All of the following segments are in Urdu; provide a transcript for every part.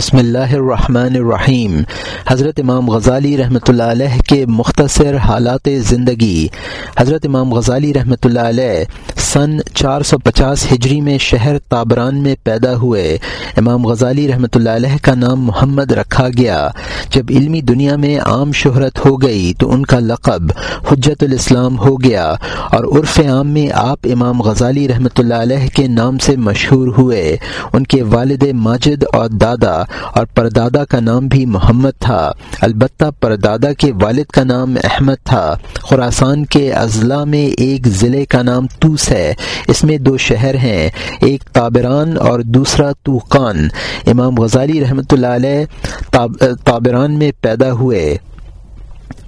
بسم اللہ الرحمن الرحیم۔ حضرت امام غزالی رحمۃ اللہ علیہ کے مختصر حالات زندگی۔ حضرت امام غزالی رحمۃ اللہ علیہ سن چار سو پچاس ہجری میں شہر تابران میں پیدا ہوئے۔ امام غزالی رحمۃ اللہ علیہ کا نام محمد رکھا گیا۔ جب علمی دنیا میں عام شہرت ہو گئی تو ان کا لقب حجت الاسلام ہو گیا اور عرف عام میں آپ امام غزالی رحمۃ اللہ علیہ کے نام سے مشہور ہوئے۔ ان کے والد ماجد اور دادا اور پردادا کا نام بھی محمد تھا۔ البتہ پردادا کے والد کا نام احمد تھا۔ خوراسان کے اضلاع میں ایک ضلع کا نام توس ہے۔ اس میں دو شہر ہیں، ایک تابران اور دوسرا توقان امام غزالی رحمۃ اللہ علیہ تابران میں پیدا ہوئے۔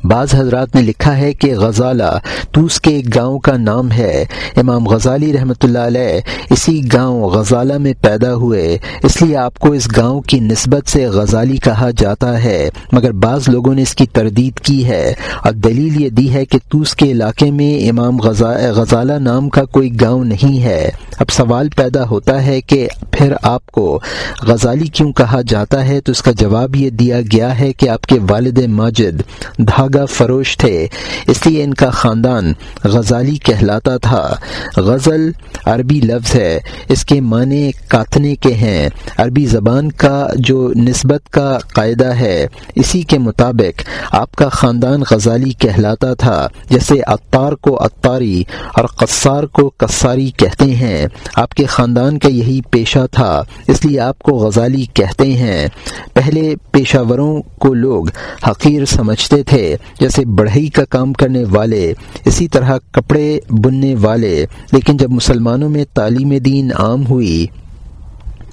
بعض حضرات نے لکھا ہے کہ غزالہ توس کے ایک گاؤں کا نام ہے۔ امام غزالی رحمۃ اللہ علیہ اسی گاؤں غزالہ میں پیدا ہوئے۔ اس لیے آپ کو اس گاؤں کی نسبت سے غزالی کہا جاتا ہے۔ مگر بعض لوگوں نے اس کی تردید کی ہے۔ اور دلیل یہ دی ہے کہ توس کے علاقے میں امام غزالہ نام کا کوئی گاؤں نہیں ہے۔ اب سوال پیدا ہوتا ہے کہ پھر آپ کو غزالی کیوں کہا جاتا ہے؟ تو اس کا جواب یہ دیا گیا ہے کہ آپ کے والد ماجد دھاگ فروش تھے، اس لیے ان کا خاندان غزالی کہلاتا تھا۔ غزل عربی لفظ ہے، اس کے معنی کاتنے کے ہیں۔ عربی زبان کا جو نسبت کا قاعدہ ہے، اسی کے مطابق آپ کا خاندان غزالی کہلاتا تھا، جیسے اطار کو اتاری اور قصار کو قصاری کہتے ہیں۔ آپ کے خاندان کا یہی پیشہ تھا، اس لیے آپ کو غزالی کہتے ہیں۔ پہلے پیشہ وروں کو لوگ حقیر سمجھتے تھے جیسے بڑھئی کا کام کرنے والے، اسی طرح کپڑے بننے والے، لیکن جب مسلمانوں میں تعلیم دین عام ہوئی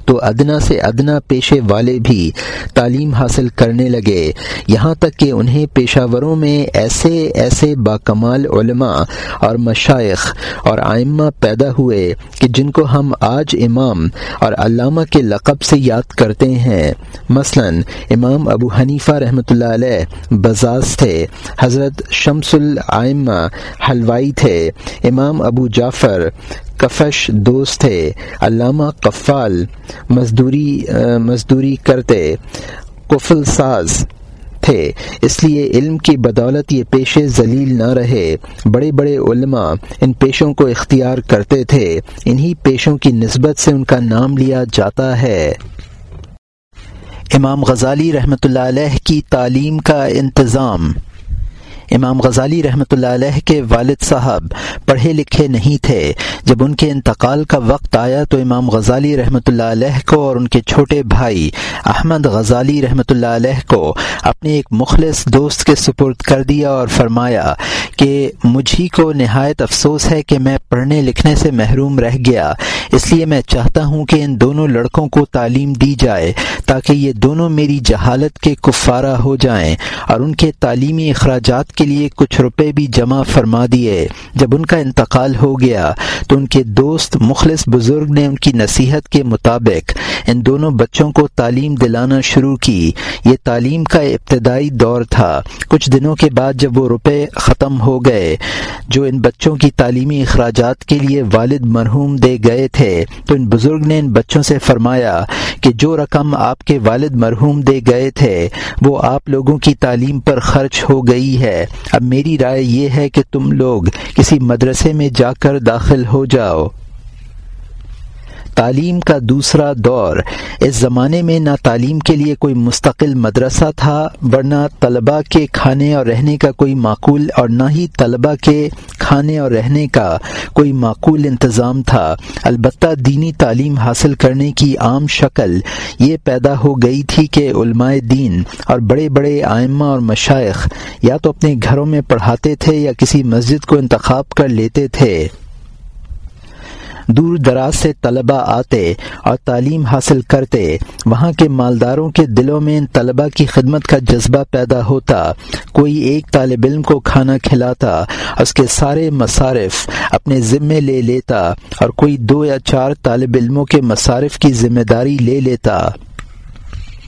تو ادنا سے ادنا پیشے والے بھی تعلیم حاصل کرنے لگے۔ یہاں تک کہ انہیں پیشہ وروں میں ایسے ایسے باکمال علماء اور مشائق اور آئمہ پیدا ہوئے کہ جن کو ہم آج امام اور علامہ کے لقب سے یاد کرتے ہیں۔ مثلا امام ابو حنیفہ رحمۃ اللہ علیہ بزاز تھے، حضرت شمس العمہ حلوائی تھے، امام ابو جعفر کفش دوست تھے علامہ قفال مزدوری مزدوری کرتے قفل ساز تھے۔ اس لیے علم کی بدولت یہ پیشے ذلیل نہ رہے۔ بڑے بڑے علماء ان پیشوں کو اختیار کرتے تھے۔ انہی پیشوں کی نسبت سے ان کا نام لیا جاتا ہے۔ امام غزالی رحمۃ اللہ علیہ کی تعلیم کا انتظام۔ امام غزالی رحمۃ اللہ علیہ کے والد صاحب پڑھے لکھے نہیں تھے۔ جب ان کے انتقال کا وقت آیا تو امام غزالی رحمۃ اللہ علیہ کو اور ان کے چھوٹے بھائی احمد غزالی رحمۃ اللہ علیہ کو اپنے ایک مخلص دوست کے سپرد کر دیا اور فرمایا کہ مجھے کو نہایت افسوس ہے کہ میں پڑھنے لکھنے سے محروم رہ گیا۔ اس لیے میں چاہتا ہوں کہ ان دونوں لڑکوں کو تعلیم دی جائے تاکہ یہ دونوں میری جہالت کے کفارہ ہو جائیں اور ان کے تعلیمی اخراجات کے لیے کچھ روپے بھی جمع فرما دیے۔ جب ان کا انتقال ہو گیا تو ان کے دوست مخلص بزرگ نے ان کی نصیحت کے مطابق ان دونوں بچوں کو تعلیم دلانا شروع کی۔ یہ تعلیم کا ابتدائی دور تھا۔ کچھ دنوں کے بعد جب وہ روپے ختم ہو گئے، جو ان بچوں کی تعلیمی اخراجات کے لیے والد مرحوم دے گئے تھے، تو ان بزرگ نے ان بچوں سے فرمایا کہ جو رقم آپ کے والد مرحوم دے گئے تھے، وہ آپ لوگوں کی تعلیم پر خرچ ہو گئی ہے۔ اب میری رائے یہ ہے کہ تم لوگ کسی مدرسے میں جا کر داخل ہو جاؤ۔ تعلیم کا دوسرا دور۔ اس زمانے میں نہ تعلیم کے لیے کوئی مستقل مدرسہ تھا، ورنہ طلباء کے کھانے اور رہنے کا کوئی معقول اور نہ ہی طلباء کے کھانے اور رہنے کا کوئی معقول انتظام تھا۔ البتہ دینی تعلیم حاصل کرنے کی عام شکل یہ پیدا ہو گئی تھی کہ علماء دین اور بڑے بڑے آئمہ اور مشائق یا تو اپنے گھروں میں پڑھاتے تھے یا کسی مسجد کو انتخاب کر لیتے تھے۔ دور دراز سے طلباء آتے اور تعلیم حاصل کرتے، وہاں کے مالداروں کے دلوں میں ان طلباء کی خدمت کا جذبہ پیدا ہوتا۔ کوئی ایک طالب علم کو کھانا کھلاتا، اس کے سارے مصارف اپنے ذمے لے لیتا اور کوئی دو یا چار طالب علموں کے مصارف کی ذمہ داری لے لیتا۔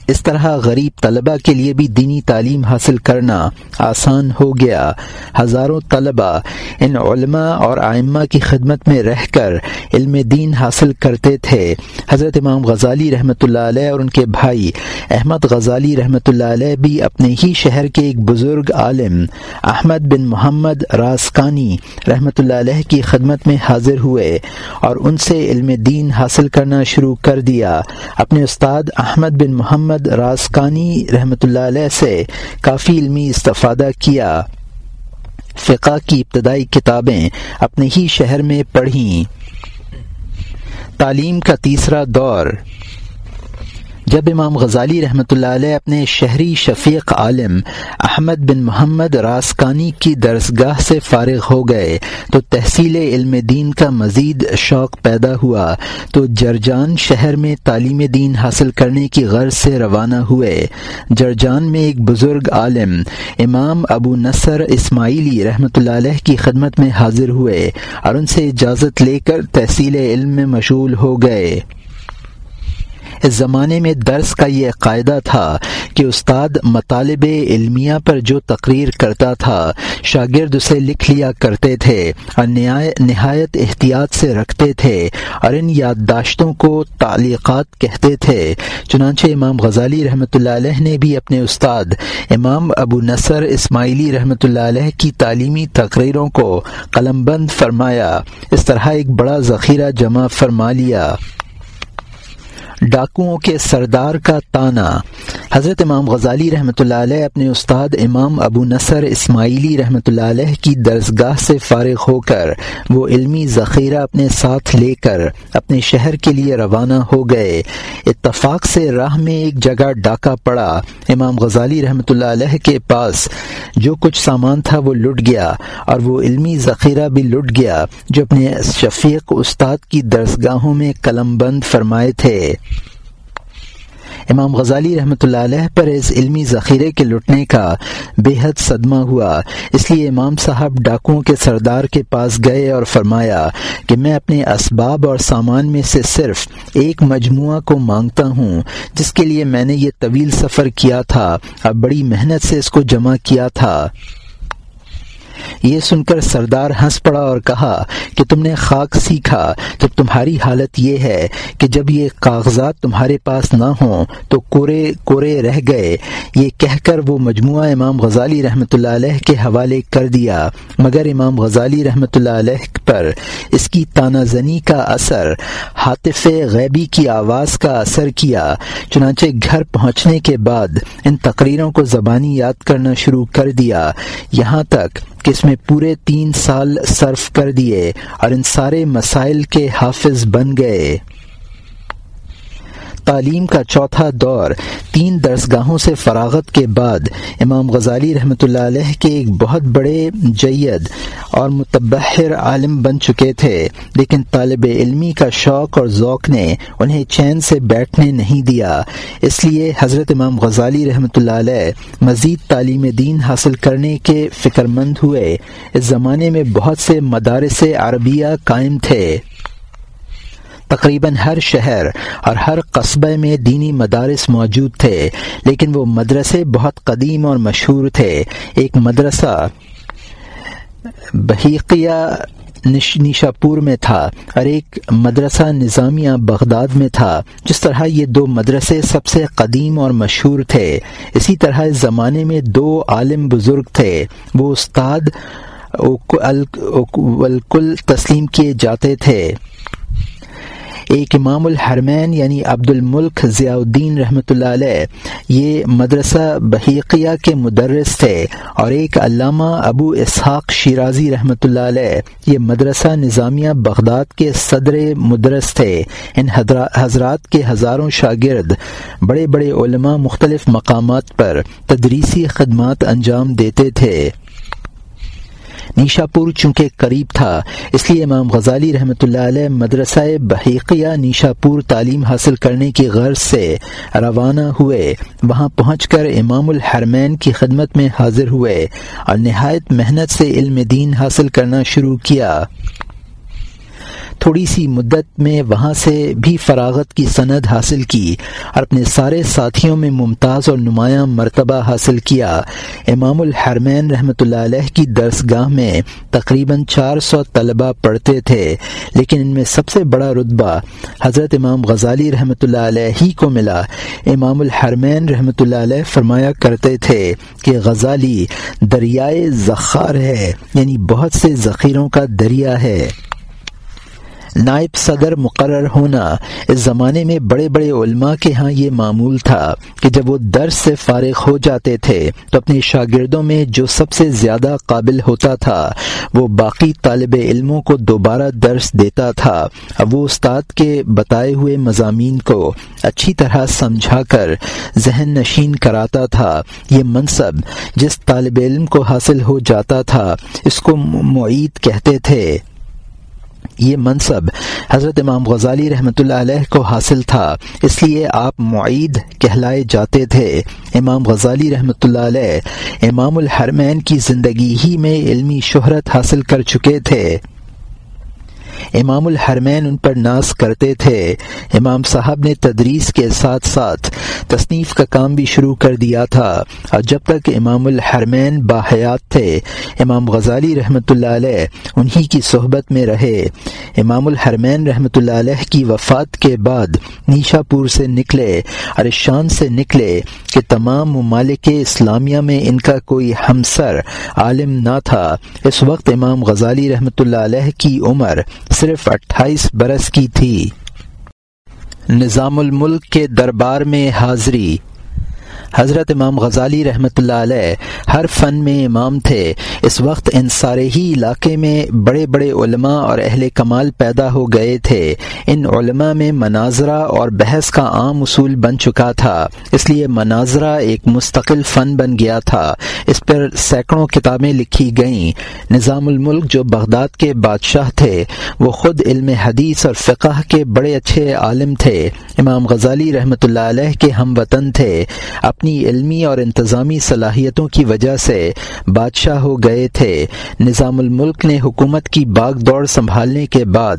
اس طرح غریب طلبہ کے لیے بھی دینی تعلیم حاصل کرنا آسان ہو گیا۔ ہزاروں طلبہ ان علماء اور آئمہ کی خدمت میں رہ کر علم دین حاصل کرتے تھے۔ حضرت امام غزالی رحمۃ اللہ علیہ اور ان کے بھائی احمد غزالی رحمۃ اللہ علیہ بھی اپنے ہی شہر کے ایک بزرگ عالم احمد بن محمد راسکانی رحمۃ اللہ علیہ کی خدمت میں حاضر ہوئے اور ان سے علم دین حاصل کرنا شروع کر دیا۔ اپنے استاد احمد بن محمد راسکانی رحمۃ اللہ علیہ سے کافی علمی استفادہ کیا۔ فقہ کی ابتدائی کتابیں اپنے ہی شہر میں پڑھیں۔ تعلیم کا تیسرا دور۔ جب امام غزالی رحمۃ اللہ علیہ اپنے شہری شفیق عالم احمد بن محمد راسکانی کی درسگاہ سے فارغ ہو گئے تو تحصیل علم دین کا مزید شوق پیدا ہوا تو جرجان شہر میں تعلیم دین حاصل کرنے کی غرض سے روانہ ہوئے۔ جرجان میں ایک بزرگ عالم امام ابو نصر اسماعیلی رحمۃ اللہ علیہ کی خدمت میں حاضر ہوئے اور ان سے اجازت لے کر تحصیل علم میں مشغول ہو گئے۔ اس زمانے میں درس کا یہ قاعدہ تھا کہ استاد مطالب علمیہ پر جو تقریر کرتا تھا، شاگرد اسے لکھ لیا کرتے تھے اور نہایت احتیاط سے رکھتے تھے، اور ان یادداشتوں کو تعلیقات کہتے تھے۔ چنانچہ امام غزالی رحمۃ اللہ علیہ نے بھی اپنے استاد امام ابو نصر اسماعیلی رحمۃ اللہ علیہ کی تعلیمی تقریروں کو قلم بند فرمایا۔ اس طرح ایک بڑا ذخیرہ جمع فرما لیا۔ ڈاکوؤں کے سردار کا تانا۔ حضرت امام غزالی رحمۃ اللہ علیہ اپنے استاد امام ابو نصر اسماعیلی رحمۃ اللہ علیہ کی درسگاہ سے فارغ ہو کر وہ علمی ذخیرہ اپنے ساتھ لے کر اپنے شہر کے لیے روانہ ہو گئے۔ اتفاق سے راہ میں ایک جگہ ڈاکہ پڑا۔ امام غزالی رحمۃ اللہ علیہ کے پاس جو کچھ سامان تھا وہ لٹ گیا اور وہ علمی ذخیرہ بھی لٹ گیا جو اپنے شفیق استاد کی درسگاہوں میں قلم بند فرمائے تھے۔ امام غزالی رحمۃ اللہ علیہ پر اس علمی ذخیرے کے لٹنے کا بے حد صدمہ ہوا۔ اس لیے امام صاحب ڈاکوؤں کے سردار کے پاس گئے اور فرمایا کہ میں اپنے اسباب اور سامان میں سے صرف ایک مجموعہ کو مانگتا ہوں، جس کے لیے میں نے یہ طویل سفر کیا تھا۔ اور بڑی محنت سے اس کو جمع کیا تھا۔ یہ سن کر سردار ہنس پڑا اور کہا کہ تم نے خاک سیکھا۔ جب تمہاری حالت یہ ہے کہ جب یہ کاغذات تمہارے پاس نہ ہوں تو کورے کورے رہ گئے۔ یہ کہہ کر وہ مجموعہ امام غزالی رحمۃ اللہ علیہ کے حوالے کر دیا۔ مگر امام غزالی رحمۃ اللہ علیہ پر اس کی تانہ زنی کا اثر، حاطف غیبی کی آواز کا اثر کیا۔ چنانچہ گھر پہنچنے کے بعد ان تقریروں کو زبانی یاد کرنا شروع کر دیا۔ یہاں تک کہ اس میں پورے تین سال صرف کر دیے اور ان سارے مسائل کے حافظ بن گئے۔ تعلیم کا چوتھا دور تین درسگاہوں سے فراغت کے بعد امام غزالی رحمۃ اللہ علیہ کے ایک بہت بڑے جید اور متبحر عالم بن چکے تھے، لیکن طالب علمی کا شوق اور ذوق نے انہیں چین سے بیٹھنے نہیں دیا۔ اس لیے حضرت امام غزالی رحمۃ اللہ علیہ مزید تعلیم دین حاصل کرنے کے فکر مند ہوئے۔ اس زمانے میں بہت سے مدارس عربیہ قائم تھے۔ تقریباً ہر شہر اور ہر قصبے میں دینی مدارس موجود تھے، لیکن وہ مدرسے بہت قدیم اور مشہور تھے۔ ایک مدرسہ بحیقیہ نیشاپور میں تھا اور ایک مدرسہ نظامیہ بغداد میں تھا۔ جس طرح یہ دو مدرسے سب سے قدیم اور مشہور تھے، اسی طرح اس زمانے میں دو عالم بزرگ تھے۔ وہ استاد الکل تسلیم کیے جاتے تھے۔ ایک امام الحرمین یعنی عبد الملک ضیاء الدین رحمۃ اللہ علیہ، یہ مدرسہ بحیقیہ کے مدرس تھے اور ایک علامہ ابو اسحاق شیرازی رحمۃ اللہ علیہ، یہ مدرسہ نظامیہ بغداد کے صدر مدرس تھے، ان حضرات کے ہزاروں شاگرد، بڑے بڑے علماء مختلف مقامات پر تدریسی خدمات انجام دیتے تھے۔ نیشا پور چونکہ قریب تھا۔ اس لیے امام غزالی رحمۃ اللہ علیہ مدرسہ بحیقیہ نیشاپور تعلیم حاصل کرنے کی غرض سے روانہ ہوئے۔ وہاں پہنچ کر امام الحرمین کی خدمت میں حاضر ہوئے۔ اور نہایت محنت سے علم دین حاصل کرنا شروع کیا۔ تھوڑی سی مدت میں وہاں سے بھی فراغت کی سند حاصل کی اور اپنے سارے ساتھیوں میں ممتاز اور نمایاں مرتبہ حاصل کیا۔ امام الحرمین رحمۃ اللہ علیہ کی درس گاہ میں تقریباً چار سو طلبہ پڑھتے تھے، لیکن ان میں سب سے بڑا رتبہ حضرت امام غزالی رحمۃ اللہ علیہ ہی کو ملا۔ امام الحرمین رحمۃ اللہ علیہ فرمایا کرتے تھے کہ غزالی دریائے ذخار ہے یعنی بہت سے ذخیروں کا دریا ہے۔ نائب صدر مقرر ہونا۔ اس زمانے میں بڑے بڑے علماء کے ہاں یہ معمول تھا کہ جب وہ درس سے فارغ ہو جاتے تھے، تو اپنے شاگردوں میں جو سب سے زیادہ قابل ہوتا تھا، وہ باقی طالب علموں کو دوبارہ درس دیتا تھا۔ اب وہ استاد کے بتائے ہوئے مضامین کو اچھی طرح سمجھا کر ذہن نشین کراتا تھا۔ یہ منصب جس طالب علم کو حاصل ہو جاتا تھا، اس کو معید کہتے تھے۔ یہ منصب حضرت امام غزالی رحمۃ اللہ علیہ کو حاصل تھا۔ اس لیے آپ معید کہلائے جاتے تھے۔ امام غزالی رحمۃ اللہ علیہ امام الحرمین کی زندگی ہی میں علمی شہرت حاصل کر چکے تھے۔ امام الحرمین ان پر ناز کرتے تھے۔ امام صاحب نے تدریس کے ساتھ ساتھ تصنیف کا کام بھی شروع کر دیا تھا۔ اور جب تک امام الحرمین باحیات تھے، امام غزالی رحمۃ اللہ علیہ انہی کی صحبت میں رہے۔ امام الحرمین رحمۃ اللہ علیہ کی وفات کے بعد نیشا پور سے نکلے اور شان سے نکلے کہ تمام ممالک اسلامیہ میں ان کا کوئی ہمسر عالم نہ تھا۔ اس وقت امام غزالی رحمۃ اللہ علیہ کی عمر صرف اٹھائیس برس کی تھی۔ نظام الملک کے دربار میں حاضری۔ حضرت امام غزالی رحمۃ اللہ علیہ ہر فن میں امام تھے۔ اس وقت ان سارے ہی علاقے میں بڑے بڑے علماء اور اہل کمال پیدا ہو گئے تھے۔ ان علماء میں مناظرہ اور بحث کا عام اصول بن چکا تھا۔ اس لیے مناظرہ ایک مستقل فن بن گیا تھا۔ اس پر سینکڑوں کتابیں لکھی گئیں۔ نظام الملک جو بغداد کے بادشاہ تھے، وہ خود علم حدیث اور فقہ کے بڑے اچھے عالم تھے۔ امام غزالی رحمۃ اللہ علیہ کے ہم وطن تھے۔ اپنی علمی اور انتظامی صلاحیتوں کی وجہ سے بادشاہ ہو گئے تھے۔ نظام الملک نے حکومت کی باغ دوڑ سنبھالنے کے بعد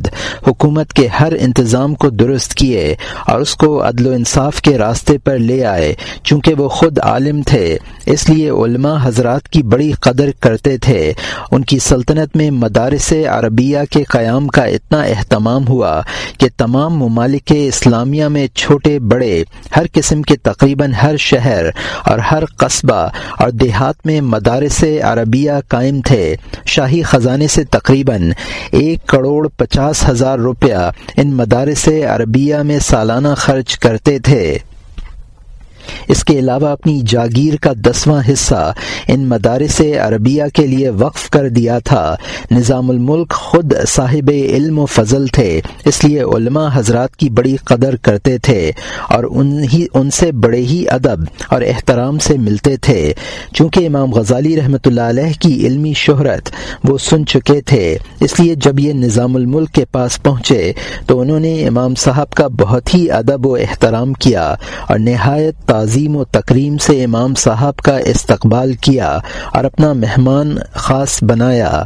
حکومت کے ہر انتظام کو درست کیے اور اس کو عدل و انصاف کے راستے پر لے آئے، چونکہ وہ خود عالم تھے۔ اس لیے علماء حضرات کی بڑی قدر کرتے تھے۔ ان کی سلطنت میں مدارس عربیہ کے قیام کا اتنا اہتمام ہوا کہ تمام ممالک اسلامیہ میں چھوٹے، بڑے، ہر قسم کے تقریباً ہر شہر اور ہر قصبہ اور دیہات میں مدارس عربیہ قائم تھے۔ شاہی خزانے سے تقریباً ایک کروڑ پچاس ہزار روپیہ ان مدارس عربیہ میں سالانہ خرچ کرتے تھے۔ اس کے علاوہ اپنی جاگیر کا دسواں حصہ ان مدارس عربیہ کے لیے وقف کر دیا تھا۔ نظام الملک خود صاحب علم و فضل تھے، اس لیے علماء حضرات کی بڑی قدر کرتے تھے اور ان سے بڑے ہی ادب اور احترام سے ملتے تھے۔ چونکہ امام غزالی رحمۃ اللہ علیہ کی علمی شہرت وہ سن چکے تھے، اس لیے جب یہ نظام الملک کے پاس پہنچے تو انہوں نے امام صاحب کا بہت ہی ادب و احترام کیا اور نہایت تعظیم و تکریم سے امام صاحب کا استقبال کیا اور اپنا مہمان خاص بنایا۔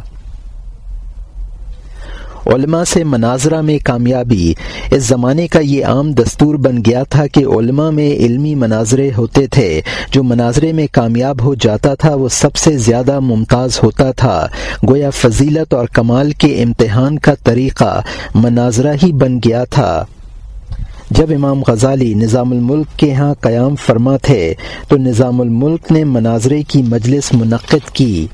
علماء سے مناظرہ میں کامیابی۔ اس زمانے کا یہ عام دستور بن گیا تھا کہ علماء میں علمی مناظرے ہوتے تھے۔ جو مناظرے میں کامیاب ہو جاتا تھا، وہ سب سے زیادہ ممتاز ہوتا تھا۔ گویا فضیلت اور کمال کے امتحان کا طریقہ مناظرہ ہی بن گیا تھا۔ جب امام غزالی نظام الملک کے ہاں قیام فرما تھے تو نظام الملک نے مناظرے کی مجلس منعقد کی۔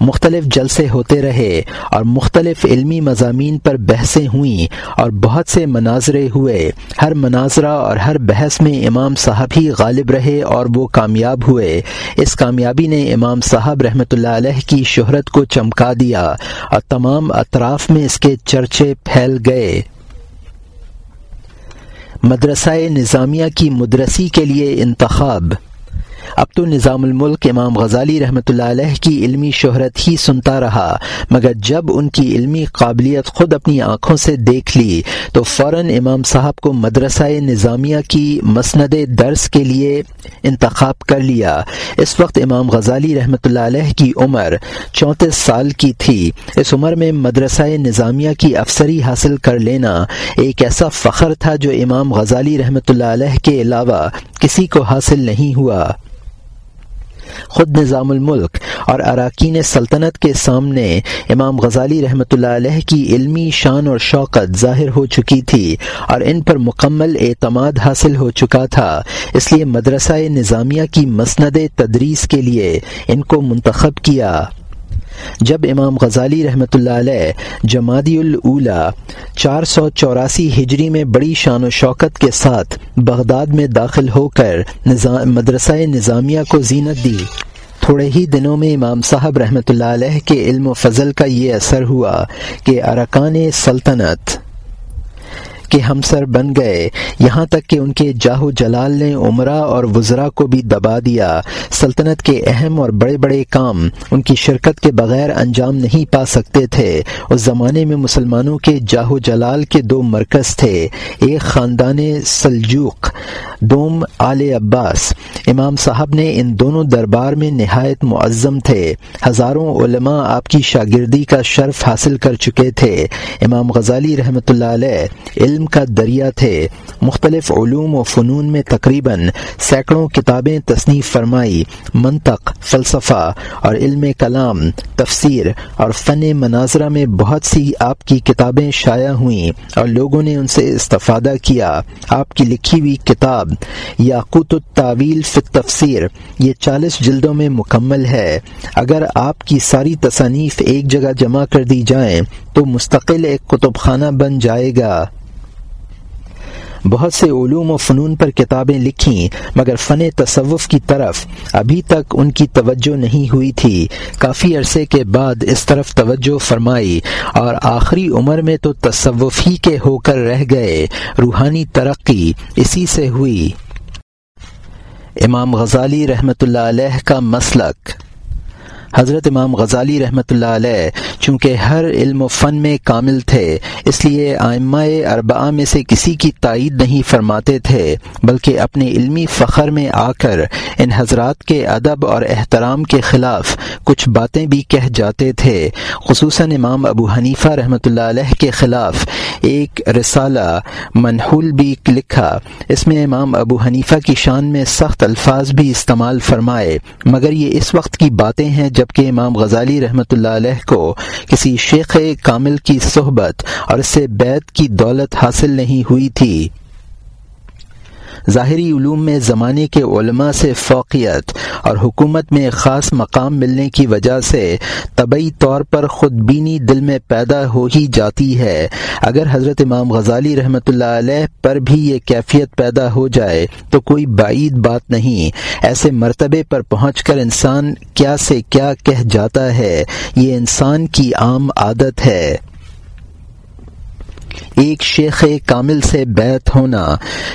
مختلف جلسے ہوتے رہے اور مختلف علمی مضامین پر بحثیں ہوئیں اور بہت سے مناظرے ہوئے۔ ہر مناظرہ اور ہر بحث میں امام صاحب ہی غالب رہے اور وہ کامیاب ہوئے۔ اس کامیابی نے امام صاحب رحمۃ اللہ علیہ کی شہرت کو چمکا دیا اور تمام اطراف میں اس کے چرچے پھیل گئے۔ مدرسہ نظامیہ کی مدرسی کے لیے انتخاب۔ اب تو نظام الملک امام غزالی رحمۃ اللہ علیہ کی علمی شہرت ہی سنتا رہا، مگر جب ان کی علمی قابلیت خود اپنی آنکھوں سے دیکھ لی تو فوراً امام صاحب کو مدرسہ نظامیہ کی مسند درس کے لیے انتخاب کر لیا۔ اس وقت امام غزالی رحمۃ اللہ علیہ کی عمر چونتیس سال کی تھی۔ اس عمر میں مدرسہ نظامیہ کی افسری حاصل کر لینا ایک ایسا فخر تھا جو امام غزالی رحمۃ اللہ علیہ کے علاوہ کسی کو حاصل نہیں ہوا۔ خود نظام الملک اور اراکین سلطنت کے سامنے امام غزالی رحمۃ اللہ علیہ کی علمی شان اور شوقت ظاہر ہو چکی تھی اور ان پر مکمل اعتماد حاصل ہو چکا تھا۔ اس لیے مدرسہ نظامیہ کی مسند تدریس کے لیے ان کو منتخب کیا۔ جب امام غزالی رحمۃ اللہ علیہ جمادی الاولا چار سو چوراسی ہجری میں بڑی شان و شوکت کے ساتھ بغداد میں داخل ہو کر مدرسہ نظامیہ کو زینت دی۔ تھوڑے ہی دنوں میں امام صاحب رحمۃ اللہ علیہ کے علم و فضل کا یہ اثر ہوا کہ ارکان سلطنت کے ہمسر بن گئے۔ یہاں تک کہ ان کے جاہ جلال نے عمرہ اور وزرا کو بھی دبا دیا۔ سلطنت کے اہم اور بڑے بڑے کام ان کی شرکت کے بغیر انجام نہیں پا سکتے تھے۔ اس زمانے میں مسلمانوں کے جاہ جلال کے دو مرکز تھے۔ ایک خاندان سلجوق، دوم آل عباس۔ امام صاحب نے ان دونوں دربار میں نہایت معظم تھے۔ ہزاروں علماء آپ کی شاگردی کا شرف حاصل کر چکے تھے۔ امام غزالی رحمۃ اللہ علیہ علم کا دریا تھے۔ مختلف علوم و فنون میں تقریباً سینکڑوں کتابیں تصنیف فرمائی، منطق، فلسفہ اور علم کلام، تفسیر اور فن مناظرہ میں بہت سی آپ کی کتابیں شائع ہوئیں اور لوگوں نے ان سے استفادہ کیا۔ آپ کی لکھی ہوئی کتاب یاقوت التاویل فی تفسیر یہ چالیس جلدوں میں مکمل ہے۔ اگر آپ کی ساری تصانیف ایک جگہ جمع کر دی جائیں تو مستقل ایک کتب خانہ بن جائے گا۔ بہت سے علوم و فنون پر کتابیں لکھیں، مگر فن تصوف کی طرف ابھی تک ان کی توجہ نہیں ہوئی تھی۔ کافی عرصے کے بعد اس طرف توجہ فرمائی اور آخری عمر میں تو تصوف ہی کے ہو کر رہ گئے۔ روحانی ترقی اسی سے ہوئی۔ امام غزالی رحمۃ اللہ علیہ کا مسلک۔ حضرت امام غزالی رحمۃ اللہ علیہ چونکہ ہر علم و فن میں کامل تھے، اس لیے آئمہ اربعہ میں سے کسی کی تائید نہیں فرماتے تھے، بلکہ اپنے علمی فخر میں آ کر ان حضرات کے ادب اور احترام کے خلاف کچھ باتیں بھی کہہ جاتے تھے۔ خصوصاً امام ابو حنیفہ رحمۃ اللہ علیہ کے خلاف ایک رسالہ منحول بھی لکھا۔ اس میں امام ابو حنیفہ کی شان میں سخت الفاظ بھی استعمال فرمائے، مگر یہ اس وقت کی باتیں ہیں جب جبکہ امام غزالی رحمۃ اللہ علیہ کو کسی شیخ کامل کی صحبت اور اس سے بیت کی دولت حاصل نہیں ہوئی تھی۔ ظاہری علوم میں زمانے کے علماء سے فوقیت اور حکومت میں خاص مقام ملنے کی وجہ سے طبعی طور پر خود بینی دل میں پیدا ہو ہی جاتی ہے۔ اگر حضرت امام غزالی رحمۃ اللہ علیہ پر بھی یہ کیفیت پیدا ہو جائے تو کوئی بعید بات نہیں۔ ایسے مرتبے پر پہنچ کر انسان کیا سے کیا کہہ جاتا ہے، یہ انسان کی عام عادت ہے۔ ایک شیخ کامل سے بیت ہونا۔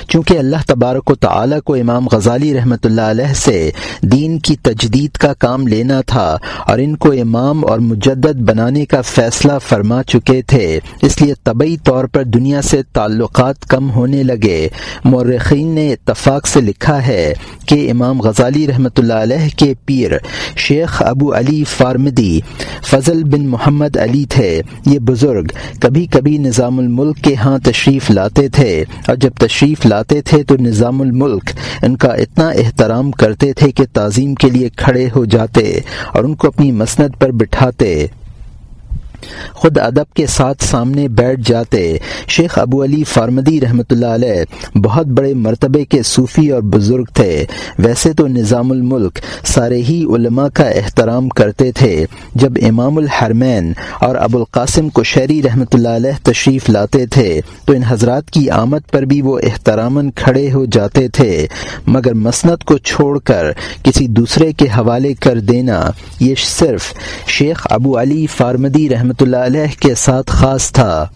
چونکہ اللہ تبارک و تعالی کو امام غزالی رحمۃ اللہ علیہ سے دین کی تجدید کا کام لینا تھا اور ان کو امام اور مجدد بنانے کا فیصلہ فرما چکے تھے، اس لیے طبی طور پر دنیا سے تعلقات کم ہونے لگے۔ مورخین نے اتفاق سے لکھا ہے کہ امام غزالی رحمۃ اللہ علیہ کے پیر شیخ ابو علی فارمدی فضل بن محمد علی تھے۔ یہ بزرگ کبھی کبھی نظام الملک کے ہاں تشریف لاتے تھے۔ اور جب تشریف لاتے تھے تو نظام الملک ان کا اتنا احترام کرتے تھے کہ تعظیم کے لیے کھڑے ہو جاتے اور ان کو اپنی مسند پر بٹھاتے۔ خود ادب کے ساتھ سامنے بیٹھ جاتے شیخ ابو علی فارمدی رحمۃ اللہ علیہ بہت بڑے مرتبے کے صوفی اور بزرگ تھے۔ ویسے تو نظام الملک سارے ہی علماء کا احترام کرتے تھے۔ جب امام الحرمین اور ابو القاسم کو شہری رحمۃ اللہ علیہ تشریف لاتے تھے تو ان حضرات کی آمد پر بھی وہ احترام کھڑے ہو جاتے تھے۔ مگر مسنت کو چھوڑ کر کسی دوسرے کے حوالے کر دینا یہ صرف شیخ ابو علی فارمدی رحمۃ اللہ علیہ کے ساتھ خاص تھا۔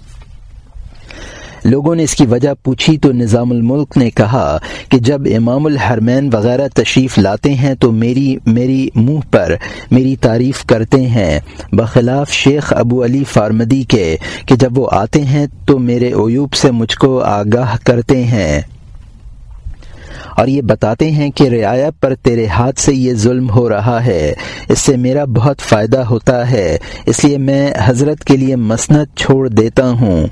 لوگوں نے اس کی وجہ پوچھی تو نظام الملک نے کہا کہ جب امام الحرمین وغیرہ تشریف لاتے ہیں تو میری میری منہ پر میری تعریف کرتے ہیں۔ بخلاف شیخ ابو علی فارمدی کے کہ جب وہ آتے ہیں تو میرے عیوب سے مجھ کو آگاہ کرتے ہیں۔ اور یہ بتاتے ہیں کہ رعایا پر تیرے ہاتھ سے یہ ظلم ہو رہا ہے۔ اس سے میرا بہت فائدہ ہوتا ہے۔ اس لیے میں حضرت کے لیے مسنت چھوڑ دیتا ہوں۔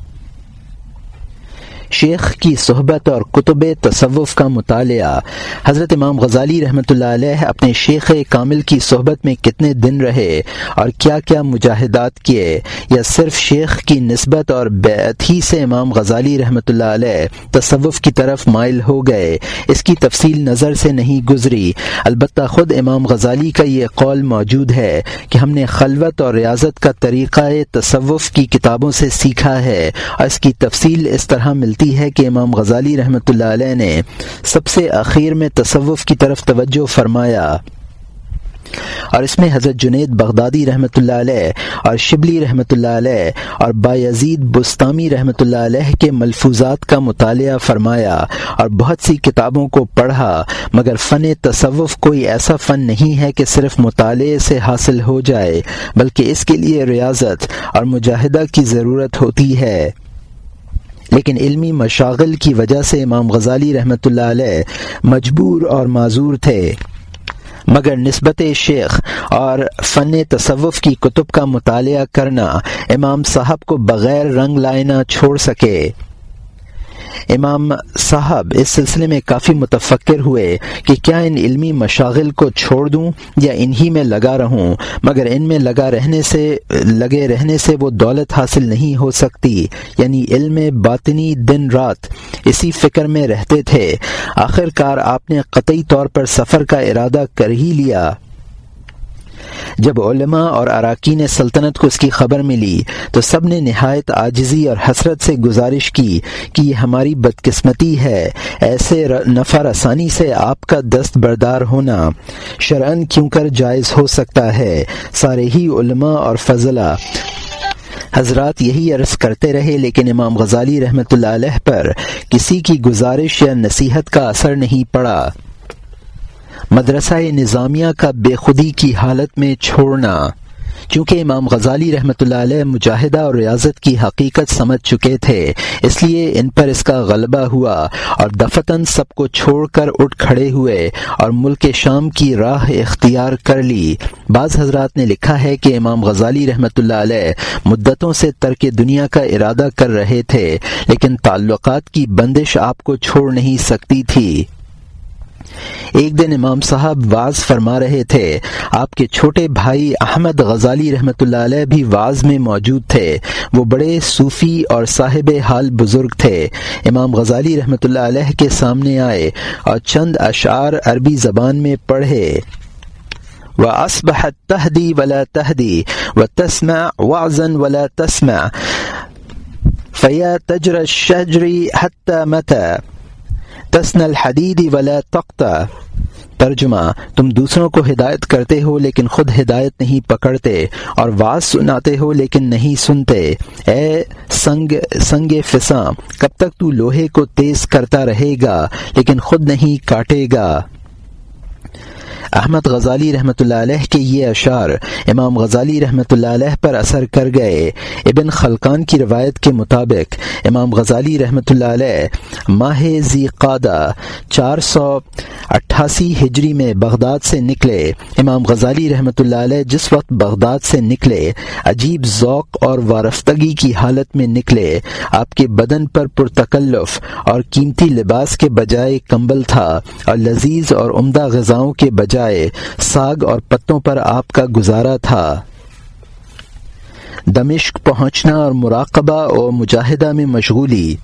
شیخ کی صحبت اور کتب تصوف کا مطالعہ۔ حضرت امام غزالی رحمۃ اللہ علیہ اپنے شیخ کامل کی صحبت میں کتنے دن رہے اور کیا کیا مجاہدات کیے، یا صرف شیخ کی نسبت اور بیعت ہی سے امام غزالی رحمۃ اللہ علیہ تصوف کی طرف مائل ہو گئے، اس کی تفصیل نظر سے نہیں گزری۔ البتہ خود امام غزالی کا یہ قول موجود ہے کہ ہم نے خلوت اور ریاضت کا طریقہ تصوف کی کتابوں سے سیکھا ہے اور اس کی تفصیل اس طرح ملتی ہے کہ امام غزالی رحمۃ اللہ علیہ نے سب سے اخیر میں تصوف کی طرف توجہ فرمایا۔ اور اس میں حضرت جنید بغدادی رحمۃ اللہ علیہ اور شبلی رحمۃ اللہ علیہ اور بایزید بستامی رحمۃ اللہ علیہ کے ملفوظات کا مطالعہ فرمایا اور بہت سی کتابوں کو پڑھا، مگر فن تصوف کوئی ایسا فن نہیں ہے کہ صرف مطالعے سے حاصل ہو جائے، بلکہ اس کے لیے ریاضت اور مجاہدہ کی ضرورت ہوتی ہے۔ لیکن علمی مشاغل کی وجہ سے امام غزالی رحمۃ اللہ علیہ مجبور اور معذور تھے۔ مگر نسبت شیخ اور فن تصوف کی کتب کا مطالعہ کرنا امام صاحب کو بغیر رنگ لائے نہ چھوڑ سکے۔ امام صاحب اس سلسلے میں کافی متفکر ہوئے کہ کیا ان علمی مشاغل کو چھوڑ دوں یا انہی میں لگا رہوں، مگر ان میں لگا رہنے سے، لگے رہنے سے وہ دولت حاصل نہیں ہو سکتی یعنی علم باطنی دن رات اسی فکر میں رہتے تھے۔ آخر کار آپ نے قطعی طور پر سفر کا ارادہ کر ہی لیا۔ جب علماء اور اراکین سلطنت کو اس کی خبر ملی تو سب نے نہایت عاجزی اور حسرت سے گزارش کی کہ یہ ہماری بدقسمتی ہے، ایسے نفر آسانی سے آپ کا دست بردار ہونا شرعن کیوں کر جائز ہو سکتا ہے؟ سارے ہی علماء اور فضلہ حضرات یہی عرض کرتے رہے، لیکن امام غزالی رحمۃ اللہ علیہ پر کسی کی گزارش یا نصیحت کا اثر نہیں پڑا۔ مدرسہ نظامیہ کا بے خودی کی حالت میں چھوڑنا۔ چونکہ امام غزالی رحمۃ اللہ علیہ مجاہدہ اور ریاضت کی حقیقت سمجھ چکے تھے، اس لیے ان پر اس کا غلبہ ہوا اور دفتن سب کو چھوڑ کر اٹھ کھڑے ہوئے اور ملک شام کی راہ اختیار کر لی۔ بعض حضرات نے لکھا ہے کہ امام غزالی رحمۃ اللہ علیہ مدتوں سے ترک دنیا کا ارادہ کر رہے تھے، لیکن تعلقات کی بندش آپ کو چھوڑ نہیں سکتی تھی۔ ایک دن امام صاحب واز فرما رہے تھے، آپ کے چھوٹے بھائی احمد غزالی رحمۃ اللہ علیہ بھی واز میں موجود تھے۔ وہ بڑے صوفی اور صاحب حال بزرگ تھے۔ امام غزالی رحمۃ اللہ علیہ کے سامنے آئے اور چند اشعار عربی زبان میں پڑھے۔ و اسبحت تہدی ولا تہدی و تسمع وعزن ولا تسمع فیا تجر الشجری حتی متى۔ تسن الحدید ولا تختہ ترجمہ، تم دوسروں کو ہدایت کرتے ہو لیکن خود ہدایت نہیں پکڑتے، اور واز سناتے ہو لیکن نہیں سنتے۔ اے سنگ سنگ فساں، کب تک تو لوہے کو تیز کرتا رہے گا لیکن خود نہیں کاٹے گا۔ احمد غزالی رحمۃ اللہ علیہ کے یہ اشعار امام غزالی رحمۃ اللہ علیہ پر اثر کر گئے۔ ابن خلقان کی روایت کے مطابق امام غزالی رحمۃ اللہ علیہ ماہ زی قادہ چار سو اٹھاسی ہجری میں بغداد سے نکلے۔ امام غزالی رحمۃ اللہ علیہ جس وقت بغداد سے نکلے، عجیب ذوق اور وارفتگی کی حالت میں نکلے۔ آپ کے بدن پر پرتکلف اور قیمتی لباس کے بجائے کمبل تھا اور لذیذ اور عمدہ غذاؤں کے بجائے بجائے ساگ اور پتوں پر آپ کا گزارا تھا۔ دمشق پہنچنا اور مراقبہ اور مجاہدہ میں مشغولی۔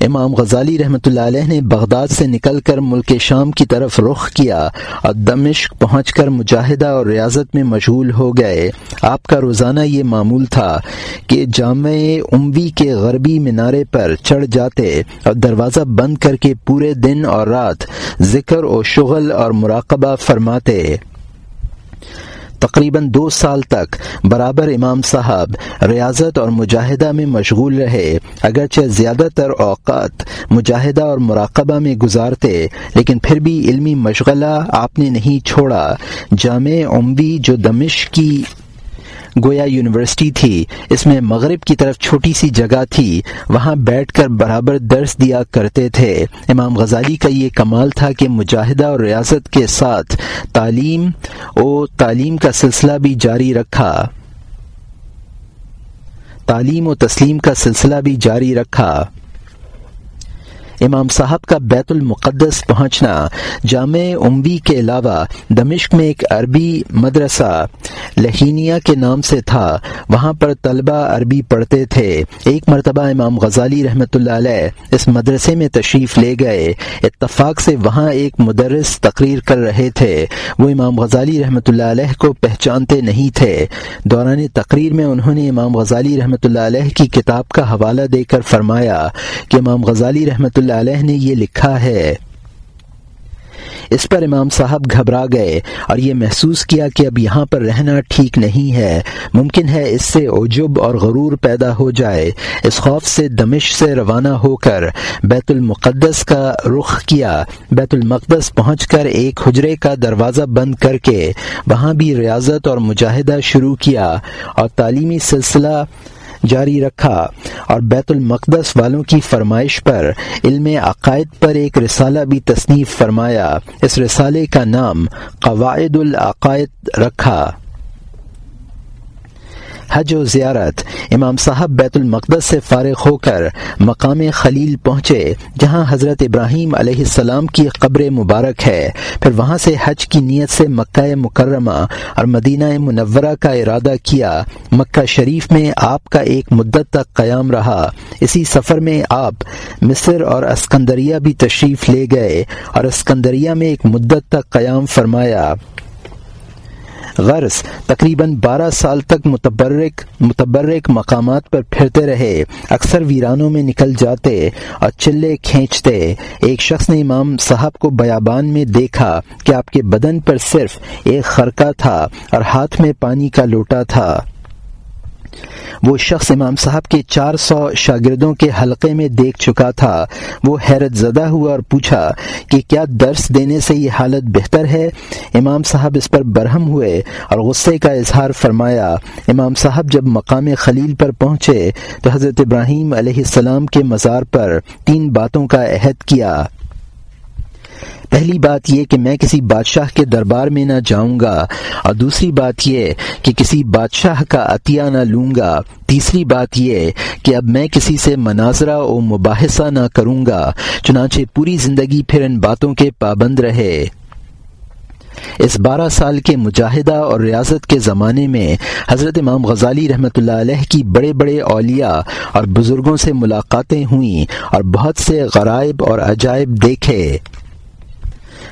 امام غزالی رحمۃ اللہ علیہ نے بغداد سے نکل کر ملک شام کی طرف رخ کیا اور دمشق پہنچ کر مجاہدہ اور ریاضت میں مشغول ہو گئے۔ آپ کا روزانہ یہ معمول تھا کہ جامع اموی کے غربی مینارے پر چڑھ جاتے اور دروازہ بند کر کے پورے دن اور رات ذکر و شغل اور مراقبہ فرماتے۔ تقریباً دو سال تک برابر امام صاحب ریاضت اور مجاہدہ میں مشغول رہے، اگرچہ زیادہ تر اوقات مجاہدہ اور مراقبہ میں گزارتے، لیکن پھر بھی علمی مشغلہ آپ نے نہیں چھوڑا۔ جامع عموی جو دمش کی گویا یونیورسٹی تھی۔ اس میں مغرب کی طرف چھوٹی سی جگہ تھی۔ وہاں بیٹھ کر برابر درس دیا کرتے تھے۔ امام غزالی کا یہ کمال تھا کہ مجاہدہ اور ریاست کے ساتھ تعلیم و تعلیم کا سلسلہ بھی جاری رکھا۔ تعلیم و تسلیم کا سلسلہ بھی جاری رکھا۔ امام صاحب کا بیت المقدس پہنچنا جامع امبی کے علاوہ دمشق میں ایک عربی مدرسہ لہینیا کے نام سے تھا۔ وہاں پر طلبہ عربی پڑھتے تھے۔ ایک مرتبہ امام غزالی رحمۃ اللہ علیہ اس مدرسے میں تشریف لے گئے۔ اتفاق سے وہاں ایک مدرس تقریر کر رہے تھے۔ وہ امام غزالی رحمۃ اللہ علیہ کو پہچانتے نہیں تھے۔ دوران تقریر میں انہوں نے امام غزالی رحمۃ اللہ علیہ کی کتاب کا حوالہ دے کر فرمایا کہ امام غزالی رحمۃ اللہ اللہ علیہ نے یہ لکھا ہے۔ اس پر امام صاحب گھبرا گئے اور یہ محسوس کیا کہ اب یہاں پر رہنا ٹھیک نہیں ہے۔ ممکن ہے اس سے عجب اور غرور پیدا ہو جائے۔ اس خوف سے دمش سے روانہ ہو کر بیت المقدس کا رخ کیا۔ بیت المقدس پہنچ کر ایک حجرے کا دروازہ بند کر کے وہاں بھی ریاضت اور مجاہدہ شروع کیا اور تعلیمی سلسلہ جاری رکھا اور بیت المقدس والوں کی فرمائش پر علم عقائد پر ایک رسالہ بھی تصنیف فرمایا۔ اس رسالے کا نام قواعد العقائد رکھا۔ حج و زیارت۔ امام صاحب بیت المقدس سے فارغ ہو کر مقام خلیل پہنچے، جہاں حضرت ابراہیم علیہ السلام کی قبر مبارک ہے۔ پھر وہاں سے حج کی نیت سے مکہ مکرمہ اور مدینہ منورہ کا ارادہ کیا۔ مکہ شریف میں آپ کا ایک مدت تک قیام رہا۔ اسی سفر میں آپ مصر اور اسکندریہ بھی تشریف لے گئے اور اسکندریہ میں ایک مدت تک قیام فرمایا۔ غرض تقریباً بارہ سال تک متبرک متبرک مقامات پر پھرتے رہے، اکثر ویرانوں میں نکل جاتے اور چلے کھینچتے۔ ایک شخص نے امام صاحب کو بیابان میں دیکھا کہ آپ کے بدن پر صرف ایک خرقہ تھا اور ہاتھ میں پانی کا لوٹا تھا۔ وہ شخص امام صاحب کے چار سو شاگردوں کے حلقے میں دیکھ چکا تھا۔ وہ حیرت زدہ ہوا اور پوچھا کہ کیا درس دینے سے یہ حالت بہتر ہے؟ امام صاحب اس پر برہم ہوئے اور غصے کا اظہار فرمایا، امام صاحب جب مقام خلیل پر پہنچے تو حضرت ابراہیم علیہ السلام کے مزار پر تین باتوں کا عہد کیا۔ پہلی بات یہ کہ میں کسی بادشاہ کے دربار میں نہ جاؤں گا اور دوسری بات یہ کہ کسی بادشاہ کا عطیہ نہ لوں گا۔ تیسری بات یہ کہ اب میں کسی سے مناظرہ و مباحثہ نہ کروں گا، چنانچہ پوری زندگی پھر ان باتوں کے پابند رہے۔ اس بارہ سال کے مجاہدہ اور ریاضت کے زمانے میں حضرت امام غزالی رحمۃ اللہ علیہ کی بڑے بڑے اولیاء اور بزرگوں سے ملاقاتیں ہوئیں اور بہت سے غرائب اور عجائب دیکھے۔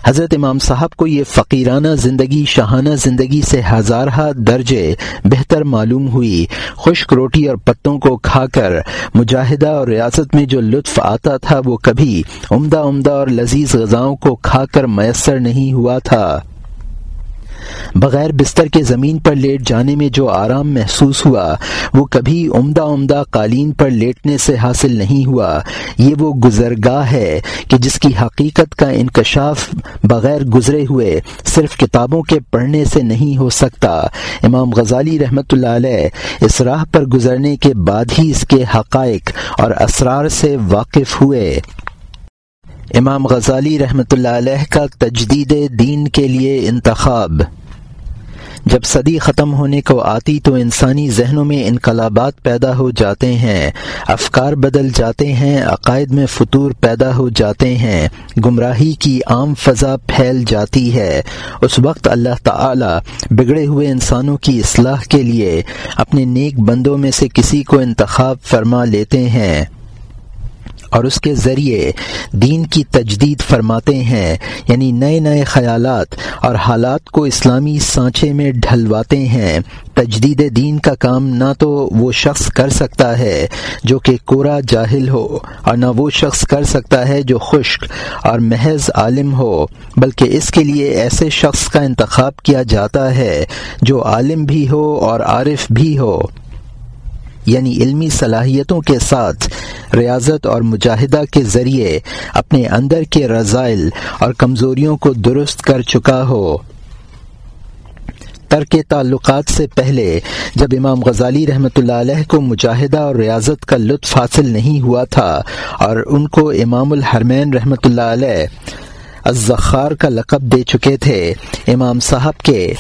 حضرت امام صاحب کو یہ فقیرانہ زندگی شہانہ زندگی سے ہزارہ درجے بہتر معلوم ہوئی۔ خشک روٹی اور پتوں کو کھا کر مجاہدہ اور ریاست میں جو لطف آتا تھا وہ کبھی عمدہ عمدہ اور لذیذ غذاؤں کو کھا کر میسر نہیں ہوا تھا۔ بغیر بستر کے زمین پر لیٹ جانے میں جو آرام محسوس ہوا، وہ کبھی عمدہ عمدہ قالین پر لیٹنے سے حاصل نہیں ہوا۔ یہ وہ گزرگاہ ہے کہ جس کی حقیقت کا انکشاف بغیر گزرے ہوئے صرف کتابوں کے پڑھنے سے نہیں ہو سکتا۔ امام غزالی رحمۃ اللہ علیہ اس راہ پر گزرنے کے بعد ہی اس کے حقائق اور اسرار سے واقف ہوئے۔ امام غزالی رحمۃ اللہ علیہ کا تجدید دین کے لیے انتخاب۔ جب صدی ختم ہونے کو آتی تو انسانی ذہنوں میں انقلابات پیدا ہو جاتے ہیں، افکار بدل جاتے ہیں، عقائد میں فطور پیدا ہو جاتے ہیں، گمراہی کی عام فضا پھیل جاتی ہے۔ اس وقت اللہ تعالی بگڑے ہوئے انسانوں کی اصلاح کے لیے اپنے نیک بندوں میں سے کسی کو انتخاب فرما لیتے ہیں۔ اور اس کے ذریعے دین کی تجدید فرماتے ہیں یعنی نئے نئے خیالات اور حالات کو اسلامی سانچے میں ڈھلواتے ہیں۔ تجدید دین کا کام نہ تو وہ شخص کر سکتا ہے جو کہ کورا جاہل ہو، اور نہ وہ شخص کر سکتا ہے جو خشک اور محض عالم ہو، بلکہ اس کے لیے ایسے شخص کا انتخاب کیا جاتا ہے جو عالم بھی ہو اور عارف بھی ہو۔ یعنی علمی صلاحیتوں کے ساتھ ریاضت اور مجاہدہ کے ذریعے اپنے اندر کے رضائل اور کمزوریوں کو درست کر چکا ہو۔ ترک تعلقات سے پہلے جب امام غزالی رحمۃ اللہ علیہ کو مجاہدہ اور ریاضت کا لطف حاصل نہیں ہوا تھا اور ان کو امام الحرمین رحمۃ اللہ علیہ الزخار کا لقب دے چکے تھے، امام صاحب کے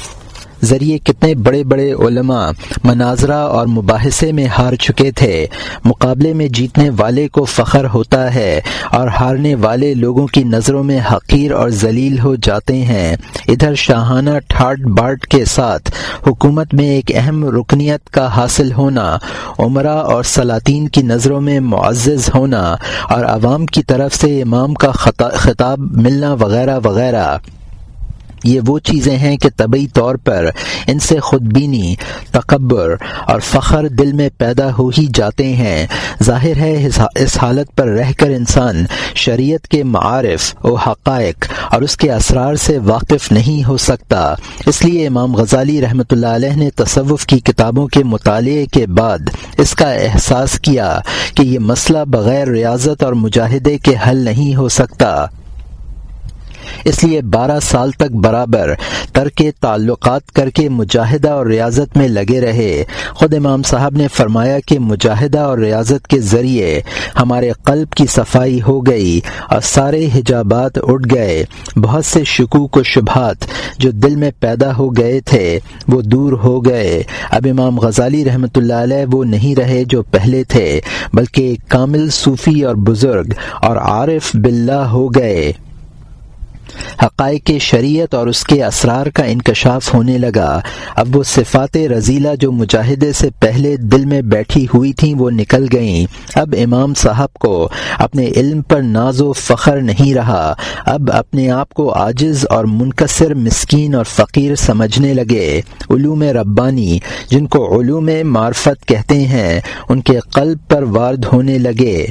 ذریعے کتنے بڑے بڑے علماء مناظرہ اور مباحثے میں ہار چکے تھے۔ مقابلے میں جیتنے والے کو فخر ہوتا ہے اور ہارنے والے لوگوں کی نظروں میں حقیر اور ذلیل ہو جاتے ہیں۔ ادھر شاہانہ ٹھاٹ باٹ کے ساتھ حکومت میں ایک اہم رکنیت کا حاصل ہونا، عمرہ اور سلاطین کی نظروں میں معزز ہونا اور عوام کی طرف سے امام کا خطاب ملنا وغیرہ وغیرہ۔ یہ وہ چیزیں ہیں کہ طبی طور پر ان سے خود بینی تکبر اور فخر دل میں پیدا ہو ہی جاتے ہیں۔ ظاہر ہے اس حالت پر رہ کر انسان شریعت کے معارف و حقائق اور اس کے اسرار سے واقف نہیں ہو سکتا۔ اس لیے امام غزالی رحمۃ اللہ علیہ نے تصوف کی کتابوں کے مطالعے کے بعد اس کا احساس کیا کہ یہ مسئلہ بغیر ریاضت اور مجاہدے کے حل نہیں ہو سکتا۔ اس لیے بارہ سال تک برابر ترک تعلقات کر کے مجاہدہ اور ریاضت میں لگے رہے۔ خود امام صاحب نے فرمایا کہ مجاہدہ اور ریاضت کے ذریعے ہمارے قلب کی صفائی ہو گئی اور سارے حجابات اٹھ گئے۔ بہت سے شکوک و شبہات جو دل میں پیدا ہو گئے تھے، وہ دور ہو گئے۔ اب امام غزالی رحمۃ اللہ علیہ وہ نہیں رہے جو پہلے تھے، بلکہ کامل صوفی اور بزرگ اور عارف باللہ ہو گئے۔ حقائق شریعت اور اس کے اسرار کا انکشاف ہونے لگا۔ اب وہ صفات رضیلہ جو مجاہدے سے پہلے دل میں بیٹھی ہوئی تھیں، وہ نکل گئیں۔ اب امام صاحب کو اپنے علم پر ناز و فخر نہیں رہا۔ اب اپنے آپ کو عاجز اور منکسر مسکین اور فقیر سمجھنے لگے۔ علوم ربانی، جن کو علوم معرفت کہتے ہیں، ان کے قلب پر وارد ہونے لگے۔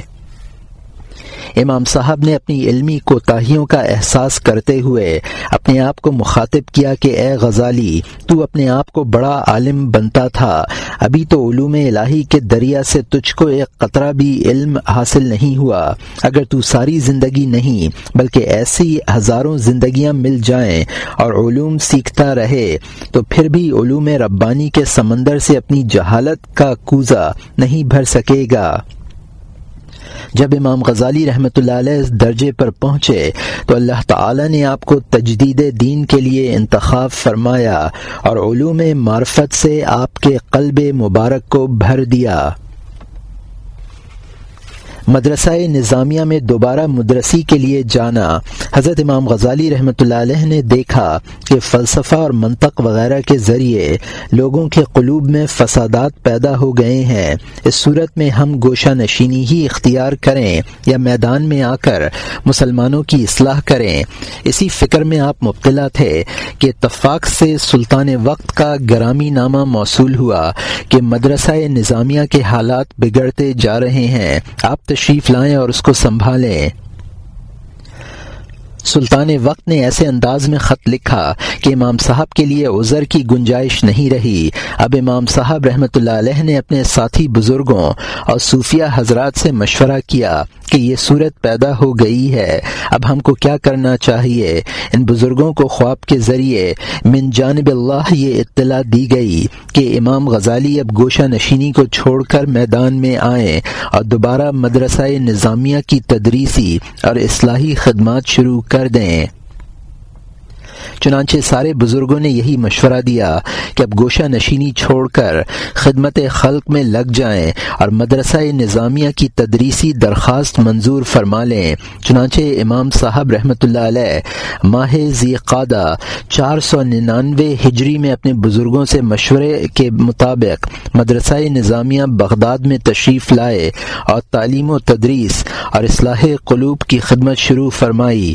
امام صاحب نے اپنی علمی کوتاہیوں کا احساس کرتے ہوئے اپنے آپ کو مخاطب کیا کہ اے غزالی، تو اپنے آپ کو بڑا عالم بنتا تھا۔ ابھی تو علوم الہی کے دریا سے تجھ کو ایک قطرہ بھی علم حاصل نہیں ہوا۔ اگر تو ساری زندگی نہیں، بلکہ ایسی ہزاروں زندگیاں مل جائیں اور علوم سیکھتا رہے، تو پھر بھی علوم ربانی کے سمندر سے اپنی جہالت کا کوزہ نہیں بھر سکے گا۔ جب امام غزالی رحمۃ اللہ علیہ اس درجے پر پہنچے تو اللہ تعالی نے آپ کو تجدید دین کے لیے انتخاب فرمایا اور علوم معرفت سے آپ کے قلب مبارک کو بھر دیا۔ مدرسہ نظامیہ میں دوبارہ مدرسی کے لیے جانا۔ حضرت امام غزالی رحمۃ اللہ علیہ نے دیکھا کہ فلسفہ اور منطق وغیرہ کے ذریعے لوگوں کے قلوب میں فسادات پیدا ہو گئے ہیں۔ اس صورت میں ہم گوشہ نشینی ہی اختیار کریں یا میدان میں آ کر مسلمانوں کی اصلاح کریں۔ اسی فکر میں آپ مبتلا تھے کہ اتفاق سے سلطان وقت کا گرامی نامہ موصول ہوا کہ مدرسہ نظامیہ کے حالات بگڑتے جا رہے ہیں۔ آپ تشریف لائیں اور اس کو سنبھالیں۔ سلطان وقت نے ایسے انداز میں خط لکھا کہ امام صاحب کے لیے عذر کی گنجائش نہیں رہی۔ اب امام صاحب رحمۃ اللہ علیہ نے اپنے ساتھی بزرگوں اور صوفیہ حضرات سے مشورہ کیا کہ یہ صورت پیدا ہو گئی ہے۔ اب ہم کو کیا کرنا چاہیے؟ ان بزرگوں کو خواب کے ذریعے من جانب اللہ یہ اطلاع دی گئی کہ امام غزالی اب گوشہ نشینی کو چھوڑ کر میدان میں آئیں اور دوبارہ مدرسہ نظامیہ کی تدریسی اور اصلاحی خدمات شروع کر دیں۔ چنانچہ سارے بزرگوں نے یہی مشورہ دیا کہ اب گوشہ نشینی چھوڑ کر خدمت خلق میں لگ جائیں اور مدرسہ نظامیہ کی تدریسی درخواست منظور فرما لیں۔ چنانچہ امام صاحب رحمۃ اللہ علیہ ماہ ذی قادہ چار سو ننانوے ہجری میں اپنے بزرگوں سے مشورے کے مطابق مدرسہ نظامیہ بغداد میں تشریف لائے اور تعلیم و تدریس اور اصلاح قلوب کی خدمت شروع فرمائی۔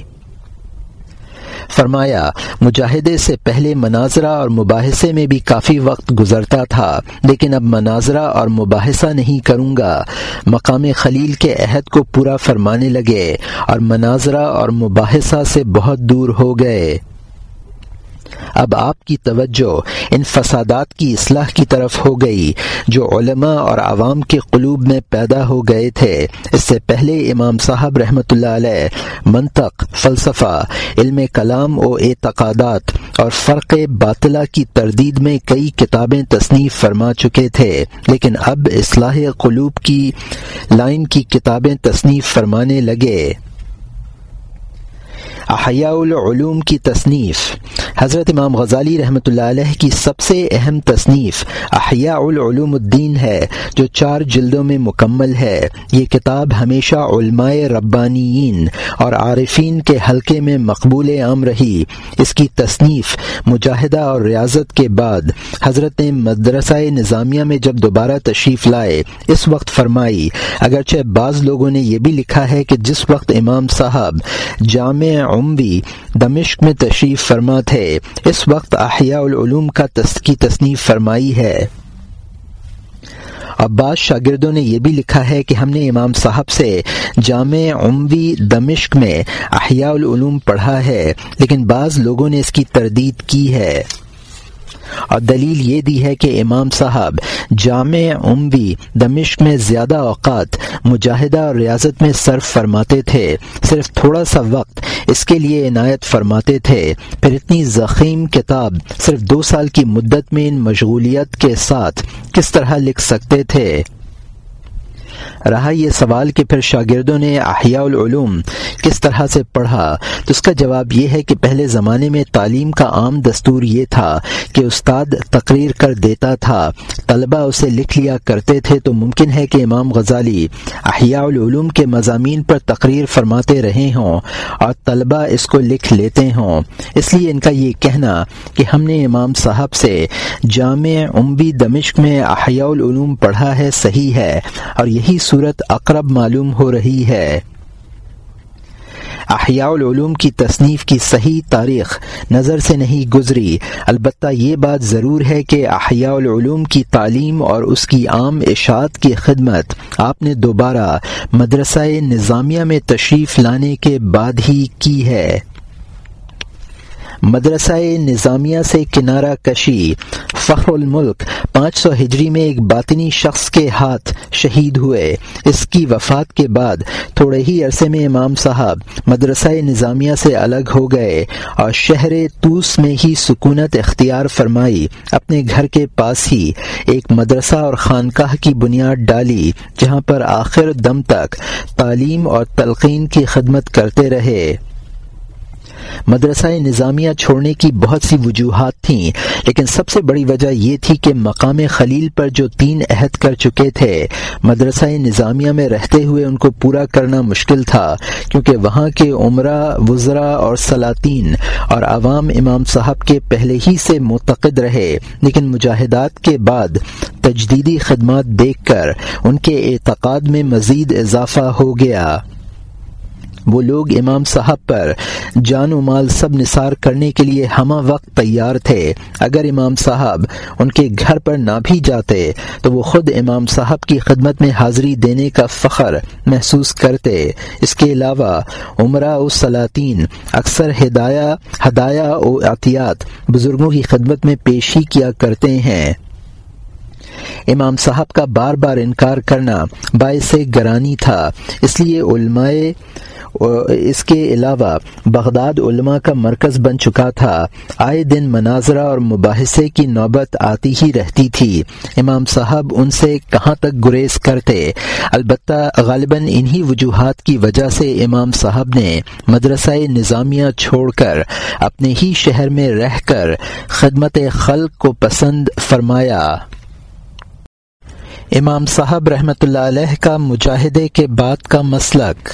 فرمایا، مجاہدے سے پہلے مناظرہ اور مباحثے میں بھی کافی وقت گزرتا تھا، لیکن اب مناظرہ اور مباحثہ نہیں کروں گا۔ مقام خلیل کے عہد کو پورا فرمانے لگے اور مناظرہ اور مباحثہ سے بہت دور ہو گئے۔ اب آپ کی توجہ ان فسادات کی اصلاح کی طرف ہو گئی جو علماء اور عوام کے قلوب میں پیدا ہو گئے تھے۔ اس سے پہلے امام صاحب رحمۃ اللہ علیہ منطق، فلسفہ، علم کلام و اعتقادات اور فرق باطلا کی تردید میں کئی کتابیں تصنیف فرما چکے تھے، لیکن اب اصلاح قلوب کی لائن کی کتابیں تصنیف فرمانے لگے۔ احیاء العلوم کی تصنیف۔ حضرت امام غزالی رحمۃ اللہ علیہ کی سب سے اہم تصنیف احیاء العلوم الدین ہے، جو چار جلدوں میں مکمل ہے۔ یہ کتاب ہمیشہ علماء ربانیین اور عارفین کے حلقے میں مقبول عام رہی۔ اس کی تصنیف مجاہدہ اور ریاضت کے بعد حضرت نے مدرسہ نظامیہ میں جب دوبارہ تشریف لائے، اس وقت فرمائی، اگرچہ بعض لوگوں نے یہ بھی لکھا ہے کہ جس وقت امام صاحب جامع دمشق میں تشریف فرما تھے۔ اس وقت احیاء العلوم کا کی تصنیف فرمائی ہے۔ عباس شاگردوں نے یہ بھی لکھا ہے کہ ہم نے امام صاحب سے جامع عموی دمشق میں احیاء العلوم پڑھا ہے، لیکن بعض لوگوں نے اس کی تردید کی ہے۔ اور دلیل یہ دی ہے کہ امام صاحب جامع عموی دمشق میں زیادہ اوقات مجاہدہ اور ریاضت میں صرف فرماتے تھے، صرف تھوڑا سا وقت اس کے لیے عنایت فرماتے تھے۔ پھر اتنی زخیم کتاب صرف دو سال کی مدت میں ان مشغولیت کے ساتھ کس طرح لکھ سکتے تھے؟ رہا یہ سوال کہ پھر شاگردوں نے احیاء العلوم کس طرح سے پڑھا؟ تو اس کا جواب یہ ہے کہ پہلے زمانے میں تعلیم کا عام دستور یہ تھا کہ استاد تقریر کر دیتا تھا، طلبہ اسے لکھ لیا کرتے تھے تو ممکن ہے کہ امام غزالی احیاء العلوم کے مضامین پر تقریر فرماتے رہے ہوں اور طلبہ اس کو لکھ لیتے ہوں۔ اس لیے ان کا یہ کہنا کہ ہم نے امام صاحب سے جامع عمبی دمشق میں احیاء العلوم پڑھا ہے، صحیح ہے اور یہی صورت اقرب معلوم ہو رہی ہے۔ احیاء العلوم کی تصنیف کی صحیح تاریخ نظر سے نہیں گزری۔ البتہ یہ بات ضرور ہے کہ احیاء العلوم کی تعلیم اور اس کی عام اشاعت کی خدمت آپ نے دوبارہ مدرسہ نظامیہ میں تشریف لانے کے بعد ہی کی ہے۔ مدرسہ نظامیہ سے کنارہ کشی، فخر الملک، پانچ سو ہجری میں ایک باطنی شخص کے ہاتھ شہید ہوئے۔ اس کی وفات کے بعد تھوڑے ہی عرصے میں امام صاحب مدرسہ نظامیہ سے الگ ہو گئے اور شہر توس میں ہی سکونت اختیار فرمائی، اپنے گھر کے پاس ہی ایک مدرسہ اور خانقاہ کی بنیاد ڈالی، جہاں پر آخر دم تک تعلیم اور تلقین کی خدمت کرتے رہے۔ مدرسہ نظامیہ چھوڑنے کی بہت سی وجوہات تھیں، لیکن سب سے بڑی وجہ یہ تھی کہ مقام خلیل پر جو تین عہد کر چکے تھے، مدرسہ نظامیہ میں رہتے ہوئے ان کو پورا کرنا مشکل تھا، کیونکہ وہاں کے عمرہ وزرا اور سلاطین اور عوام امام صاحب کے پہلے ہی سے متقد رہے، لیکن مجاہدات کے بعد تجدیدی خدمات دیکھ کر ان کے اعتقاد میں مزید اضافہ ہو گیا۔ وہ لوگ امام صاحب پر جان و مال سب نثار کرنے کے لیے ہمہ وقت تیار تھے۔ اگر امام صاحب ان کے گھر پر نہ بھی جاتے تو وہ خود امام صاحب کی خدمت میں حاضری دینے کا فخر محسوس کرتے۔ اس کے علاوہ عمرہ و سلاطین اکثر ہدایہ ہدایہ و احتیاط بزرگوں کی خدمت میں پیشی کیا کرتے ہیں۔ امام صاحب کا بار بار انکار کرنا باعث گرانی تھا۔ اس لیے علماء، اس کے علاوہ بغداد علماء کا مرکز بن چکا تھا۔ آئے دن مناظرہ اور مباحثے کی نوبت آتی ہی رہتی تھی۔ امام صاحب ان سے کہاں تک گریز کرتے؟ البتہ غالباً انہی وجوہات کی وجہ سے امام صاحب نے مدرسہ نظامیہ چھوڑ کر اپنے ہی شہر میں رہ کر خدمت خلق کو پسند فرمایا۔ امام صاحب رحمۃ اللہ علیہ کا مجاہدے کے بعد کا مسلک۔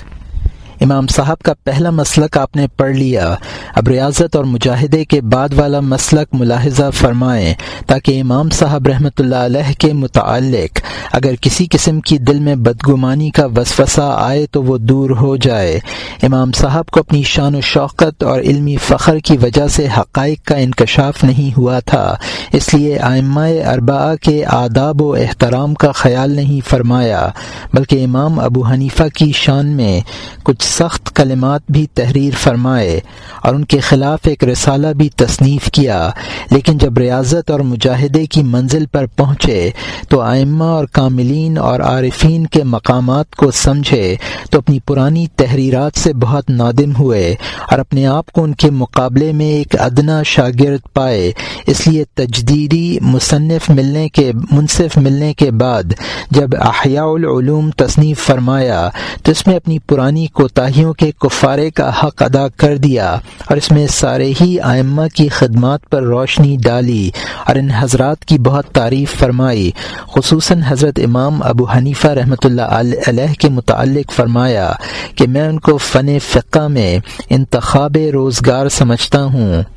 امام صاحب کا پہلا مسلک آپ نے پڑھ لیا۔ اب ریاضت اور مجاہدے کے بعد والا مسلک ملاحظہ فرمائیں تاکہ امام صاحب رحمۃ اللہ علیہ کے متعلق اگر کسی قسم کی دل میں بدگمانی کا وسوسہ آئے تو وہ دور ہو جائے۔ امام صاحب کو اپنی شان و شوقت اور علمی فخر کی وجہ سے حقائق کا انکشاف نہیں ہوا تھا۔ اس لیے آئمہ اربا کے آداب و احترام کا خیال نہیں فرمایا، بلکہ امام ابو حنیفہ کی شان میں کچھ سخت کلمات بھی تحریر فرمائے اور ان کے خلاف ایک رسالہ بھی تصنیف کیا، لیکن جب ریاضت اور مجاہدے کی منزل پر پہنچے تو آئمہ اور کاملین اور عارفین کے مقامات کو سمجھے تو اپنی پرانی تحریرات سے بہت نادم ہوئے اور اپنے آپ کو ان کے مقابلے میں ایک ادنا شاگرد پائے۔ اس لیے تجدیدی مصنف ملنے کے، منصف ملنے کے بعد جب احیاء العلوم تصنیف فرمایا تو اس میں اپنی پرانی کو کوتاہیوں کے کفارے کا حق ادا کر دیا اور اس میں سارے ہی آئمہ کی خدمات پر روشنی ڈالی اور ان حضرات کی بہت تعریف فرمائی۔ خصوصاً حضرت امام ابو حنیفہ رحمۃ اللہ علیہ کے متعلق فرمایا کہ میں ان کو فن فقہ میں انتخاب روزگار سمجھتا ہوں۔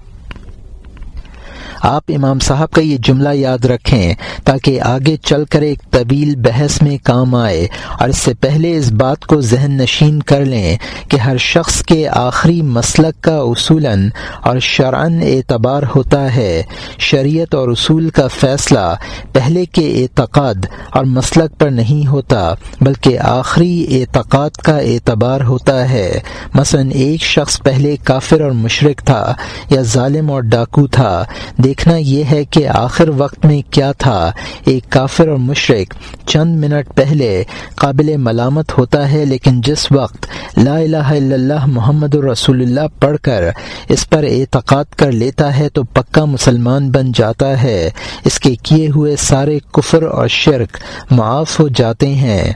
آپ امام صاحب کا یہ جملہ یاد رکھیں تاکہ آگے چل کر ایک طویل بحث میں کام آئے۔ اور اس سے پہلے اس بات کو ذہن نشین کر لیں کہ ہر شخص کے آخری مسلک کا اصولاً اور شرعن اعتبار ہوتا ہے۔ شریعت اور اصول کا فیصلہ پہلے کے اعتقاد اور مسلک پر نہیں ہوتا، بلکہ آخری اعتقاد کا اعتبار ہوتا ہے۔ مثلا ایک شخص پہلے کافر اور مشرق تھا یا ظالم اور ڈاکو تھا دیکھنا یہ ہے کہ آخر وقت میں کیا تھا۔ ایک کافر اور مشرق چند منٹ پہلے قابل ملامت ہوتا ہے، لیکن جس وقت لا الہ الا اللہ محمد الرسول اللہ پڑھ کر اس پر اعتقاد کر لیتا ہے تو پکا مسلمان بن جاتا ہے۔ اس کے کیے ہوئے سارے کفر اور شرک معاف ہو جاتے ہیں۔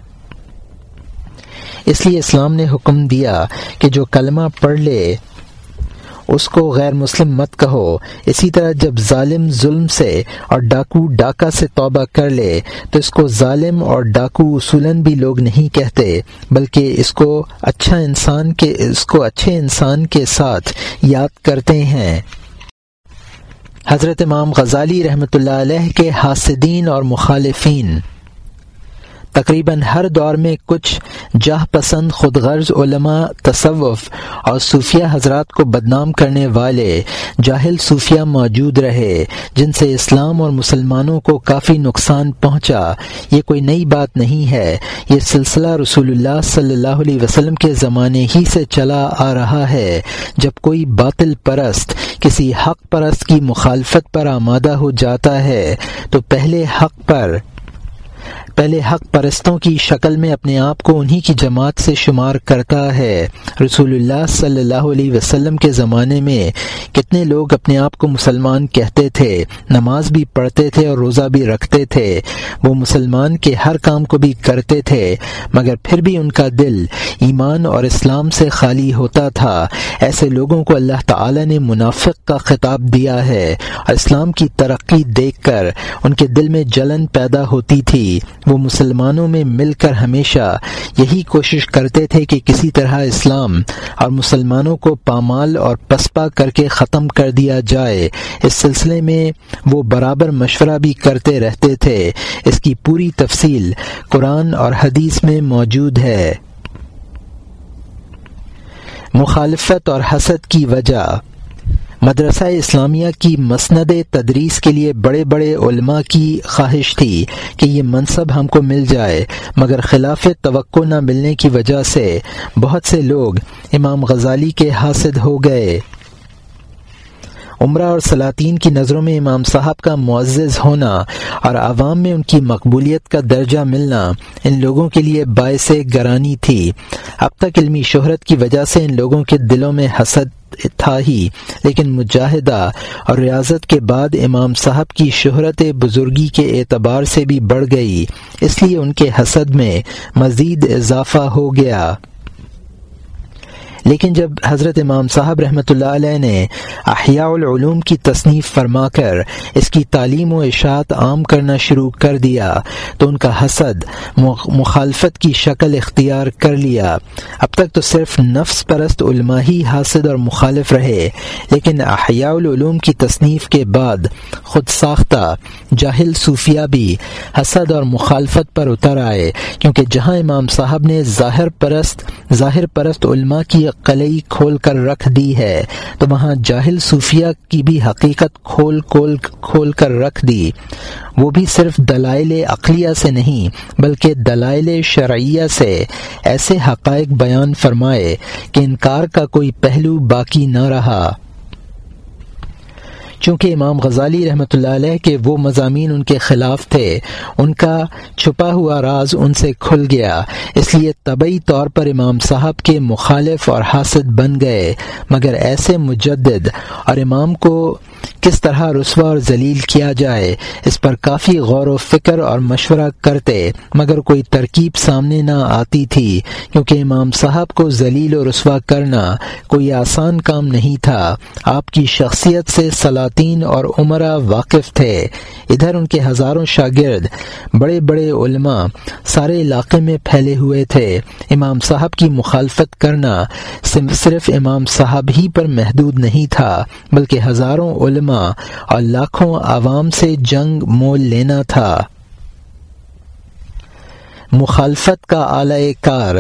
اس لیے اسلام نے حکم دیا کہ جو کلمہ پڑھ لے اس کو غیر مسلم مت کہو۔ اسی طرح جب ظالم ظلم سے اور ڈاکو ڈاکا سے توبہ کر لے، تو اس کو ظالم اور ڈاکو اصولن بھی لوگ نہیں کہتے، بلکہ اس کو اچھا انسان کے، اس کو اچھے انسان کے ساتھ یاد کرتے ہیں۔ حضرت امام غزالی رحمۃ اللہ علیہ کے حاسدین اور مخالفین۔ تقریباً ہر دور میں کچھ جاہ پسند خود غرض علماء تصوف اور صوفیہ حضرات کو بدنام کرنے والے جاہل صوفیہ موجود رہے، جن سے اسلام اور مسلمانوں کو کافی نقصان پہنچا۔ یہ کوئی نئی بات نہیں ہے۔ یہ سلسلہ رسول اللہ صلی اللہ علیہ وسلم کے زمانے ہی سے چلا آ رہا ہے۔ جب کوئی باطل پرست کسی حق پرست کی مخالفت پر آمادہ ہو جاتا ہے، تو پہلے حق پر پہلے حق پرستوں کی شکل میں اپنے آپ کو انہی کی جماعت سے شمار کرتا ہے۔ رسول اللہ صلی اللہ علیہ وسلم کے زمانے میں کتنے لوگ اپنے آپ کو مسلمان کہتے تھے، نماز بھی پڑھتے تھے اور روزہ بھی رکھتے تھے۔ وہ مسلمان کے ہر کام کو بھی کرتے تھے، مگر پھر بھی ان کا دل ایمان اور اسلام سے خالی ہوتا تھا۔ ایسے لوگوں کو اللہ تعالی نے منافق کا خطاب دیا ہے۔ اور اسلام کی ترقی دیکھ کر ان کے دل میں جلن پیدا ہوتی تھی۔ وہ مسلمانوں میں مل کر ہمیشہ یہی کوشش کرتے تھے کہ کسی طرح اسلام اور مسلمانوں کو پامال اور پسپا کر کے ختم کر دیا جائے۔ اس سلسلے میں وہ برابر مشورہ بھی کرتے رہتے تھے۔ اس کی پوری تفصیل قرآن اور حدیث میں موجود ہے۔ مخالفت اور حسد کی وجہ مدرسہ اسلامیہ کی مسند تدریس کے لیے بڑے بڑے علماء کی خواہش تھی کہ یہ منصب ہم کو مل جائے، مگر خلاف توقع نہ ملنے کی وجہ سے بہت سے لوگ امام غزالی کے حاصد ہو گئے۔ عمرہ اور سلاطین کی نظروں میں امام صاحب کا معزز ہونا اور عوام میں ان کی مقبولیت کا درجہ ملنا ان لوگوں کے لیے باعث گرانی تھی۔ اب تک علمی شہرت کی وجہ سے ان لوگوں کے دلوں میں حسد تھا ہی۔ لیکن مجاہدہ اور ریاضت کے بعد امام صاحب کی شہرت بزرگی کے اعتبار سے بھی بڑھ گئی۔ اس لیے ان کے حسد میں مزید اضافہ ہو گیا۔ لیکن جب حضرت امام صاحب رحمۃ اللہ علیہ نے احیاء العلوم کی تصنیف فرما کر اس کی تعلیم و اشاعت عام کرنا شروع کر دیا تو ان کا حسد مخالفت کی شکل اختیار کر لیا۔ اب تک تو صرف نفس پرست علماء ہی حاسد اور مخالف رہے، لیکن احیاء العلوم کی تصنیف کے بعد خود ساختہ جاہل صوفیہ بھی حسد اور مخالفت پر اتر آئے، کیونکہ جہاں امام صاحب نے ظاہر پرست ظاہر پرست علماء کی قلعی کھول کر رکھ دی ہے۔ تو وہاں جاہل صوفیہ کی بھی حقیقت کھول کھول کھول کر رکھ دی۔ وہ بھی صرف دلائل عقلیہ سے نہیں، بلکہ دلائل شرعیہ سے۔ ایسے حقائق بیان فرمائے کہ انکار کا کوئی پہلو باقی نہ رہا۔ چونکہ امام غزالی رحمۃ اللہ علیہ کے وہ مضامین ان کے خلاف تھے، ان کا چھپا ہوا راز ان سے کھل گیا۔ اس لیے طبی طور پر امام صاحب کے مخالف اور حاسد بن گئے، مگر ایسے مجدد اور امام کو کس طرح رسوا اور ذلیل کیا جائے، اس پر کافی غور و فکر اور مشورہ کرتے، مگر کوئی ترکیب سامنے نہ آتی تھی، کیونکہ امام صاحب کو ذلیل و رسوا کرنا کوئی آسان کام نہیں تھا۔ آپ کی شخصیت سے سلاطین اور عمرہ واقف تھے۔ ادھر ان کے ہزاروں شاگرد، بڑے بڑے علماء، سارے علاقے میں پھیلے ہوئے تھے۔ امام صاحب کی مخالفت کرنا صرف امام صاحب ہی پر محدود نہیں تھا، بلکہ ہزاروں علماء اور لاکھوں عوام سے جنگ مول لینا تھا۔ مخالفت کا اعلی کار۔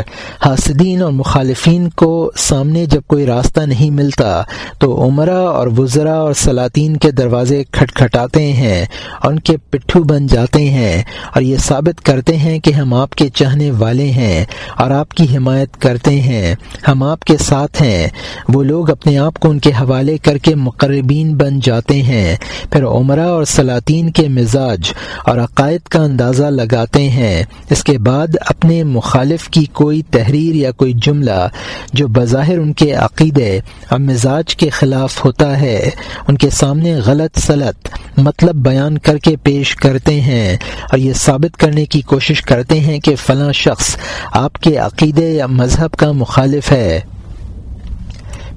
حاسدین اور مخالفین کو سامنے جب کوئی راستہ نہیں ملتا، تو عمرہ اور وزرا اور سلاطین کے دروازے کھٹکھٹاتے ہیں اور ان کے پٹھو بن جاتے ہیں اور یہ ثابت کرتے ہیں کہ ہم آپ کے چاہنے والے ہیں اور آپ کی حمایت کرتے ہیں۔ ہم آپ کے ساتھ ہیں۔ وہ لوگ اپنے آپ کو ان کے حوالے کر کے مقربین بن جاتے ہیں۔ پھر عمرہ اور سلاطین کے مزاج اور عقائد کا اندازہ لگاتے ہیں۔ اس کے بعد اپنے مخالف کی کوئی تحریر یا کوئی جملہ جو بظاہر ان کے عقیدے اور مزاج کے خلاف ہوتا ہے، ان کے سامنے غلط سلط مطلب بیان کر کے پیش کرتے ہیں اور یہ ثابت کرنے کی کوشش کرتے ہیں کہ فلاں شخص آپ کے عقیدے یا مذہب کا مخالف ہے۔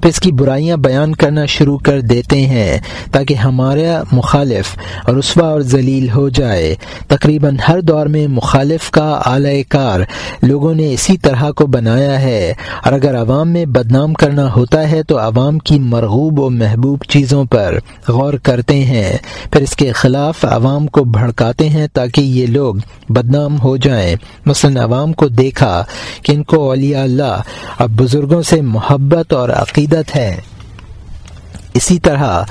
پھر اس کی برائیاں بیان کرنا شروع کر دیتے ہیں تاکہ ہمارا مخالف رسوا اور ذلیل ہو جائے۔ تقریباً ہر دور میں مخالف کا اعلی کار لوگوں نے اسی طرح کو بنایا ہے۔ اور اگر عوام میں بدنام کرنا ہوتا ہے تو عوام کی مرغوب و محبوب چیزوں پر غور کرتے ہیں۔ پھر اس کے خلاف عوام کو بھڑکاتے ہیں تاکہ یہ لوگ بدنام ہو جائیں۔ مثلا عوام کو دیکھا کہ ان کو اولیاء اللہ اب بزرگوں سے محبت اور عقید عقیدت ہے۔ اسی طرح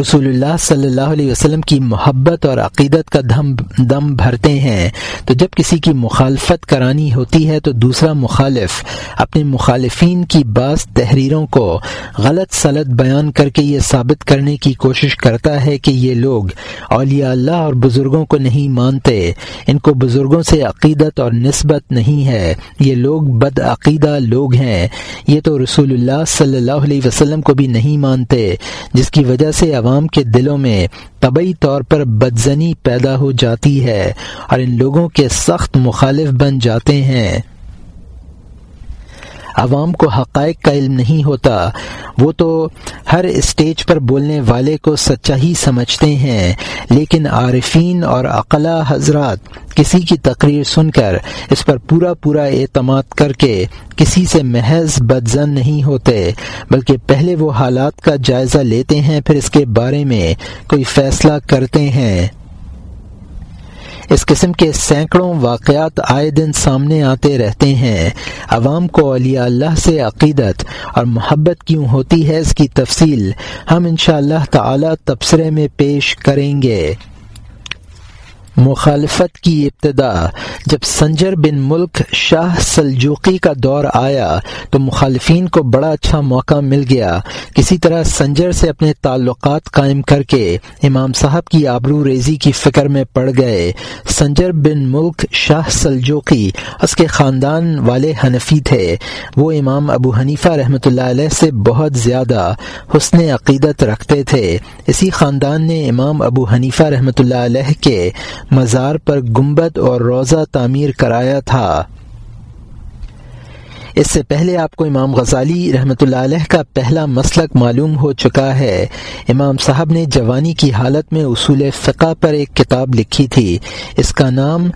رسول اللہ صلی اللہ علیہ وسلم کی محبت اور عقیدت کا دم دم بھرتے ہیں۔ تو جب کسی کی مخالفت کرانی ہوتی ہے تو دوسرا مخالف اپنے مخالفین کی بعض تحریروں کو غلط سلط بیان کر کے یہ ثابت کرنے کی کوشش کرتا ہے کہ یہ لوگ اولیاء اللہ اور بزرگوں کو نہیں مانتے۔ ان کو بزرگوں سے عقیدت اور نسبت نہیں ہے۔ یہ لوگ بد عقیدہ لوگ ہیں۔ یہ تو رسول اللہ صلی اللہ علیہ وسلم کو بھی نہیں مانتے۔ جس کی وجہ سے عوام کے دلوں میں طبی طور پر بدزنی پیدا ہو جاتی ہے اور ان لوگوں کے سخت مخالف بن جاتے ہیں۔ عوام کو حقائق کا علم نہیں ہوتا۔ وہ تو ہر اسٹیج پر بولنے والے کو سچا ہی سمجھتے ہیں۔ لیکن عارفین اور اقلا حضرات کسی کی تقریر سن کر اس پر پورا پورا اعتماد کر کے کسی سے محض بدزن نہیں ہوتے، بلکہ پہلے وہ حالات کا جائزہ لیتے ہیں، پھر اس کے بارے میں کوئی فیصلہ کرتے ہیں۔ اس قسم کے سینکڑوں واقعات آئے دن سامنے آتے رہتے ہیں۔ عوام کو اولیاء اللہ سے عقیدت اور محبت کیوں ہوتی ہے اس کی تفصیل ہم انشاءاللہ اللہ تعالی تبصرے میں پیش کریں گے۔ مخالفت کی ابتدا۔ جب سنجر بن ملک شاہ سلجوقی کا دور آیا، تو مخالفین کو بڑا اچھا موقع مل گیا۔ کسی طرح سنجر سے اپنے تعلقات قائم کر کے امام صاحب کی آبرو ریزی کی فکر میں پڑ گئے۔ سنجر بن ملک شاہ سلجوقی اس کے خاندان والے حنفی تھے۔ وہ امام ابو حنیفہ رحمۃ اللہ علیہ سے بہت زیادہ حسن عقیدت رکھتے تھے۔ اسی خاندان نے امام ابو حنیفہ رحمۃ اللہ علیہ کے مزار پر گنبد اور روزہ تعمیر کرایا تھا۔ اس سے پہلے آپ کو امام غزالی رحمۃ اللہ علیہ کا پہلا مسلک معلوم ہو چکا ہے۔ امام صاحب نے جوانی کی حالت میں اصول فقہ پر ایک کتاب لکھی تھی۔ اس کا نام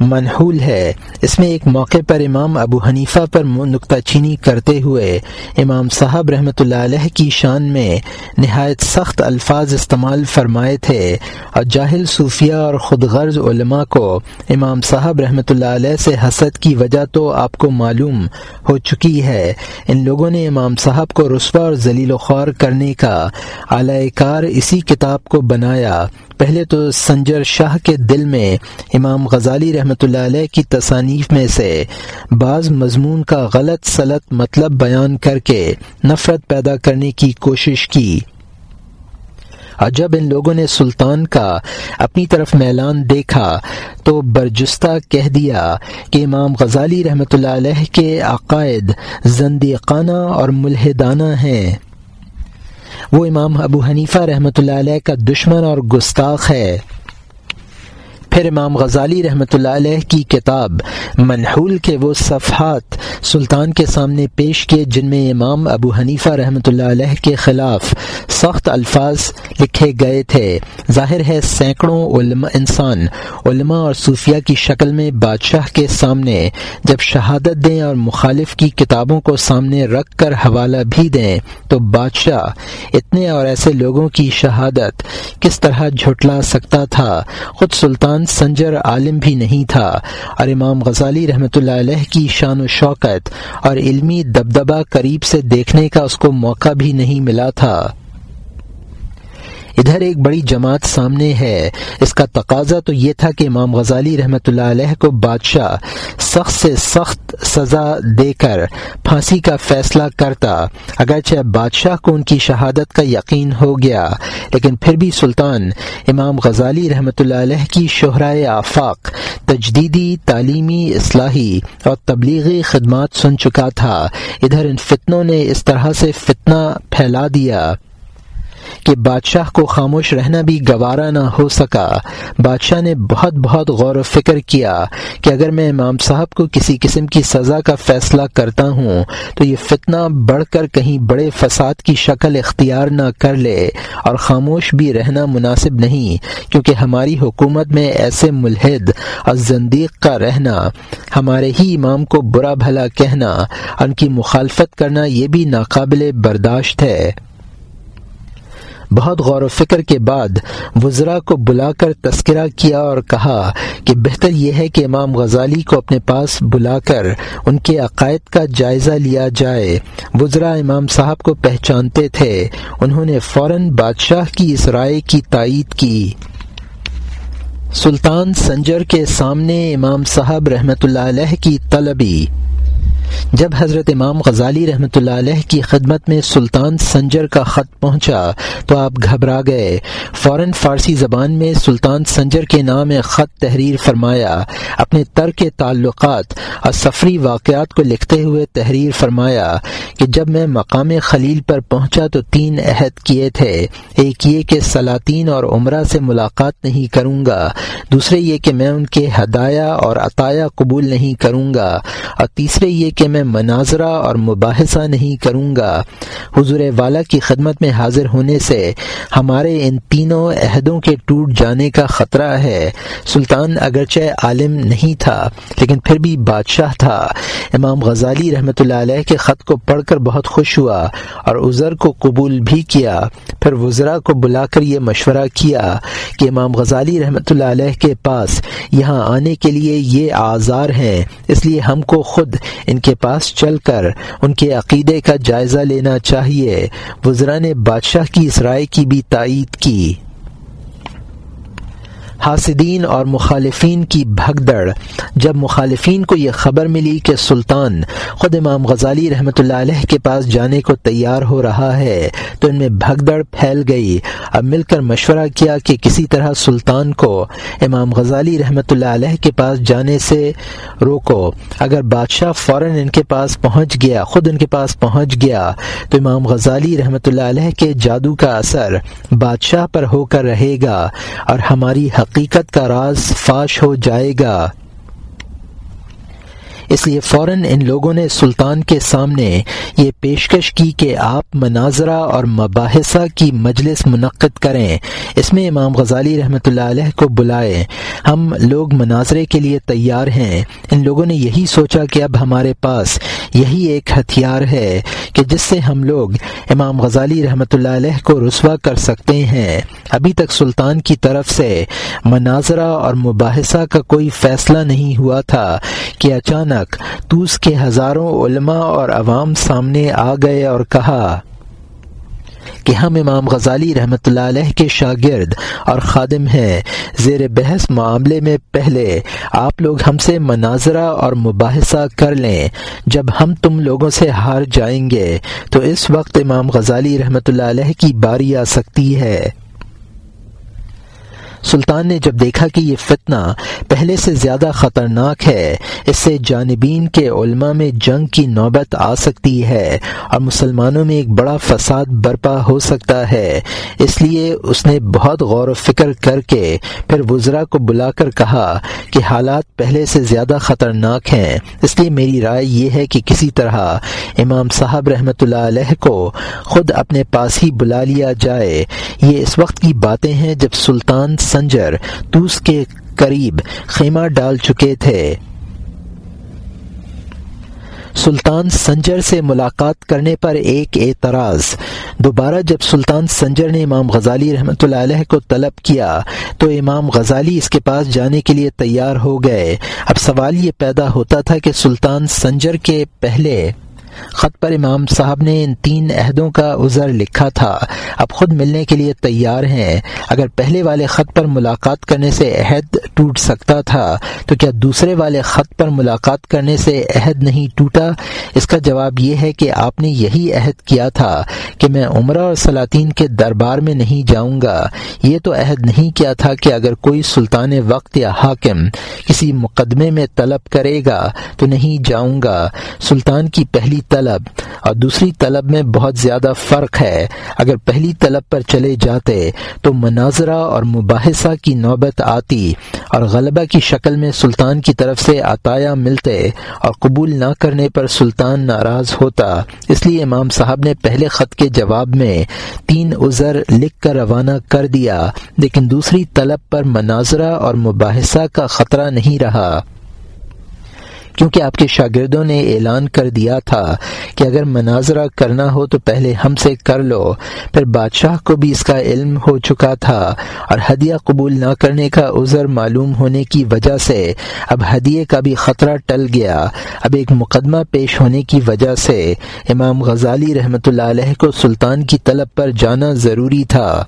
منحول ہے۔ اس میں ایک موقع پر امام ابو حنیفہ پر نکتہ چینی کرتے ہوئے امام صاحب رحمۃ اللہ علیہ کی شان میں نہایت سخت الفاظ استعمال فرمائے تھے اور جاہل صوفیہ اور خود غرض علماء کو امام صاحب رحمۃ اللہ علیہ سے حسد کی وجہ تو آپ کو معلوم ہو چکی ہے۔ ان لوگوں نے امام صاحب کو رسوا اور ذلیل و خوار کرنے کا اعلی کار اسی کتاب کو بنایا۔ پہلے تو سنجر شاہ کے دل میں امام غزالی رحمۃ اللہ علیہ کی تصانیف میں سے بعض مضمون کا غلط سلط مطلب بیان کر کے نفرت پیدا کرنے کی کوشش کی۔ اور جب ان لوگوں نے سلطان کا اپنی طرف میلان دیکھا تو برجستہ کہہ دیا کہ امام غزالی رحمۃ اللہ علیہ کے عقائد زندیقانہ اور ملحدانہ ہیں۔ وہ امام ابو حنیفہ رحمۃ اللہ علیہ کا دشمن اور گستاخ ہے۔ پھر امام غزالی رحمۃ اللہ علیہ کی کتاب منحول کے وہ صفحات سلطان کے سامنے پیش کیے جن میں امام ابو حنیفہ رحمۃ اللہ علیہ کے خلاف سخت الفاظ لکھے گئے تھے۔ ظاہر ہے سینکڑوں علماء انسان، علماء اور صوفیہ کی شکل میں بادشاہ کے سامنے جب شہادت دیں اور مخالف کی کتابوں کو سامنے رکھ کر حوالہ بھی دیں تو بادشاہ اتنے اور ایسے لوگوں کی شہادت کس طرح جھٹلا سکتا تھا؟ خود سلطان سنجر عالم بھی نہیں تھا۔ اور امام غزالی رحمۃ اللہ علیہ کی شان و شوکت اور علمی دبدبہ قریب سے دیکھنے کا اس کو موقع بھی نہیں ملا تھا۔ ادھر ایک بڑی جماعت سامنے ہے۔ اس کا تقاضا تو یہ تھا کہ امام غزالی رحمۃ اللہ علیہ کو بادشاہ سخت سے سخت سزا دے کر پھانسی کا فیصلہ کرتا۔ اگرچہ بادشاہ کو ان کی شہادت کا یقین ہو گیا، لیکن پھر بھی سلطان امام غزالی رحمۃ اللہ علیہ کی شہرائے آفاق، تجدیدی، تعلیمی، اصلاحی اور تبلیغی خدمات سن چکا تھا۔ ادھر ان فتنوں نے اس طرح سے فتنہ پھیلا دیا۔ کہ بادشاہ کو خاموش رہنا بھی گوارا نہ ہو سکا۔ بادشاہ نے بہت بہت غور و فکر کیا کہ اگر میں امام صاحب کو کسی قسم کی سزا کا فیصلہ کرتا ہوں تو یہ فتنہ بڑھ کر کہیں بڑے فساد کی شکل اختیار نہ کر لے اور خاموش بھی رہنا مناسب نہیں، کیونکہ ہماری حکومت میں ایسے ملحد اور زندیق کا رہنا، ہمارے ہی امام کو برا بھلا کہنا، ان کی مخالفت کرنا یہ بھی ناقابل برداشت ہے۔ بہت غور و فکر کے بعد وزرا کو بلا کر تذکرہ کیا اور کہا کہ بہتر یہ ہے کہ امام غزالی کو اپنے پاس بلا کر ان کے عقائد کا جائزہ لیا جائے۔ وزرا امام صاحب کو پہچانتے تھے۔ انہوں نے فوراً بادشاہ کی اس رائے کی تائید کی۔ سلطان سنجر کے سامنے امام صاحب رحمۃ اللہ علیہ کی طلبی۔ جب حضرت امام غزالی رحمۃ اللہ علیہ کی خدمت میں سلطان سنجر کا خط پہنچا تو آپ گھبرا گئے۔ فوراً فارسی زبان میں سلطان سنجر کے نام خط تحریر فرمایا۔ اپنے ترک تعلقات اور سفری واقعات کو لکھتے ہوئے تحریر فرمایا کہ جب میں مقام خلیل پر پہنچا تو تین عہد کیے تھے۔ ایک یہ کہ سلاطین اور عمرہ سے ملاقات نہیں کروں گا۔ دوسرے یہ کہ میں ان کے ہدایہ اور عطایا قبول نہیں کروں گا۔ اور تیسرے یہ کہ میں مناظرہ اور مباحثہ نہیں کروں گا۔ حضور والا کی خدمت میں حاضر ہونے سے ہمارے ان تینوں عہدوں کے ٹوٹ جانے کا خطرہ ہے۔ سلطان اگرچہ عالم نہیں تھا، لیکن پھر بھی بادشاہ تھا۔ امام غزالی رحمۃ اللہ علیہ کے خط کو پڑھ کر بہت خوش ہوا اور عذر کو قبول بھی کیا۔ پھر وزرا کو بلا کر یہ مشورہ کیا کہ امام غزالی رحمۃ اللہ علیہ کے پاس یہاں آنے کے لیے یہ آزار ہیں، اس لیے ہم کو خود ان کے پاس چل کر ان کے عقیدے کا جائزہ لینا چاہیے۔ وزرا نے بادشاہ کی اس رائے کی بھی تائید کی۔ حاسدین اور مخالفین کی بھگدڑ۔ جب مخالفین کو یہ خبر ملی کہ سلطان خود امام غزالی رحمۃ اللہ علیہ کے پاس جانے کو تیار ہو رہا ہے، تو ان میں بھگدڑ پھیل گئی۔ اب مل کر مشورہ کیا کہ کسی طرح سلطان کو امام غزالی رحمۃ اللہ علیہ کے پاس جانے سے روکو۔ اگر بادشاہ فوراً ان کے پاس پہنچ گیا، خود ان کے پاس پہنچ گیا، تو امام غزالی رحمۃ اللہ علیہ کے جادو کا اثر بادشاہ پر ہو کر رہے گا اور ہماری حقیقت کا راز فاش ہو جائے گا۔ اس لیے فوراً ان لوگوں نے سلطان کے سامنے یہ پیشکش کی کہ آپ مناظرہ اور مباحثہ کی مجلس منعقد کریں۔ اس میں امام غزالی رحمۃ اللہ علیہ کو بلائے، ہم لوگ مناظرے کے لیے تیار ہیں۔ ان لوگوں نے یہی سوچا کہ اب ہمارے پاس یہی ایک ہتھیار ہے کہ جس سے ہم لوگ امام غزالی رحمۃ اللہ علیہ کو رسوا کر سکتے ہیں۔ ابھی تک سلطان کی طرف سے مناظرہ اور مباحثہ کا کوئی فیصلہ نہیں ہوا تھا کہ اچانک تک توس کے ہزاروں علماء اور عوام سامنے آ گئے اور کہا کہ ہم امام غزالی رحمۃ اللہ علیہ کے شاگرد اور خادم ہیں۔ زیر بحث معاملے میں پہلے آپ لوگ ہم سے مناظرہ اور مباحثہ کر لیں۔ جب ہم تم لوگوں سے ہار جائیں گے تو اس وقت امام غزالی رحمۃ اللہ علیہ کی باری آ سکتی ہے۔ سلطان نے جب دیکھا کہ یہ فتنہ پہلے سے زیادہ خطرناک ہے، اس سے جانبین کے علماء میں جنگ کی نوبت آ سکتی ہے اور مسلمانوں میں ایک بڑا فساد برپا ہو سکتا ہے۔ اس لیے اس نے بہت غور و فکر کر کے پھر وزرا کو بلا کر کہا کہ حالات پہلے سے زیادہ خطرناک ہیں۔ اس لیے میری رائے یہ ہے کہ کسی طرح امام صاحب رحمۃ اللہ علیہ کو خود اپنے پاس ہی بلا لیا جائے۔ یہ اس وقت کی باتیں ہیں جب سلطان سنجر توس کے قریب خیمہ ڈال چکے تھے۔ سلطان سنجر سے ملاقات کرنے پر ایک اعتراض۔ دوبارہ جب سلطان سنجر نے امام غزالی رحمۃ اللہ علیہ کو طلب کیا، تو امام غزالی اس کے پاس جانے کے لیے تیار ہو گئے۔ اب سوال یہ پیدا ہوتا تھا کہ سلطان سنجر کے پہلے خط پر امام صاحب نے ان تین عہدوں کا عذر لکھا تھا۔ اب خود ملنے کے لیے تیار ہیں۔ اگر پہلے والے خط پر ملاقات کرنے سے عہد ٹوٹ سکتا تھا، تو کیا دوسرے والے خط پر ملاقات کرنے سے عہد نہیں ٹوٹا؟ اس کا جواب یہ ہے کہ آپ نے یہی عہد کیا تھا کہ میں عمرہ اور سلاطین کے دربار میں نہیں جاؤں گا۔ یہ تو عہد نہیں کیا تھا کہ اگر کوئی سلطان وقت یا حاکم کسی مقدمے میں طلب کرے گا تو نہیں جاؤں گا۔ سلطان کی پہلی طلب۔ اور دوسری طلب میں بہت زیادہ فرق ہے۔ اگر پہلی طلب پر چلے جاتے تو مناظرہ اور مباحثہ کی نوبت آتی اور غلبہ کی شکل میں سلطان کی طرف سے عطایا ملتے اور قبول نہ کرنے پر سلطان ناراض ہوتا۔ اس لیے امام صاحب نے پہلے خط کے جواب میں تین عذر لکھ کر روانہ کر دیا، لیکن دوسری طلب پر مناظرہ اور مباحثہ کا خطرہ نہیں رہا۔ کیونکہ آپ کے شاگردوں نے اعلان کر دیا تھا کہ اگر مناظرہ کرنا ہو تو پہلے ہم سے کر لو۔ پھر بادشاہ کو بھی اس کا علم ہو چکا تھا اور ہدیہ قبول نہ کرنے کا عذر معلوم ہونے کی وجہ سے اب ہدیے کا بھی خطرہ ٹل گیا۔ اب ایک مقدمہ پیش ہونے کی وجہ سے امام غزالی رحمۃ اللہ علیہ کو سلطان کی طلب پر جانا ضروری تھا۔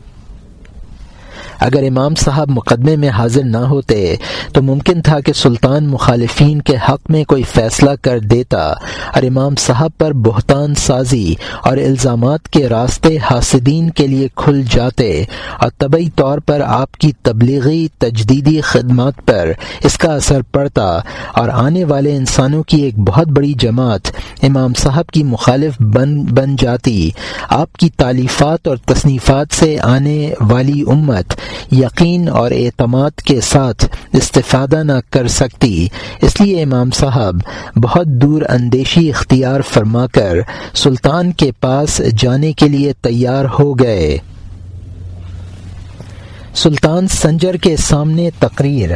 اگر امام صاحب مقدمے میں حاضر نہ ہوتے، تو ممکن تھا کہ سلطان مخالفین کے حق میں کوئی فیصلہ کر دیتا۔ اور امام صاحب پر بہتان سازی اور الزامات کے راستے حاسدین کے لیے کھل جاتے۔ اور طبی طور پر آپ کی تبلیغی تجدیدی خدمات پر اس کا اثر پڑتا۔ اور آنے والے انسانوں کی ایک بہت بڑی جماعت امام صاحب کی مخالف بن بن جاتی۔ آپ کی تعلیفات اور تصنیفات سے آنے والی امت یقین اور اعتماد کے ساتھ استفادہ نہ کر سکتی۔ اس لیے امام صاحب بہت دور اندیشی اختیار فرما کر سلطان کے پاس جانے کے لیے تیار ہو گئے۔ سلطان سنجر کے سامنے تقریر۔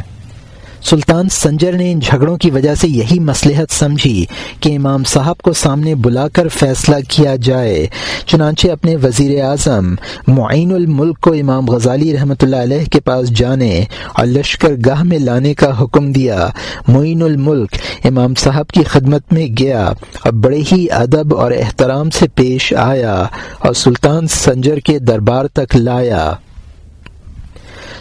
سلطان سنجر نے ان جھگڑوں کی وجہ سے یہی مصلحت سمجھی کہ امام صاحب کو سامنے بلا کر فیصلہ کیا جائے۔ چنانچہ اپنے وزیر اعظم معین الملک کو امام غزالی رحمۃ اللہ علیہ کے پاس جانے اور لشکر گاہ میں لانے کا حکم دیا۔ معین الملک امام صاحب کی خدمت میں گیا اور بڑے ہی ادب اور احترام سے پیش آیا اور سلطان سنجر کے دربار تک لایا۔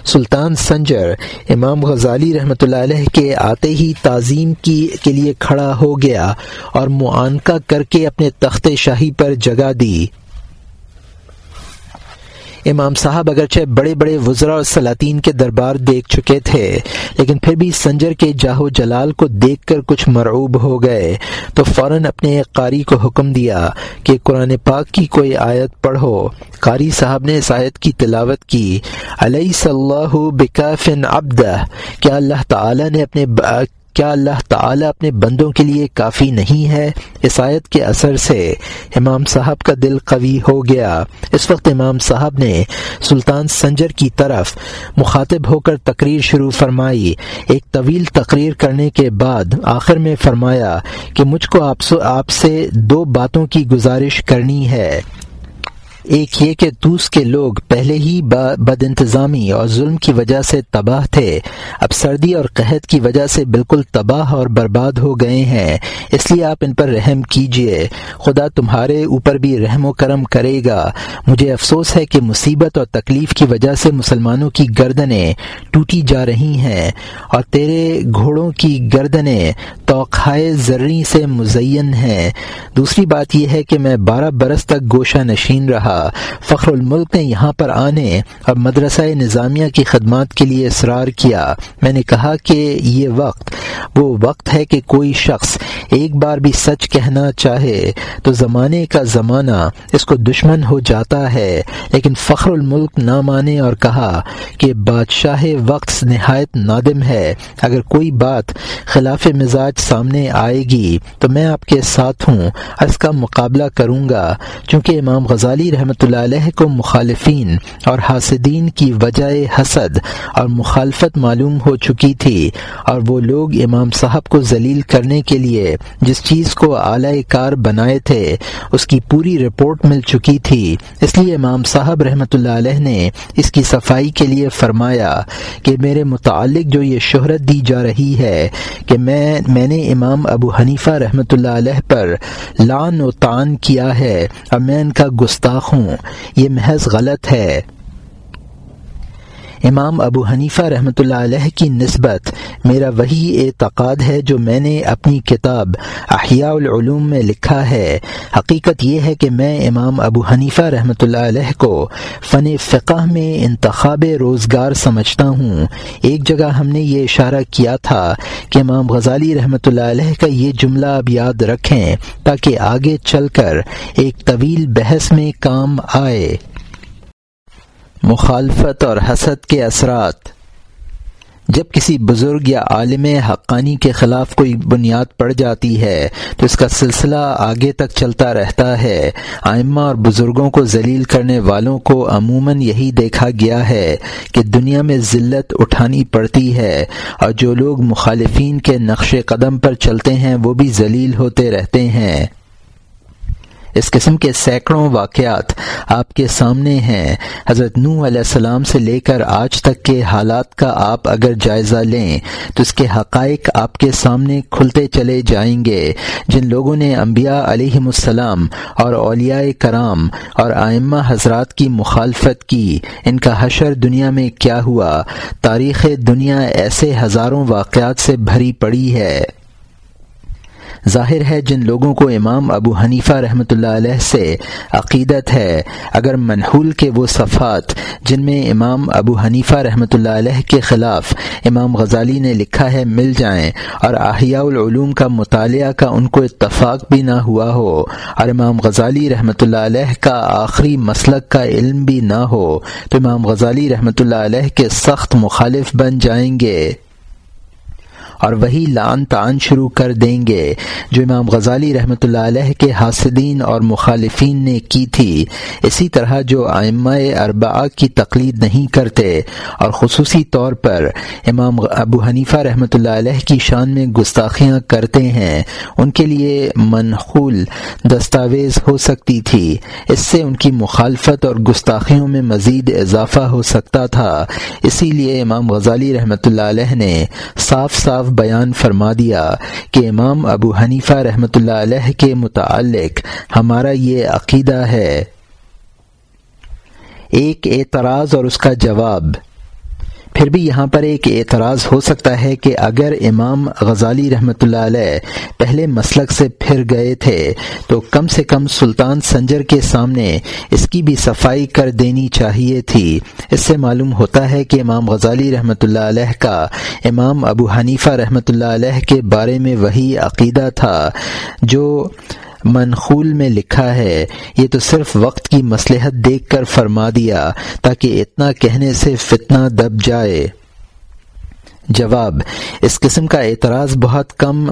سلطان سنجر، امام غزالی رحمۃ اللہ علیہ کے آتے ہی تعظیم کی کے لیے کھڑا ہو گیا اور معانقہ کر کے اپنے تخت شاہی پر جگہ دی۔ امام صاحب اگرچہ بڑے بڑے وزراء اور سلاطین کے دربار دیکھ چکے تھے، لیکن پھر بھی سنجر کے جاہو جلال کو دیکھ کر کچھ مرعوب ہو گئے۔ تو فوراً اپنے ایک قاری کو حکم دیا کہ قرآن پاک کی کوئی آیت پڑھو۔ قاری صاحب نے اس آیت کی تلاوت کی۔ علیہ صلی اللہ بکافن عبدہ کیا اللہ تعالی نے اپنے کیا اللہ تعالی اپنے بندوں کے لیے کافی نہیں ہے؟ اس آیت کے اثر سے امام صاحب کا دل قوی ہو گیا۔ اس وقت امام صاحب نے سلطان سنجر کی طرف مخاطب ہو کر تقریر شروع فرمائی۔ ایک طویل تقریر کرنے کے بعد آخر میں فرمایا کہ مجھ کو آپ سے دو باتوں کی گزارش کرنی ہے۔ ایک یہ کہ دوس کے لوگ پہلے ہی بد انتظامی اور ظلم کی وجہ سے تباہ تھے۔ اب سردی اور قحط کی وجہ سے بالکل تباہ اور برباد ہو گئے ہیں۔ اس لیے آپ ان پر رحم کیجیے۔ خدا تمہارے اوپر بھی رحم و کرم کرے گا۔ مجھے افسوس ہے کہ مصیبت اور تکلیف کی وجہ سے مسلمانوں کی گردنیں ٹوٹی جا رہی ہیں اور تیرے گھوڑوں کی گردنیں توقائے زرعی سے مزین ہیں۔ دوسری بات یہ ہے کہ میں بارہ برس تک گوشہ نشین رہا۔ فخر الملک نے یہاں پر آنے اور مدرسہ نظامیہ کی خدمات کے لیے اصرار کیا۔ میں نے کہا کہ یہ وقت، وہ وقت ہے کہ کوئی شخص ایک بار بھی سچ کہنا چاہے تو زمانے کا زمانہ اس کو دشمن ہو جاتا ہے۔ لیکن فخر الملک نہ مانے اور کہا کہ بادشاہ وقت نہایت نادم ہے۔ اگر کوئی بات خلاف مزاج سامنے آئے گی تو میں آپ کے ساتھ ہوں اس کا مقابلہ کروں گا۔ چونکہ امام غزالی رہ رحمۃ اللہ علیہ کو مخالفین اور حاسدین کی وجہ حسد اور مخالفت معلوم ہو چکی تھی اور وہ لوگ امام صاحب کو ذلیل کرنے کے لیے جس چیز کو اعلی کار بنائے تھے، اس کی پوری رپورٹ مل چکی تھی۔ اس لیے امام صاحب رحمۃ اللہ علیہ نے اس کی صفائی کے لیے فرمایا کہ میرے متعلق جو یہ شہرت دی جا رہی ہے کہ میں میں نے امام ابو حنیفہ رحمۃ اللہ علیہ پر لان و تان کیا ہے اور میں ان کا گستاخ ہوں۔ یہ محض غلط ہے۔ امام ابو حنیفہ رحمۃ اللہ علیہ کی نسبت میرا وہی اعتقاد ہے جو میں نے اپنی کتاب احیاء العلوم میں لکھا ہے۔ حقیقت یہ ہے کہ میں امام ابو حنیفہ رحمۃ اللہ علیہ کو فن فقہ میں انتخاب روزگار سمجھتا ہوں۔ ایک جگہ ہم نے یہ اشارہ کیا تھا کہ امام غزالی رحمۃ اللہ علیہ کا یہ جملہ اب یاد رکھیں تاکہ آگے چل کر ایک طویل بحث میں کام آئے۔ مخالفت اور حسد کے اثرات۔ جب کسی بزرگ یا عالم حقانی کے خلاف کوئی بنیاد پڑ جاتی ہے، تو اس کا سلسلہ آگے تک چلتا رہتا ہے۔ آئمہ اور بزرگوں کو ذلیل کرنے والوں کو عموماً یہی دیکھا گیا ہے کہ دنیا میں ذلت اٹھانی پڑتی ہے اور جو لوگ مخالفین کے نقش قدم پر چلتے ہیں، وہ بھی ذلیل ہوتے رہتے ہیں۔ اس قسم کے سینکڑوں واقعات آپ کے سامنے ہیں۔ حضرت نو علیہ السلام سے لے کر آج تک کے حالات کا آپ اگر جائزہ لیں، تو اس کے حقائق آپ کے سامنے کھلتے چلے جائیں گے۔ جن لوگوں نے انبیاء علیہ السلام اور اولیاء کرام اور آئمہ حضرات کی مخالفت کی، ان کا حشر دنیا میں کیا ہوا؟ تاریخ دنیا ایسے ہزاروں واقعات سے بھری پڑی ہے۔ ظاہر ہے جن لوگوں کو امام ابو حنیفہ رحمۃ اللہ علیہ سے عقیدت ہے، اگر منحول کے وہ صفات جن میں امام ابو حنیفہ رحمۃ اللہ علیہ کے خلاف امام غزالی نے لکھا ہے مل جائیں اور احیاء العلوم کا مطالعہ کا ان کو اتفاق بھی نہ ہوا ہو اور امام غزالی رحمۃ اللہ علیہ کا آخری مسلک کا علم بھی نہ ہو، تو امام غزالی رحمۃ اللہ علیہ کے سخت مخالف بن جائیں گے۔ اور وہی لان تان شروع کر دیں گے، جو امام غزالی رحمۃ اللہ علیہ کے حاسدین اور مخالفین نے کی تھی۔ اسی طرح جو آئمہ اربعہ کی تقلید نہیں کرتے، اور خصوصی طور پر امام ابو حنیفہ رحمۃ اللہ علیہ کی شان میں گستاخیاں کرتے ہیں، ان کے لیے منحول دستاویز ہو سکتی تھی۔ اس سے ان کی مخالفت اور گستاخیوں میں مزید اضافہ ہو سکتا تھا۔ اسی لیے امام غزالی رحمۃ اللہ علیہ نے صاف صاف بیان فرما دیا کہ امام ابو حنیفہ رحمۃ اللہ علیہ کے متعلق ہمارا یہ عقیدہ ہے۔ ایک اعتراض اور اس کا جواب پھر بھی یہاں پر ایک اعتراض ہو سکتا ہے کہ اگر امام غزالی رحمۃ اللہ علیہ پہلے مسلک سے پھر گئے تھے، تو کم سے کم سلطان سنجر کے سامنے اس کی بھی صفائی کر دینی چاہیے تھی۔ اس سے معلوم ہوتا ہے کہ امام غزالی رحمۃ اللہ علیہ کا امام ابو حنیفہ رحمۃ اللہ علیہ کے بارے میں وہی عقیدہ تھا، جو منخول میں لکھا ہے، یہ تو صرف وقت کی مصلحت دیکھ کر فرما دیا تاکہ اتنا کہنے سے فتنہ دب جائے۔ جواب، اس قسم کا اعتراض بہت کم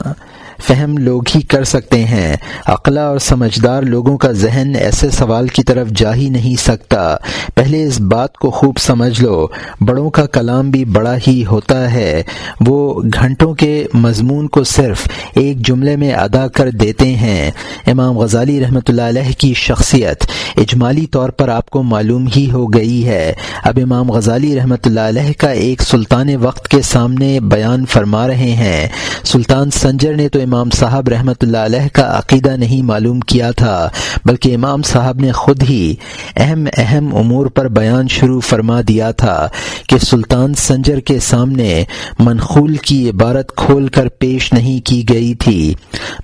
فہم لوگ ہی کر سکتے ہیں۔ عقلا اور سمجھدار لوگوں کا ذہن ایسے سوال کی طرف جا ہی نہیں سکتا۔ پہلے اس بات کو خوب سمجھ لو۔ بڑوں کا کلام بھی بڑا ہی ہوتا ہے۔ وہ گھنٹوں کے مضمون کو صرف ایک جملے میں ادا کر دیتے ہیں۔ امام غزالی رحمۃ اللہ علیہ کی شخصیت اجمالی طور پر آپ کو معلوم ہی ہو گئی ہے۔ اب امام غزالی رحمۃ اللہ علیہ کا ایک سلطان وقت کے سامنے بیان فرما رہے ہیں۔ سلطان سنجر نے تو امام امام صاحب رحمۃ اللہ علیہ کا عقیدہ نہیں معلوم کیا تھا، بلکہ امام صاحب نے خود ہی اہم اہم امور پر بیان شروع فرما دیا تھا کہ سلطان سنجر کے سامنے منخول کی عبارت کھول کر پیش نہیں کی گئی تھی۔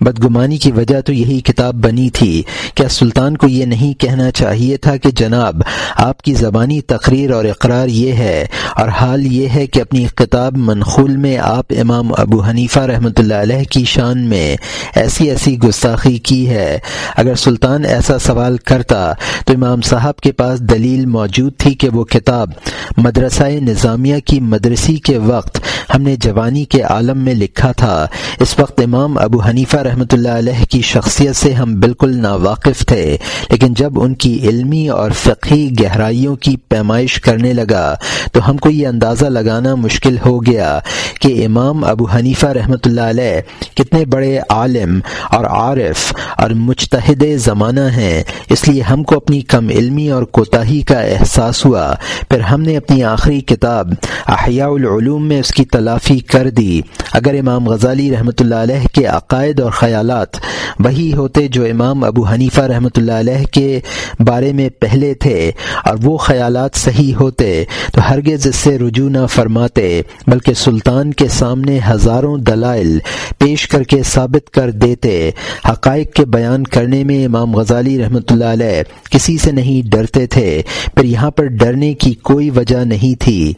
بدگمانی کی وجہ تو یہی کتاب بنی تھی کیا سلطان کو یہ نہیں کہنا چاہیے تھا کہ جناب، آپ کی زبانی تقریر اور اقرار یہ ہے اور حال یہ ہے کہ اپنی کتاب منخول میں آپ امام ابو حنیفہ رحمۃ اللہ علیہ کی شان میں ایسی ایسی گستاخی کی ہے۔ اگر سلطان ایسا سوال کرتا تو امام صاحب کے پاس دلیل موجود تھی کہ وہ کتاب مدرسہ نظامیہ کی مدرسی کے وقت ہم نے جوانی کے عالم میں لکھا تھا۔ اس وقت امام ابو حنیفہ رحمۃ اللہ علیہ کی شخصیت سے ہم بالکل ناواقف تھے، لیکن جب ان کی علمی اور فقہی گہرائیوں کی پیمائش کرنے لگا، تو ہم کو یہ اندازہ لگانا مشکل ہو گیا کہ امام ابو حنیفہ رحمۃ اللہ علیہ کتنے بڑے عالم اور عارف اور مجتہد زمانہ ہیں۔ اس لیے ہم کو اپنی کم علمی اور کوتاہی کا احساس ہوا۔ پھر ہم نے اپنی آخری کتاب احیاء العلوم میں اس کی تلافی کر دی۔ اگر امام غزالی رحمۃ اللہ علیہ کے عقائد اور خیالات وہی ہوتے جو امام ابو حنیفہ رحمۃ اللہ علیہ کے بارے میں پہلے تھے اور وہ خیالات صحیح ہوتے، تو ہرگز اس سے رجوع نہ فرماتے، بلکہ سلطان کے سامنے ہزاروں دلائل پیش کر کے ثابت کر دیتے۔ حقائق کے بیان کرنے میں امام غزالی رحمۃ اللہ علیہ کسی سے نہیں ڈرتے تھے پھر یہاں پر ڈرنے کی کوئی وجہ نہیں تھی۔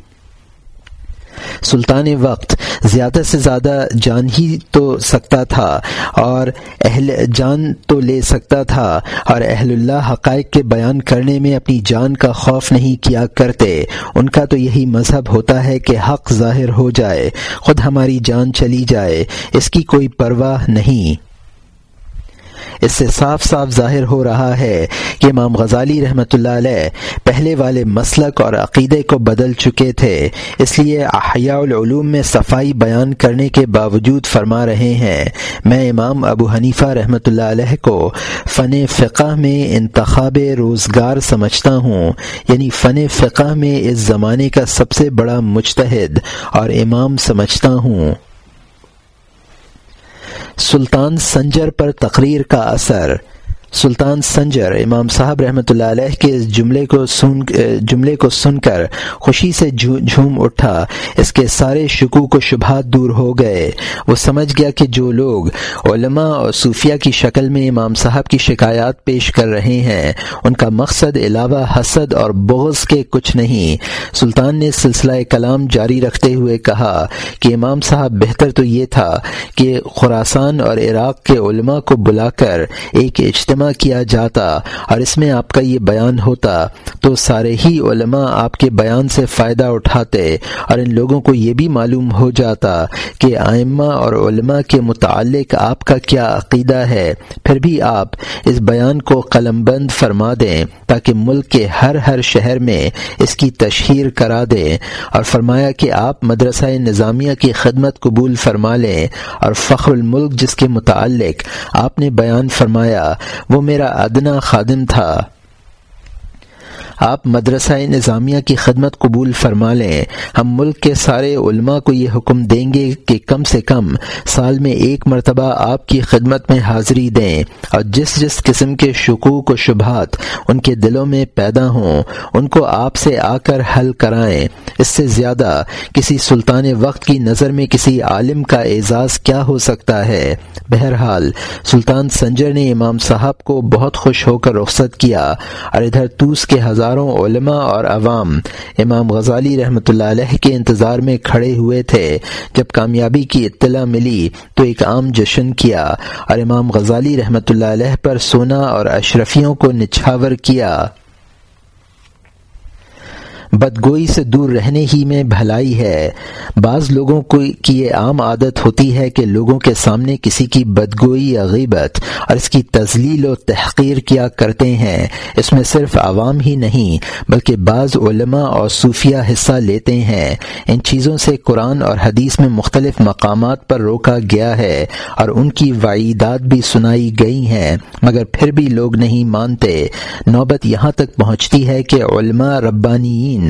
سلطان وقت زیادہ سے زیادہ جان ہی تو سکتا تھا اور اہل جان تو لے سکتا تھا اور اہل اللہ حقائق کے بیان کرنے میں اپنی جان کا خوف نہیں کیا کرتے۔ ان کا تو یہی مذہب ہوتا ہے کہ حق ظاہر ہو جائے، خود ہماری جان چلی جائے، اس کی کوئی پرواہ نہیں۔ اس سے صاف صاف ظاہر ہو رہا ہے کہ امام غزالی رحمۃ اللہ علیہ پہلے والے مسلک اور عقیدے کو بدل چکے تھے۔ اس لیے احیاء العلوم میں صفائی بیان کرنے کے باوجود فرما رہے ہیں۔ میں امام ابو حنیفہ رحمۃ اللہ علیہ کو فن فقہ میں انتخاب روزگار سمجھتا ہوں۔ یعنی فن فقہ میں اس زمانے کا سب سے بڑا مجتہد اور امام سمجھتا ہوں۔ سلطان سنجر پر تقریر کا اثر۔ سلطان سنجر، امام صاحب رحمۃ اللہ علیہ کے اس جملے کو سن، جملے کو سن کر خوشی سے جھوم اٹھا۔ اس کے سارے شکوک و شبہات دور ہو گئے۔ وہ سمجھ گیا کہ جو لوگ علماء اور صوفیہ کی شکل میں امام صاحب کی شکایات پیش کر رہے ہیں، ان کا مقصد علاوہ حسد اور بغض کے کچھ نہیں۔ سلطان نے سلسلہ کلام جاری رکھتے ہوئے کہا کہ امام صاحب بہتر تو یہ تھا کہ خوراسان اور عراق کے علماء کو بلا کر ایک اجتماع کیا جاتا اور اس میں آپ کا یہ بیان ہوتا تو سارے ہی علماء آپ کے بیان سے فائدہ اٹھاتے اور ان لوگوں کو یہ بھی معلوم ہو جاتا کہ آئمہ اور علماء کے متعلق آپ کا کیا عقیدہ ہے۔ پھر بھی آپ اس بیان کو قلم بند فرما دیں تاکہ ملک کے ہر ہر شہر میں اس کی تشہیر کرا دیں اور فرمایا کہ آپ مدرسہ نظامیہ کی خدمت قبول فرما لیں اور فخر الملک جس کے متعلق آپ نے بیان فرمایا وہ میرا ادنا خادم تھا۔ آپ مدرسہ نظامیہ کی خدمت قبول فرما لیں۔ ہم ملک کے سارے علماء کو یہ حکم دیں گے کہ کم سے کم سال میں ایک مرتبہ آپ کی خدمت میں حاضری دیں۔ اور جس جس قسم کے شکوک و شبہات ان کے دلوں میں پیدا ہوں، ان کو آپ سے آ کر حل کرائیں۔ اس سے زیادہ کسی سلطان وقت کی نظر میں کسی عالم کا اعزاز کیا ہو سکتا ہے؟ بہرحال، سلطان سنجر نے امام صاحب کو بہت خوش ہو کر رخصت کیا اور ادھر توس کے ہزاروں علماء اور عوام۔ امام غزالی رحمۃ اللہ علیہ کے انتظار میں کھڑے ہوئے تھے۔ جب کامیابی کی اطلاع ملی تو ایک عام جشن کیا اور امام غزالی رحمۃ اللہ علیہ پر سونا اور اشرفیوں کو نچھاور کیا۔ بدگوئی سے دور رہنے ہی میں بھلائی ہے۔ بعض لوگوں کو کی یہ عام عادت ہوتی ہے کہ لوگوں کے سامنے کسی کی بدگوئی یا غیبت اور اس کی تزلیل و تحقیر کیا کرتے ہیں۔ اس میں صرف عوام ہی نہیں، بلکہ بعض علماء اور صوفیہ حصہ لیتے ہیں۔ ان چیزوں سے قرآن اور حدیث میں مختلف مقامات پر روکا گیا ہے اور ان کی وعیدات بھی سنائی گئی ہیں۔ مگر پھر بھی لوگ نہیں مانتے۔ نوبت یہاں تک پہنچتی ہے کہ علماء ربانیین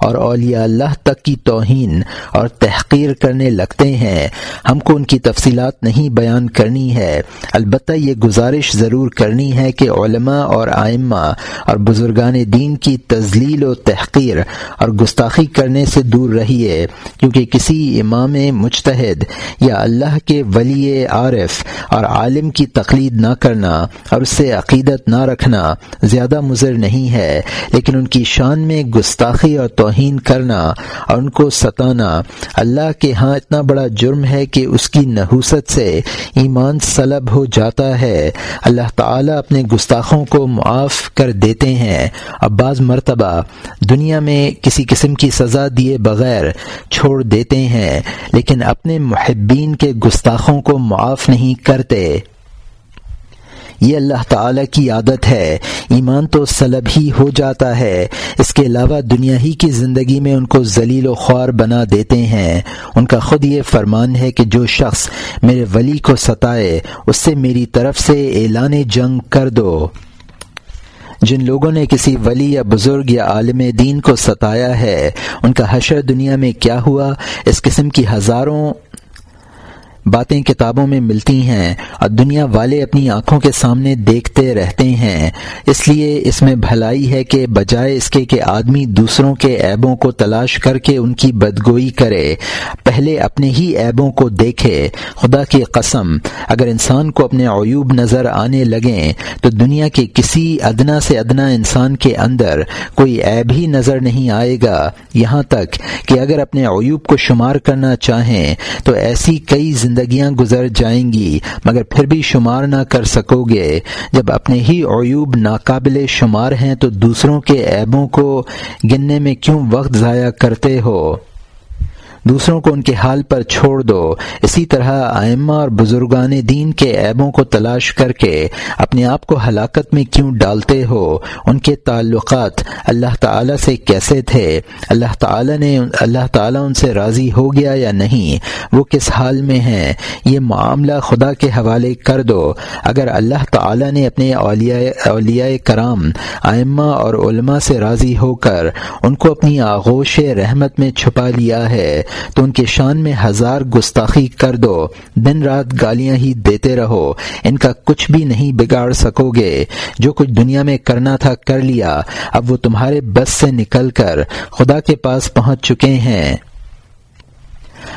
اور اولیاء اللہ تک کی توہین اور تحقیر کرنے لگتے ہیں۔ ہم کو ان کی تفصیلات نہیں بیان کرنی ہے۔ البتہ یہ گزارش ضرور کرنی ہے کہ علماء اور آئمہ اور بزرگان دین کی تزلیل و تحقیر اور گستاخی کرنے سے دور رہیے، کیونکہ کسی امام مجتہد یا اللہ کے ولی عارف اور عالم کی تقلید نہ کرنا اور اس سے عقیدت نہ رکھنا زیادہ مضر نہیں ہے، لیکن ان کی شان میں گستاخی گستاخ اور توہین کرنا اور ان کو ستانا۔ اللہ کے ہاں اتنا بڑا جرم ہے کہ اس کی نحوست سے ایمان سلب ہو جاتا ہے۔ اللہ تعالیٰ اپنے گستاخوں کو معاف کر دیتے ہیں۔ اب بعض مرتبہ دنیا میں کسی قسم کی سزا دیے بغیر چھوڑ دیتے ہیں، لیکن اپنے محبین کے گستاخوں کو معاف نہیں کرتے۔ یہ اللہ تعالی کی عادت ہے۔ ایمان تو سلب ہی ہو جاتا ہے۔ اس کے علاوہ دنیا ہی کی زندگی میں ان کو ذلیل و خوار بنا دیتے ہیں۔ ان کا خود یہ فرمان ہے کہ جو شخص میرے ولی کو ستائے، اس سے میری طرف سے اعلان جنگ کر دو۔ جن لوگوں نے کسی ولی یا بزرگ یا عالم دین کو ستایا ہے، ان کا حشر دنیا میں کیا ہوا؟ اس قسم کی ہزاروں باتیں کتابوں میں ملتی ہیں اور دنیا والے اپنی آنکھوں کے سامنے دیکھتے رہتے ہیں۔ اس لیے اس میں بھلائی ہے کہ بجائے اس کے کہ آدمی دوسروں کے عیبوں کو تلاش کر کے ان کی بدگوئی کرے، پہلے اپنے ہی عیبوں کو دیکھے۔ خدا کی قسم، اگر انسان کو اپنے عیوب نظر آنے لگیں، تو دنیا کے کسی ادنا سے ادنا انسان کے اندر کوئی عیب ہی نظر نہیں آئے گا۔ یہاں تک کہ اگر اپنے عیوب کو شمار کرنا چاہیں، تو ایسی کئی زندگی زندگیاں گزر جائیں گی، مگر پھر بھی شمار نہ کر سکو گے۔ جب اپنے ہی عیوب ناقابل شمار ہیں تو دوسروں کے عیبوں کو گننے میں کیوں وقت ضائع کرتے ہو؟ دوسروں کو ان کے حال پر چھوڑ دو۔ اسی طرح آئمہ اور بزرگان دین کے عیبوں کو تلاش کر کے اپنے آپ کو ہلاکت میں کیوں ڈالتے ہو؟ ان کے تعلقات اللہ تعالی سے کیسے تھے؟ اللہ تعالی نے، اللہ تعالیٰ ان سے راضی ہو گیا یا نہیں؟ وہ کس حال میں ہیں؟ یہ معاملہ خدا کے حوالے کر دو۔ اگر اللہ تعالی نے اپنے اولیاء اولیاء کرام، آئمہ اور علماء سے راضی ہو کر ان کو اپنی آغوش رحمت میں چھپا لیا ہے تو ان کے شان میں ہزار گستاخی کر دو، دن رات گالیاں ہی دیتے رہو۔ ان کا کچھ بھی نہیں بگاڑ سکو گے۔ جو کچھ دنیا میں کرنا تھا کر لیا، اب وہ تمہارے بس سے نکل کر خدا کے پاس پہنچ چکے ہیں۔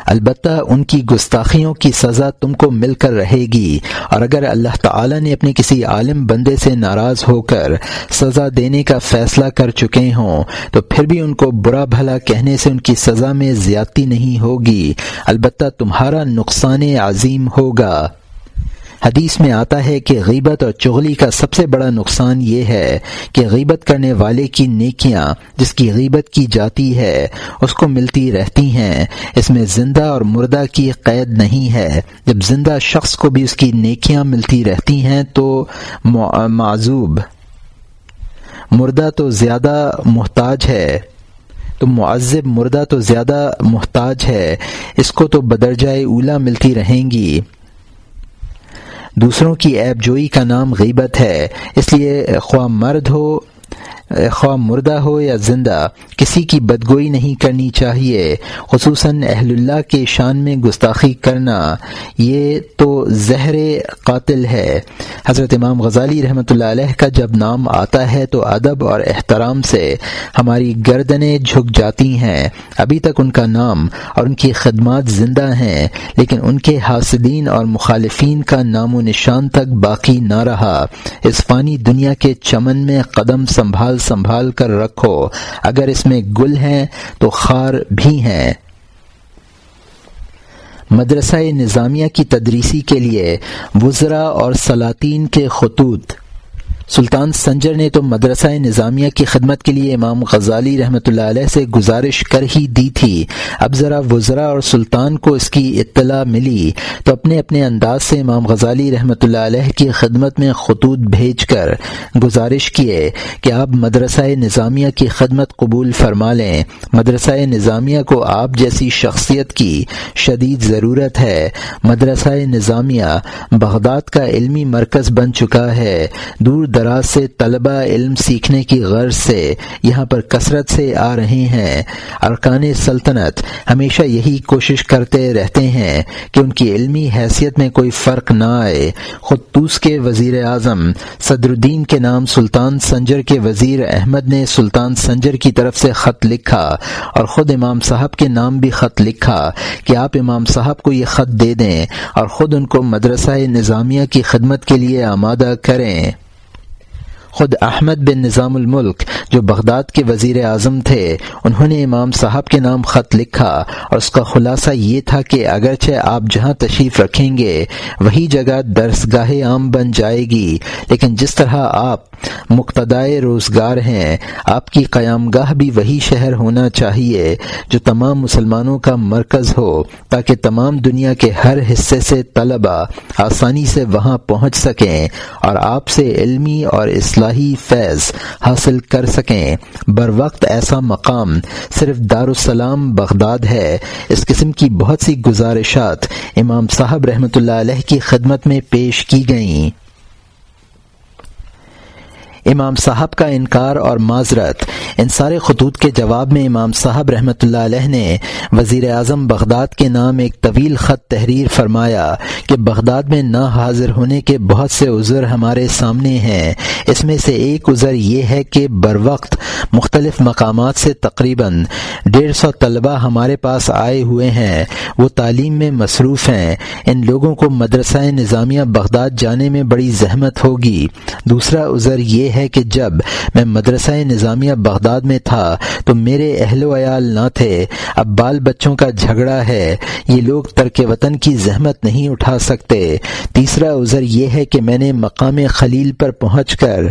البتہ ان کی گستاخیوں کی سزا تم کو مل کر رہے گی۔ اور اگر اللہ تعالی نے اپنے کسی عالم بندے سے ناراض ہو کر سزا دینے کا فیصلہ کر چکے ہوں، تو پھر بھی ان کو برا بھلا کہنے سے ان کی سزا میں زیادتی نہیں ہوگی۔ البتہ تمہارا نقصان عظیم ہوگا۔ حدیث میں آتا ہے کہ غیبت اور چغلی کا سب سے بڑا نقصان یہ ہے کہ غیبت کرنے والے کی نیکیاں جس کی غیبت کی جاتی ہے، اس کو ملتی رہتی ہیں۔ اس میں زندہ اور مردہ کی قید نہیں ہے۔ جب زندہ شخص کو بھی اس کی نیکیاں ملتی رہتی ہیں تو معذوب۔ مردہ تو زیادہ محتاج ہے۔ تو معذب مردہ تو زیادہ محتاج ہے۔ اس کو تو بدرجۂ اولا ملتی رہیں گی۔ دوسروں کی عیب جوئی کا نام غیبت ہے اس لیے خواہ مرد ہو خواہ مردہ ہو یا زندہ، کسی کی بدگوئی نہیں کرنی چاہیے، خصوصاً اہل اللہ کے شان میں گستاخی کرنا، یہ تو زہر قاتل ہے۔ حضرت امام غزالی رحمۃ اللہ علیہ کا جب نام آتا ہے تو ادب اور احترام سے ہماری گردنیں جھک جاتی ہیں۔ ابھی تک ان کا نام اور ان کی خدمات زندہ ہیں، لیکن ان کے حاسدین اور مخالفین کا نام و نشان تک باقی نہ رہا۔ اس فانی دنیا کے چمن میں قدم سنبھال سنبھال کر رکھو۔ اگر اس میں گل ہیں تو خار بھی ہیں۔ مدرسہ نظامیہ کی تدریسی کے لیے وزراء اور سلاطین کے خطوط۔ سلطان سنجر نے تو مدرسہ نظامیہ کی خدمت کے لیے امام غزالی رحمۃ اللہ علیہ سے گزارش کر ہی دی تھی۔ اب ذرا وزرا اور سلطان کو اس کی اطلاع ملی۔ تو اپنے اپنے انداز سے امام غزالی رحمۃ اللہ علیہ کی خدمت میں خطوط بھیج کر گزارش کیے کہ آپ مدرسہ نظامیہ کی خدمت قبول فرما لیں۔ مدرسہ نظامیہ کو آپ جیسی شخصیت کی شدید ضرورت ہے۔ مدرسہ نظامیہ بغداد کا علمی مرکز بن چکا ہے۔ دور دراز سے طلبہ علم سیکھنے کی غرض سے یہاں پر کثرت سے آ رہے ہیں۔ ارکان سلطنت ہمیشہ یہی کوشش کرتے رہتے ہیں کہ ان کی علمی حیثیت میں کوئی فرق نہ آئے۔ خود توس کے وزیر اعظم صدر الدین کے نام سلطان سنجر کے وزیر احمد نے سلطان سنجر کی طرف سے خط لکھا اور خود امام صاحب کے نام بھی خط لکھا کہ آپ امام صاحب کو یہ خط دے دیں اور خود ان کو مدرسہ نظامیہ کی خدمت کے لیے آمادہ کریں۔ خود احمد بن نظام الملک جو بغداد کے وزیر اعظم تھے، انہوں نے امام صاحب کے نام خط لکھا اور اس کا خلاصہ یہ تھا کہ اگرچہ آپ جہاں تشریف رکھیں گے، وہی جگہ درسگاہ عام بن جائے گی، لیکن جس طرح آپ مقتدائے روزگار ہیں، آپ کی قیام گاہ بھی وہی شہر ہونا چاہیے جو تمام مسلمانوں کا مرکز ہو، تاکہ تمام دنیا کے ہر حصے سے طلبا آسانی سے وہاں پہنچ سکیں اور آپ سے علمی اور اصلاحی فیض حاصل کر سکیں۔ بر وقت ایسا مقام صرف دارالسلام بغداد ہے۔ اس قسم کی بہت سی گزارشات امام صاحب رحمۃ اللہ علیہ کی خدمت میں پیش کی گئیں۔ امام صاحب کا انکار اور معذرت۔ ان سارے خطوط کے جواب میں امام صاحب رحمۃ اللہ علیہ نے وزیر اعظم بغداد کے نام ایک طویل خط تحریر فرمایا کہ بغداد میں نہ حاضر ہونے کے بہت سے عذر ہمارے سامنے ہیں۔ اس میں سے ایک عذر یہ ہے کہ بر وقت مختلف مقامات سے تقریباً ڈیڑھ سو طلبہ ہمارے پاس آئے ہوئے ہیں۔ وہ تعلیم میں مصروف ہیں۔ ان لوگوں کو مدرسہ نظامیہ بغداد جانے میں بڑی زحمت ہوگی۔ دوسرا عذر یہ ہے کہ جب میں مدرسہ نظامیہ بغداد میں تھا تو میرے اہل و عیال نہ تھے۔ اب بال بچوں کا جھگڑا ہے۔ یہ لوگ ترک وطن کی زحمت نہیں اٹھا سکتے۔ تیسرا عذر یہ ہے کہ میں نے مقام خلیل پر پہنچ کر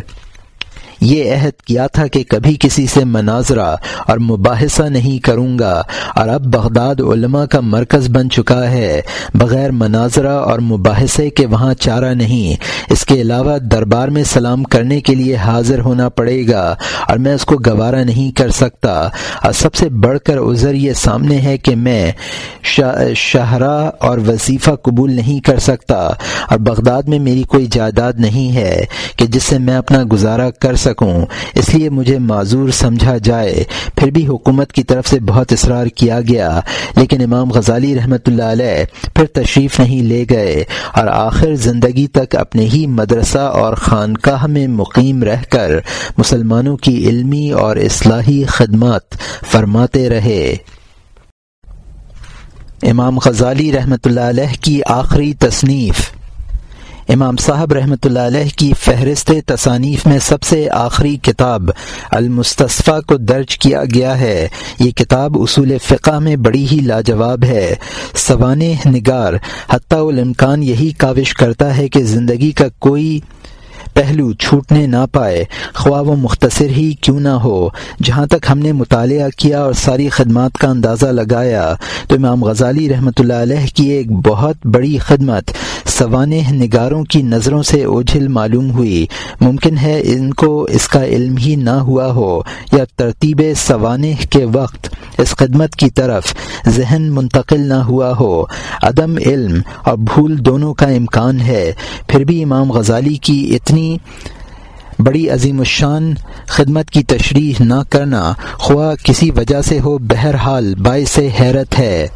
یہ عہد کیا تھا کہ کبھی کسی سے مناظرہ اور مباحثہ نہیں کروں گا۔ اور اب بغداد علماء کا مرکز بن چکا ہے۔ بغیر مناظرہ اور مباحثے کے وہاں چارہ نہیں۔ اس کے علاوہ دربار میں سلام کرنے کے لیے حاضر ہونا پڑے گا اور میں اس کو گوارا نہیں کر سکتا۔ اور سب سے بڑھ کر عذر یہ سامنے ہے کہ میں شاہراہ اور وظیفہ قبول نہیں کر سکتا۔ اور بغداد میں میری کوئی جائیداد نہیں ہے کہ جس سے میں اپنا گزارا کر سکتا سکوں۔ اس لیے مجھے معذور سمجھا جائے۔ پھر بھی حکومت کی طرف سے بہت اصرار کیا گیا، لیکن امام غزالی رحمۃ اللہ علیہ پھر تشریف نہیں لے گئے اور آخر زندگی تک اپنے ہی مدرسہ اور خانقاہ میں مقیم رہ کر مسلمانوں کی علمی اور اصلاحی خدمات فرماتے رہے۔ امام غزالی رحمۃ اللہ علیہ کی آخری تصنیف۔ امام صاحب رحمۃ اللہ علیہ کی فہرست تصانیف میں سب سے آخری کتاب المصطفیٰ کو درج کیا گیا ہے۔ یہ کتاب اصول فقہ میں بڑی ہی لاجواب ہے۔ سوانح نگار حتیٰ الامکان یہی کاوش کرتا ہے کہ زندگی کا کوئی پہلو چھوٹنے نہ پائے۔ خواہ وہ مختصر ہی کیوں نہ ہو۔ جہاں تک ہم نے مطالعہ کیا اور ساری خدمات کا اندازہ لگایا، تو امام غزالی رحمۃ اللہ علیہ کی ایک بہت بڑی خدمت سوانح نگاروں کی نظروں سے اوجھل معلوم ہوئی۔ ممکن ہے ان کو اس کا علم ہی نہ ہوا ہو یا ترتیب سوانح کے وقت اس خدمت کی طرف ذہن منتقل نہ ہوا ہو۔ عدم علم اور بھول دونوں کا امکان ہے۔ پھر بھی امام غزالی کی اتنی بڑی عظیم الشان خدمت کی تشریح نہ کرنا خواہ کسی وجہ سے ہو، بہرحال باعث حیرت ہے۔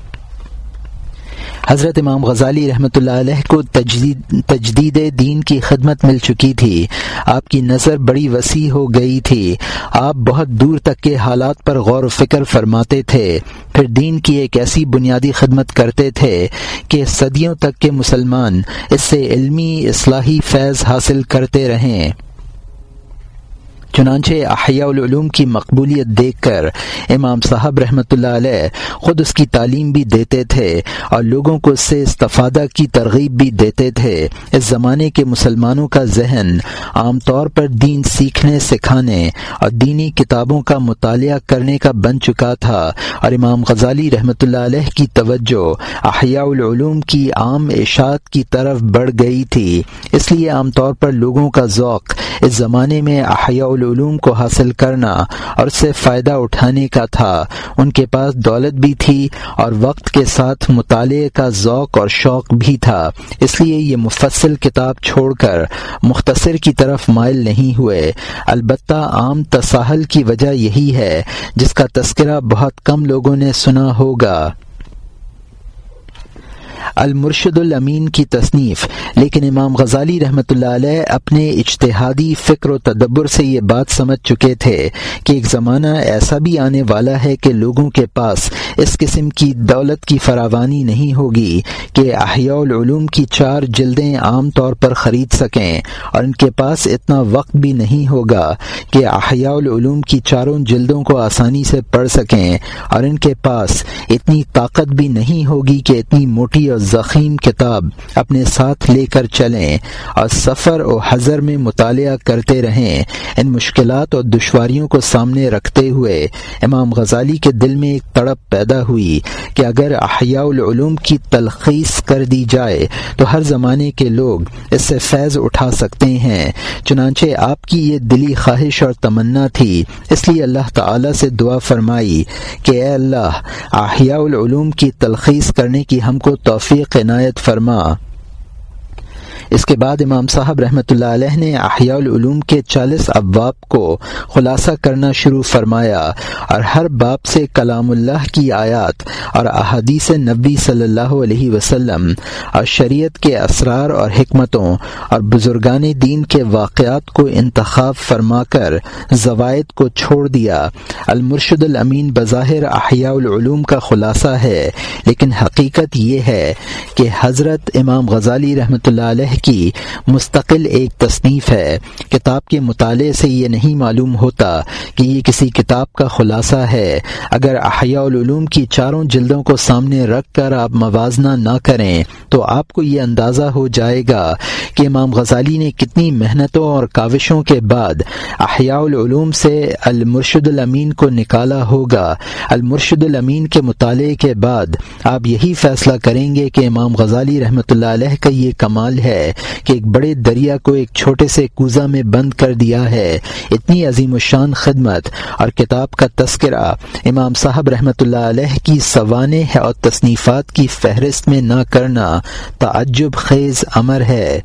حضرت امام غزالی رحمۃ اللہ علیہ کو تجدید تجدید دین کی خدمت مل چکی تھی۔ آپ کی نظر بڑی وسیع ہو گئی تھی۔ آپ بہت دور تک کے حالات پر غور و فکر فرماتے تھے۔ پھر دین کی ایک ایسی بنیادی خدمت کرتے تھے کہ صدیوں تک کے مسلمان اس سے علمی اصلاحی فیض حاصل کرتے رہیں۔ چنانچہ احیاء العلوم کی مقبولیت دیکھ کر امام صاحب رحمۃ اللہ علیہ خود اس کی تعلیم بھی دیتے تھے اور لوگوں کو اس سے استفادہ کی ترغیب بھی دیتے تھے۔ اس زمانے کے مسلمانوں کا ذہن عام طور پر دین سیکھنے، سکھانے اور دینی کتابوں کا مطالعہ کرنے کا بن چکا تھا اور امام غزالی رحمۃ اللہ علیہ کی توجہ احیاء العلوم کی عام اشاعت کی طرف بڑھ گئی تھی۔ اس لیے عام طور پر لوگوں کا ذوق اس زمانے میں احیاء العلوم کو حاصل کرنا اور اس سے فائدہ اٹھانے کا تھا۔ ان کے پاس دولت بھی تھی اور وقت کے ساتھ مطالعے کا ذوق اور شوق بھی تھا۔ اس لیے یہ مفصل کتاب چھوڑ کر مختصر کی طرف مائل نہیں ہوئے۔ البتہ عام تساہل کی وجہ یہی ہے، جس کا تذکرہ بہت کم لوگوں نے سنا ہوگا۔ المرشد الامین کی تصنیف۔ لیکن امام غزالی رحمۃ اللہ علیہ اپنے اجتہادی فکر و تدبر سے یہ بات سمجھ چکے تھے کہ ایک زمانہ ایسا بھی آنے والا ہے کہ لوگوں کے پاس اس قسم کی دولت کی فراوانی نہیں ہوگی کہ احیاء العلوم کی چار جلدیں عام طور پر خرید سکیں اور ان کے پاس اتنا وقت بھی نہیں ہوگا کہ احیاء العلوم کی چاروں جلدوں کو آسانی سے پڑھ سکیں اور ان کے پاس اتنی طاقت بھی نہیں ہوگی کہ اتنی موٹی اور زخیم کتاب اپنے ساتھ لے کر چلیں اور سفر و حضر میں مطالعہ کرتے رہیں، ان مشکلات اور دشواریوں کو سامنے رکھتے ہوئے امام غزالی کے دل میں ایک تڑپ پیدا ہوئی کہ اگر احیاء العلوم کی تلخیص کر دی جائے تو ہر زمانے کے لوگ اس سے فیض اٹھا سکتے ہیں۔ چنانچہ آپ کی یہ دلی خواہش اور تمنا تھی۔ اس لیے اللہ تعالی سے دعا فرمائی کہ اے اللہ، احیاء العلوم کی تلخیص کرنے کی ہم کو توفیق توفیق عنایت فرما۔ اس کے بعد امام صاحب رحمۃ اللہ علیہ نے احیاء العلوم کے چالیس ابواب کو خلاصہ کرنا شروع فرمایا اور ہر باپ سے کلام اللہ کی آیات اور احادیث نبی صلی اللہ علیہ وسلم اور شریعت کے اسرار اور حکمتوں اور بزرگان دین کے واقعات کو انتخاب فرما کر زوائد کو چھوڑ دیا۔ المرشد الامین بظاہر احیاء العلوم کا خلاصہ ہے، لیکن حقیقت یہ ہے کہ حضرت امام غزالی رحمۃ اللہ علیہ کی، مستقل ایک تصنیف ہے۔ کتاب کے مطالعے سے یہ نہیں معلوم ہوتا کہ یہ کسی کتاب کا خلاصہ ہے۔ اگر احیاء العلوم کی چاروں جلدوں کو سامنے رکھ کر آپ موازنہ نہ کریں، تو آپ کو یہ اندازہ ہو جائے گا کہ امام غزالی نے کتنی محنتوں اور کاوشوں کے بعد احیاء العلوم سے المرشد الامین کو نکالا ہوگا۔ المرشد الامین کے مطالعے کے بعد آپ یہی فیصلہ کریں گے کہ امام غزالی رحمۃ اللہ علیہ کا یہ کمال ہے۔ کہ ایک بڑے دریا کو ایک چھوٹے سے کوزا میں بند کر دیا ہے۔ اتنی عظیم الشان خدمت اور کتاب کا تذکرہ امام صاحب رحمۃ اللہ علیہ کی سوانح اور تصنیفات کی فہرست میں نہ کرنا تعجب خیز امر ہے۔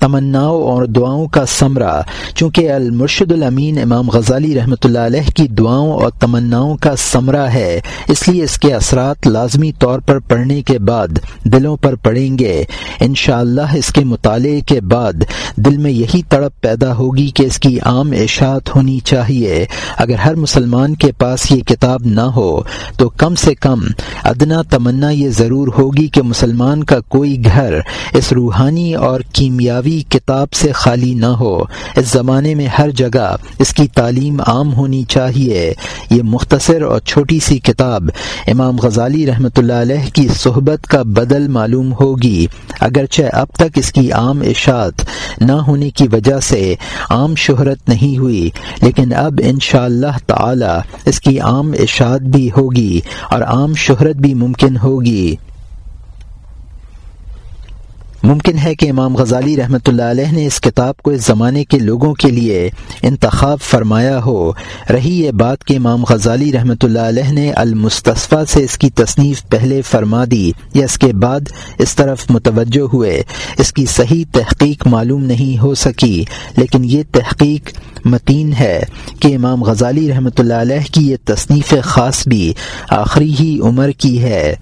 تمناؤں اور دعاؤں کا ثمرہ چونکہ المرشد الامین امام غزالی رحمۃ اللہ علیہ کی دعاؤں اور تمناؤں کا ثمرہ ہے، اس لیے اس کے اثرات لازمی طور پر پڑھنے کے بعد دلوں پر پڑیں گے۔ انشاءاللہ اللہ اس کے مطالعے کے بعد دل میں یہی تڑپ پیدا ہوگی کہ اس کی عام اشاعت ہونی چاہیے۔ اگر ہر مسلمان کے پاس یہ کتاب نہ ہو، تو کم سے کم ادنا تمنا یہ ضرور ہوگی کہ مسلمان کا کوئی گھر اس روحانی اور کیمیاوی کتاب سے خالی نہ ہو۔ اس زمانے میں ہر جگہ اس کی تعلیم عام ہونی چاہیے۔ یہ مختصر اور چھوٹی سی کتاب امام غزالی رحمۃ اللہ علیہ کی صحبت کا بدل معلوم ہوگی۔ اگرچہ اب تک اس کی عام اشاعت نہ ہونے کی وجہ سے عام شہرت نہیں ہوئی، لیکن اب ان شاء اللہ تعالی اس کی عام اشاعت بھی ہوگی اور عام شہرت بھی ممکن ہوگی۔ ممکن ہے کہ امام غزالی رحمۃ اللہ علیہ نے اس کتاب کو اس زمانے کے لوگوں کے لیے انتخاب فرمایا ہو۔ رہی یہ بات کہ امام غزالی رحمۃ اللہ علیہ نے المصطفیٰ سے اس کی تصنیف پہلے فرما دی یا اس کے بعد اس طرف متوجہ ہوئے۔ اس کی صحیح تحقیق معلوم نہیں ہو سکی، لیکن یہ تحقیق متین ہے کہ امام غزالی رحمۃ اللہ علیہ کی یہ تصنیف خاص بھی آخری ہی عمر کی ہے۔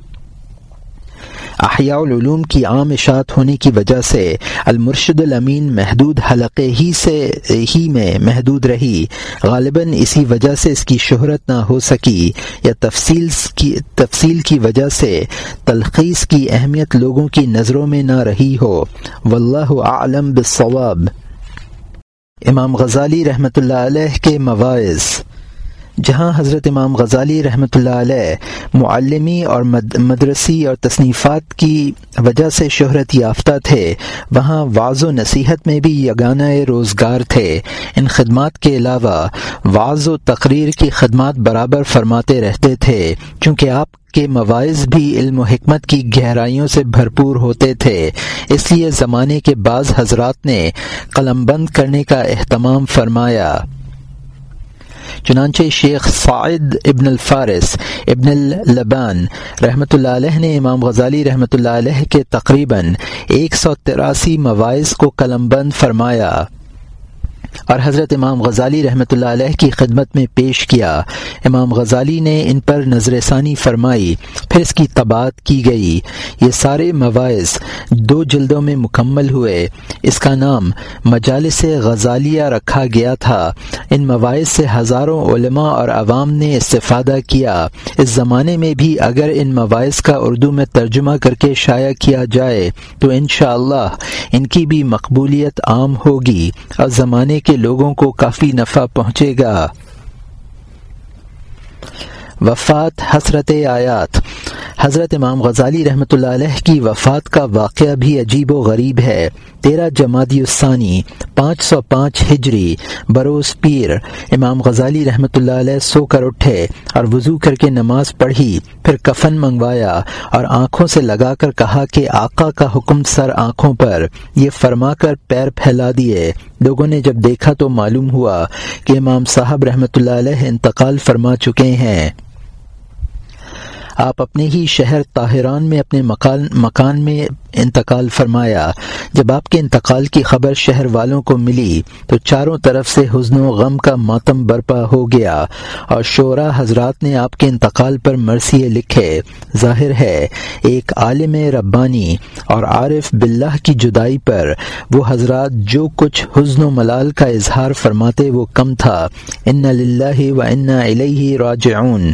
احیاء العلوم کی عام اشاعت ہونے کی وجہ سے المرشد الامین محدود حلقے ہی سے، ہی میں محدود رہی۔ غالباً اسی وجہ سے اس کی شہرت نہ ہو سکی یا تفصیل کی تفصیل کی وجہ سے تلخیص کی اہمیت لوگوں کی نظروں میں نہ رہی ہو۔ واللہ اعلم بالصواب۔ امام غزالی رحمۃ اللہ علیہ کے مواعظ۔ جہاں حضرت امام غزالی رحمۃ اللہ علیہ معلمی اور مدرسی اور تصنیفات کی وجہ سے شہرت یافتہ تھے، وہاں بعض و نصیحت میں بھی یگانہ روزگار تھے۔ ان خدمات کے علاوہ بعض و تقریر کی خدمات برابر فرماتے رہتے تھے، چونکہ آپ کے مواعظ بھی علم و حکمت کی گہرائیوں سے بھرپور ہوتے تھے۔ اس لیے زمانے کے بعض حضرات نے قلم بند کرنے کا اہتمام فرمایا۔ چنانچہ شیخ فائد ابن الفارس ابن اللبان رحمۃ اللہ علیہ نے امام غزالی رحمۃ اللہ علیہ کے تقریباً ایک سو تراسی مواعظ کو قلم بند فرمایا۔ اور حضرت امام غزالی رحمۃ اللہ علیہ کی خدمت میں پیش کیا۔ امام غزالی نے ان پر نظر ثانی فرمائی، پھر اس کی تباعت کی گئی۔ یہ سارے مواعظ دو جلدوں میں مکمل ہوئے۔ اس کا نام مجالس غزالیہ رکھا گیا تھا۔ ان مواعظ سے ہزاروں علماء اور عوام نے استفادہ کیا۔ اس زمانے میں بھی اگر ان مواعظ کا اردو میں ترجمہ کر کے شائع کیا جائے، تو انشاءاللہ اللہ ان کی بھی مقبولیت عام ہوگی۔ اور زمانے کے لوگوں کو کافی نفع پہنچے گا۔ وفات حسرت آیات۔ حضرت امام غزالی رحمۃ اللہ علیہ کی وفات کا واقعہ بھی عجیب و غریب ہے۔ تیرہ جمادی الثانی، پانچ سو پانچ ہجری بروس پیر۔ امام غزالی رحمۃ اللہ علیہ سو کر اٹھے اور وضو کر کے نماز پڑھی، پھر کفن منگوایا اور آنکھوں سے لگا کر کہا کہ آقا کا حکم سر آنکھوں پر، یہ فرما کر پیر پھیلا دیے۔ لوگوں نے جب دیکھا تو معلوم ہوا کہ امام صاحب رحمۃ اللہ علیہ انتقال فرما چکے ہیں۔ آپ اپنے ہی شہر طاہران میں، اپنے مکان مکان میں انتقال فرمایا۔ جب آپ کے انتقال کی خبر شہر والوں کو ملی، تو چاروں طرف سے حزن و غم کا ماتم برپا ہو گیا۔ اور شعرا حضرات نے آپ کے انتقال پر مرثیے لکھے۔ ظاہر ہے، ایک عالم ربانی اور عارف باللہ کی جدائی پر وہ حضرات جو کچھ حزن و ملال کا اظہار فرماتے وہ کم تھا۔ ان للہ و انا الیہ راجعون۔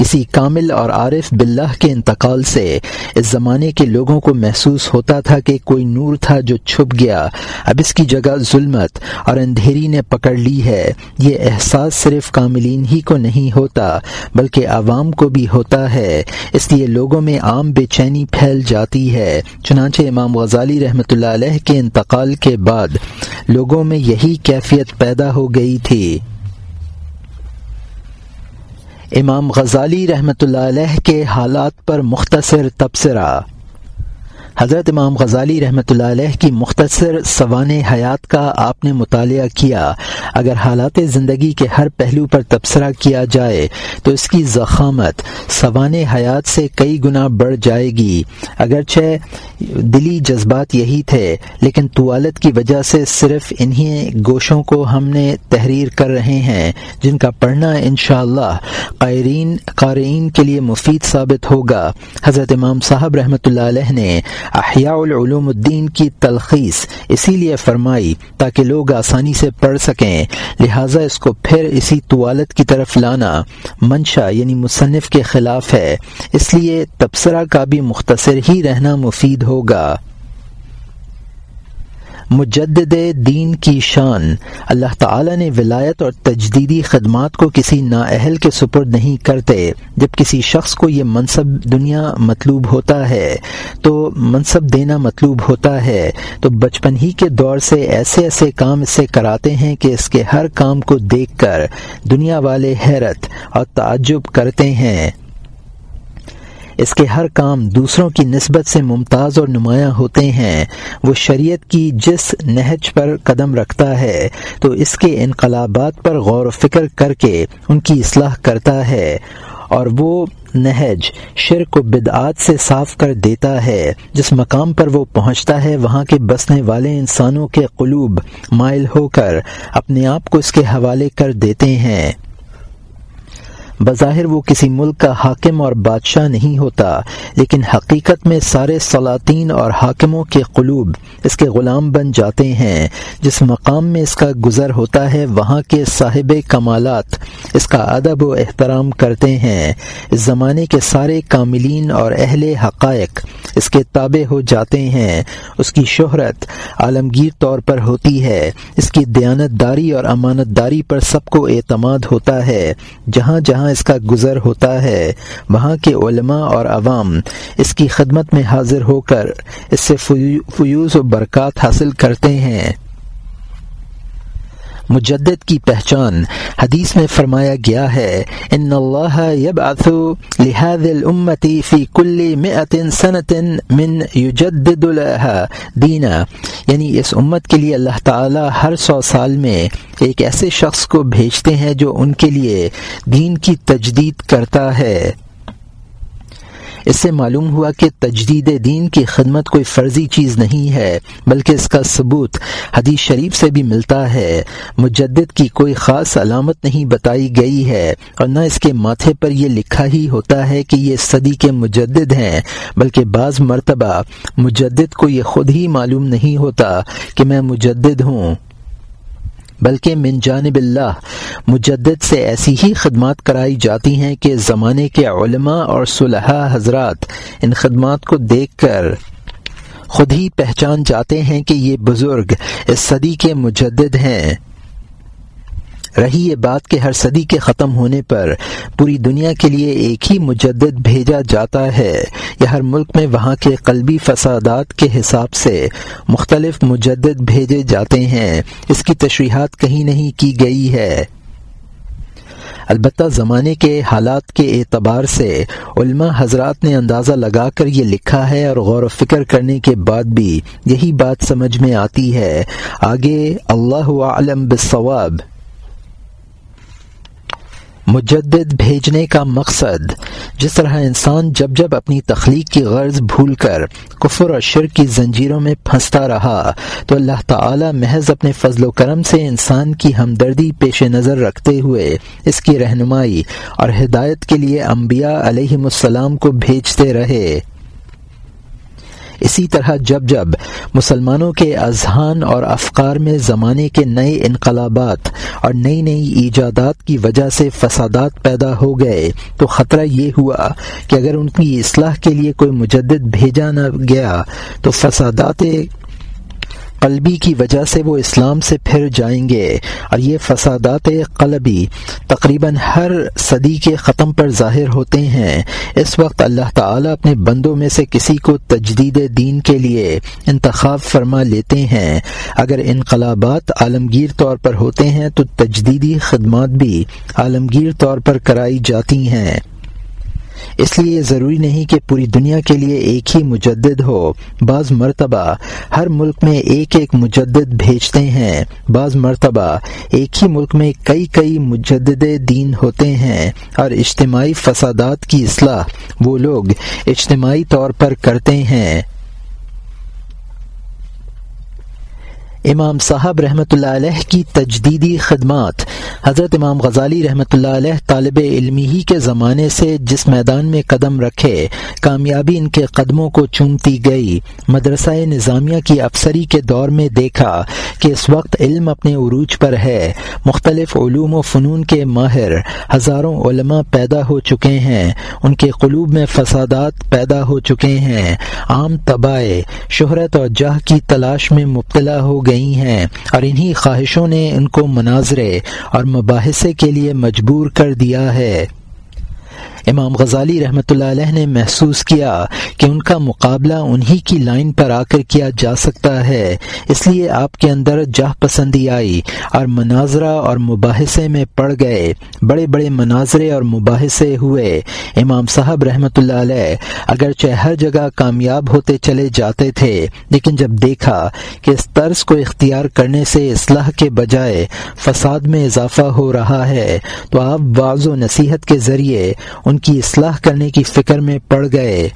کسی کامل اور عارف باللہ کے انتقال سے اس زمانے کے لوگوں کو محسوس ہوتا تھا کہ کوئی نور تھا جو چھپ گیا۔ اب اس کی جگہ ظلمت اور اندھیری نے پکڑ لی ہے۔ یہ احساس صرف کاملین ہی کو نہیں ہوتا، بلکہ عوام کو بھی ہوتا ہے۔ اس لیے لوگوں میں عام بے چینی پھیل جاتی ہے۔ چنانچہ امام غزالی رحمۃ اللہ علیہ کے انتقال کے بعد لوگوں میں یہی کیفیت پیدا ہو گئی تھی۔ امام غزالی رحمۃ اللہ علیہ کے حالات پر مختصر تبصرہ۔ حضرت امام غزالی رحمۃ اللہ علیہ کی مختصر سوان حیات کا آپ نے مطالعہ کیا۔ اگر حالات زندگی کے ہر پہلو پر تبصرہ کیا جائے تو اس کی زخامت سوان حیات سے کئی گنا بڑھ جائے گی۔ اگرچہ دلی جذبات یہی تھے، لیکن طوالت کی وجہ سے صرف انہی گوشوں کو ہم نے تحریر کر رہے ہیں، جن کا پڑھنا انشاءاللہ قائرین، قارئین کے لیے مفید ثابت ہوگا۔ حضرت امام صاحب رحمۃ اللہ علیہ نے احیاء العلوم الدین کی تلخیص، اسی لیے فرمائی تاکہ لوگ آسانی سے پڑھ سکیں۔ لہٰذا اس کو پھر اسی طوالت کی طرف لانا منشا یعنی مصنف کے خلاف ہے۔ اس لیے تبصرہ کا بھی مختصر ہی رہنا مفید ہوگا۔ مجدد دین کی شان۔ اللہ تعالی نے ولایت اور تجدیدی خدمات کو کسی نااہل کے سپرد نہیں کرتے۔ جب کسی شخص کو یہ منصب دنیا مطلوب ہوتا ہے، تو منصب دینا مطلوب ہوتا ہے۔ تو بچپن ہی کے دور سے ایسے ایسے کام اس سے کراتے ہیں کہ اس کے ہر کام کو دیکھ کر دنیا والے حیرت اور تعجب کرتے ہیں۔ اس کے ہر کام دوسروں کی نسبت سے ممتاز اور نمایاں ہوتے ہیں۔ وہ شریعت کی جس نہج پر قدم رکھتا ہے، تو اس کے انقلابات پر غور و فکر کر کے ان کی اصلاح کرتا ہے۔ اور وہ نہج شرک و بدعات سے صاف کر دیتا ہے۔ جس مقام پر وہ پہنچتا ہے، وہاں کے بسنے والے انسانوں کے قلوب مائل ہو کر اپنے آپ کو اس کے حوالے کر دیتے ہیں۔ بظاہر وہ کسی ملک کا حاکم اور بادشاہ نہیں ہوتا، لیکن حقیقت میں سارے سلاطین اور حاکموں کے قلوب اس کے غلام بن جاتے ہیں۔ جس مقام میں اس کا گزر ہوتا ہے، وہاں کے صاحب کمالات اس کا ادب و احترام کرتے ہیں۔ اس زمانے کے سارے کاملین اور اہل حقائق اس کے تابع ہو جاتے ہیں۔ اس کی شہرت عالمگیر طور پر ہوتی ہے۔ اس کی دیانت داری اور امانت داری پر سب کو اعتماد ہوتا ہے۔ جہاں جہاں اس کا گزر ہوتا ہے۔ وہاں کے علماء اور عوام اس کی خدمت میں حاضر ہو کر اس سے فیوز و برکات حاصل کرتے ہیں۔ مجدد کی پہچان۔ حدیث میں فرمایا گیا ہے، ان اللہ يبعث لهذه الامه في كل 100 سنه من يجدد لها دینا. یعنی اس امت کے لیے اللہ تعالی ہر سو سال میں ایک ایسے شخص کو بھیجتے ہیں جو ان کے لیے دین کی تجدید کرتا ہے۔ اس سے معلوم ہوا کہ تجدید دین کی خدمت کوئی فرضی چیز نہیں ہے، بلکہ اس کا ثبوت حدیث شریف سے بھی ملتا ہے۔ مجدد کی کوئی خاص علامت نہیں بتائی گئی ہے اور نہ اس کے ماتھے پر یہ لکھا ہی ہوتا ہے کہ یہ صدی کے مجدد ہیں، بلکہ بعض مرتبہ مجدد کو یہ خود ہی معلوم نہیں ہوتا کہ میں مجدد ہوں۔ بلکہ من جانب اللہ، مجدد سے ایسی ہی خدمات کرائی جاتی ہیں کہ زمانے کے علماء اور صلحہ حضرات ان خدمات کو دیکھ کر خود ہی پہچان جاتے ہیں کہ یہ بزرگ اس صدی کے مجدد ہیں۔ رہی یہ بات کہ ہر صدی کے ختم ہونے پر پوری دنیا کے لیے ایک ہی مجدد بھیجا جاتا ہے یا ہر ملک میں وہاں کے قلبی فسادات کے حساب سے مختلف مجدد بھیجے جاتے ہیں۔ اس کی تشریحات کہیں نہیں کی گئی ہے۔ البتہ زمانے کے حالات کے اعتبار سے علماء حضرات نے اندازہ لگا کر یہ لکھا ہے اور غور و فکر کرنے کے بعد بھی یہی بات سمجھ میں آتی ہے۔ آگے اللہ عالم بالصواب۔ مجدد بھیجنے کا مقصد، جس طرح انسان جب جب اپنی تخلیق کی غرض بھول کر کفر اور شرک کی زنجیروں میں پھنستا رہا، تو اللہ تعالی محض اپنے فضل و کرم سے انسان کی ہمدردی پیش نظر رکھتے ہوئے اس کی رہنمائی اور ہدایت کے لیے انبیاء علیہ السلام کو بھیجتے رہے۔ اسی طرح جب جب مسلمانوں کے اذہان اور افکار میں زمانے کے نئے انقلابات اور نئی نئی ایجادات کی وجہ سے فسادات پیدا ہو گئے، تو خطرہ یہ ہوا کہ اگر ان کی اصلاح کے لیے کوئی مجدد بھیجا نہ گیا، تو فسادات قلبی کی وجہ سے وہ اسلام سے پھر جائیں گے اور یہ فسادات قلبی تقریباً ہر صدی کے ختم پر ظاہر ہوتے ہیں۔ اس وقت اللہ تعالی اپنے بندوں میں سے کسی کو تجدید دین کے لیے انتخاب فرما لیتے ہیں۔ اگر انقلابات عالمگیر طور پر ہوتے ہیں تو تجدیدی خدمات بھی عالمگیر طور پر کرائی جاتی ہیں۔ اس لیے یہ ضروری نہیں کہ پوری دنیا کے لیے ایک ہی مجدد ہو۔ بعض مرتبہ ہر ملک میں ایک ایک مجدد بھیجتے ہیں۔ بعض مرتبہ ایک ہی ملک میں کئی کئی مجدد دین ہوتے ہیں اور اجتماعی فسادات کی اصلاح وہ لوگ اجتماعی طور پر کرتے ہیں۔ امام صاحب رحمۃ اللہ علیہ کی تجدیدی خدمات۔ حضرت امام غزالی رحمۃ اللہ علیہ طالب علمی ہی کے زمانے سے جس میدان میں قدم رکھے، کامیابی ان کے قدموں کو چومتی گئی۔ مدرسہ نظامیہ کی افسری کے دور میں دیکھا کہ اس وقت علم اپنے عروج پر ہے۔ مختلف علوم و فنون کے ماہر ہزاروں علماء پیدا ہو چکے ہیں۔ ان کے قلوب میں فسادات پیدا ہو چکے ہیں۔ عام تباہ، شہرت اور جاہ کی تلاش میں مبتلا ہو گئی ہیں اور انہی خواہشوں نے ان کو مناظرے اور مباحثے کے لیے مجبور کر دیا ہے۔ امام غزالی رحمۃ اللہ علیہ نے محسوس کیا کہ ان کا مقابلہ انہی کی لائن پر آ کر کیا جا سکتا ہے۔ اس لیے آپ کے اندر جاہ پسندی آئی اور مناظرہ اور مباحثے میں پڑ گئے۔ بڑے بڑے مناظرے اور مباحثے ہوئے۔ امام صاحب رحمۃ اللہ علیہ اگرچہ ہر جگہ کامیاب ہوتے چلے جاتے تھے، لیکن جب دیکھا کہ اس طرز کو اختیار کرنے سے اصلاح کے بجائے فساد میں اضافہ ہو رہا ہے، تو آپ بعض و نصیحت کے ذریعے ان کی اصلاح کرنے کی فکر میں پڑ گئے۔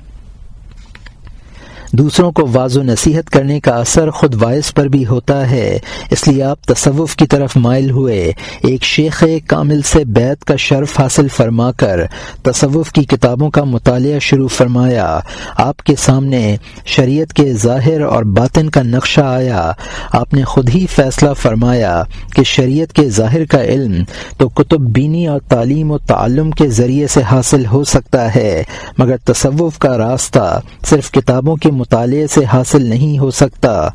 دوسروں کو واض و نصیحت کرنے کا اثر خود باعث پر بھی ہوتا ہے۔ اس لیے آپ تصوف کی طرف مائل ہوئے۔ ایک شیخ کامل سے بیت کا شرف حاصل فرما کر تصوف کی کتابوں کا مطالعہ شروع فرمایا۔ آپ کے سامنے شریعت کے ظاہر اور باطن کا نقشہ آیا۔ آپ نے خود ہی فیصلہ فرمایا کہ شریعت کے ظاہر کا علم تو کتب بینی اور تعلیم و تعلم کے ذریعے سے حاصل ہو سکتا ہے۔ مگر تصوف کا راستہ صرف کتابوں کے مطالعے سے حاصل نہیں ہو سکتا۔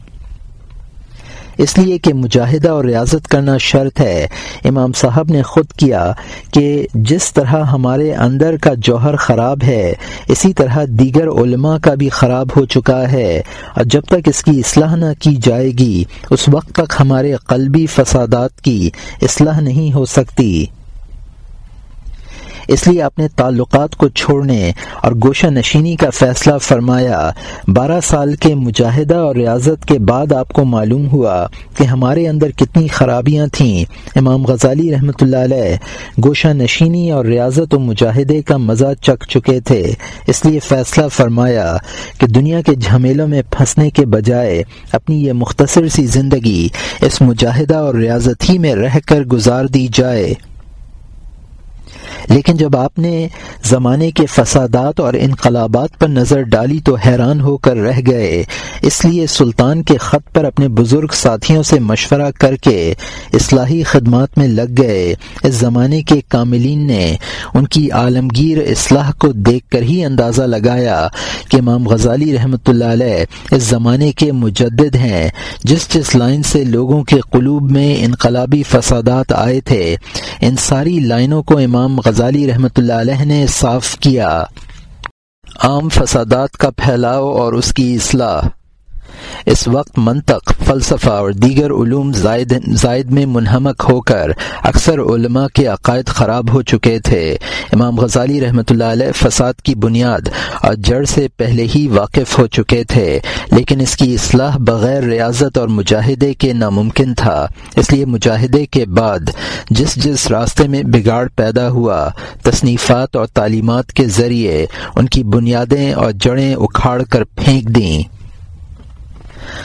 اس لیے کہ مجاہدہ اور ریاضت کرنا شرط ہے۔ امام صاحب نے خود کیا کہ جس طرح ہمارے اندر کا جوہر خراب ہے، اسی طرح دیگر علماء کا بھی خراب ہو چکا ہے۔ اور جب تک اس کی اصلاح نہ کی جائے گی، اس وقت تک ہمارے قلبی فسادات کی اصلاح نہیں ہو سکتی۔ اس لیے اپنے تعلقات کو چھوڑنے اور گوشہ نشینی کا فیصلہ فرمایا۔ بارہ سال کے مجاہدہ اور ریاضت کے بعد آپ کو معلوم ہوا کہ ہمارے اندر کتنی خرابیاں تھیں۔ امام غزالی رحمۃ اللہ علیہ گوشہ نشینی اور ریاضت و مجاہدے کا مزہ چک چکے تھے۔ اس لیے فیصلہ فرمایا کہ دنیا کے جھمیلوں میں پھنسنے کے بجائے اپنی یہ مختصر سی زندگی اس مجاہدہ اور ریاضت ہی میں رہ کر گزار دی جائے۔ لیکن جب آپ نے زمانے کے فسادات اور انقلابات پر نظر ڈالی تو حیران ہو کر رہ گئے۔ اس لیے سلطان کے خط پر اپنے بزرگ ساتھیوں سے مشورہ کر کے اصلاحی خدمات میں لگ گئے۔ اس زمانے کے کاملین نے ان کی عالمگیر اصلاح کو دیکھ کر ہی اندازہ لگایا کہ امام غزالی رحمۃ اللہ علیہ اس زمانے کے مجدد ہیں۔ جس جس لائن سے لوگوں کے قلوب میں انقلابی فسادات آئے تھے، ان ساری لائنوں کو امام غزالی رحمۃ اللہ علیہ نے صاف کیا۔ عام فسادات کا پھیلاؤ اور اس کی اصلاح۔ اس وقت منطق، فلسفہ اور دیگر علوم زائد زائد میں منہمک ہو کر اکثر علماء کے عقائد خراب ہو چکے تھے۔ امام غزالی رحمۃ اللہ علیہ فساد کی بنیاد اور جڑ سے پہلے ہی واقف ہو چکے تھے، لیکن اس کی اصلاح بغیر ریاضت اور مجاہدے کے ناممکن تھا۔ اس لیے مجاہدے کے بعد جس جس راستے میں بگاڑ پیدا ہوا، تصنیفات اور تعلیمات کے ذریعے ان کی بنیادیں اور جڑیں اکھاڑ کر پھینک دیں۔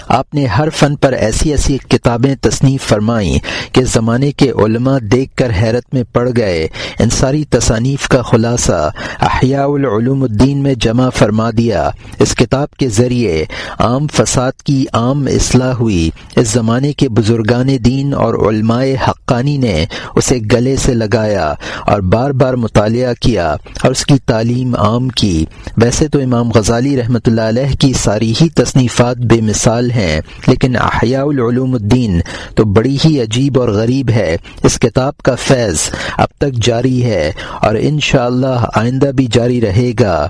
آپ نے ہر فن پر ایسی ایسی کتابیں تصنیف فرمائیں کہ زمانے کے علماء دیکھ کر حیرت میں پڑ گئے۔ ان ساری تصانیف کا خلاصہ احیاء العلوم الدین میں جمع فرما دیا۔ اس کتاب کے ذریعے عام فساد کی عام اصلاح ہوئی۔ اس زمانے کے بزرگان دین اور علماء حقانی نے اسے گلے سے لگایا اور بار بار مطالعہ کیا اور اس کی تعلیم عام کی۔ ویسے تو امام غزالی رحمۃ اللہ علیہ کی ساری ہی تصنیفات بے مثال ہیں لیکن احیاء العلوم الدین تو بڑی ہی عجیب اور غریب ہے۔ اس کتاب کا فیض اب تک جاری ہے اور انشاءاللہ اللہ آئندہ بھی جاری رہے گا۔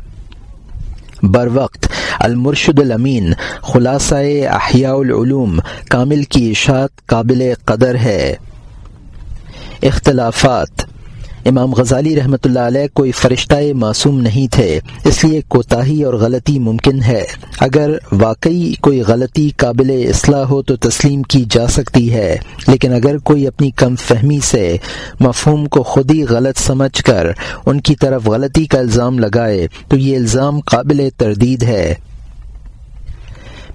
بر وقت المرشد الامین خلاصہ احیاء العلوم کامل کی اشاعت قابل قدر ہے۔ اختلافات امام غزالی رحمۃ اللہ علیہ کوئی فرشتہ معصوم نہیں تھے، اس لیے کوتاہی اور غلطی ممکن ہے۔ اگر واقعی کوئی غلطی قابل اصلاح ہو تو تسلیم کی جا سکتی ہے، لیکن اگر کوئی اپنی کم فہمی سے مفہوم کو خود ہی غلط سمجھ کر ان کی طرف غلطی کا الزام لگائے تو یہ الزام قابل تردید ہے۔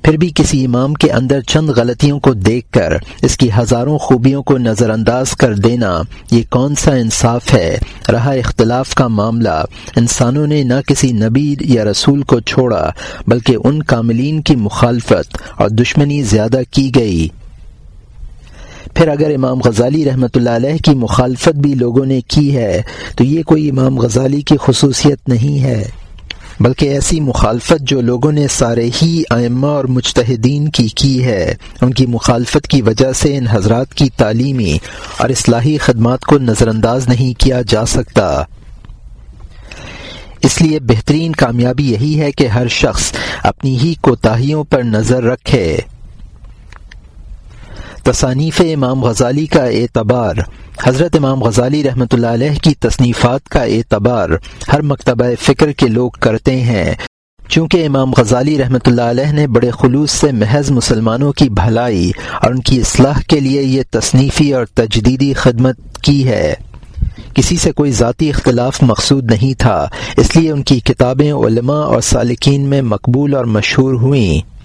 پھر بھی کسی امام کے اندر چند غلطیوں کو دیکھ کر اس کی ہزاروں خوبیوں کو نظر انداز کر دینا، یہ کون سا انصاف ہے؟ رہا اختلاف کا معاملہ۔ انسانوں نے نہ کسی نبی یا رسول کو چھوڑا، بلکہ ان کاملین کی مخالفت اور دشمنی زیادہ کی گئی۔ پھر اگر امام غزالی رحمۃ اللہ علیہ کی مخالفت بھی لوگوں نے کی ہے، تو یہ کوئی امام غزالی کی خصوصیت نہیں ہے۔ بلکہ ایسی مخالفت جو لوگوں نے سارے ہی ائمہ اور مجتہدین کی کی ہے۔ ان کی مخالفت کی وجہ سے ان حضرات کی تعلیمی اور اصلاحی خدمات کو نظر انداز نہیں کیا جا سکتا۔ اس لیے بہترین کامیابی یہی ہے کہ ہر شخص اپنی ہی کوتاہیوں پر نظر رکھے۔ تصانیف امام غزالی کا اعتبار۔ حضرت امام غزالی رحمۃ اللہ علیہ کی تصنیفات کا اعتبار ہر مکتبہ فکر کے لوگ کرتے ہیں۔ چونکہ امام غزالی رحمۃ اللہ علیہ نے بڑے خلوص سے محض مسلمانوں کی بھلائی اور ان کی اصلاح کے لیے یہ تصنیفی اور تجدیدی خدمت کی ہے۔ کسی سے کوئی ذاتی اختلاف مقصود نہیں تھا، اس لیے ان کی کتابیں علماء اور سالکین میں مقبول اور مشہور ہوئیں۔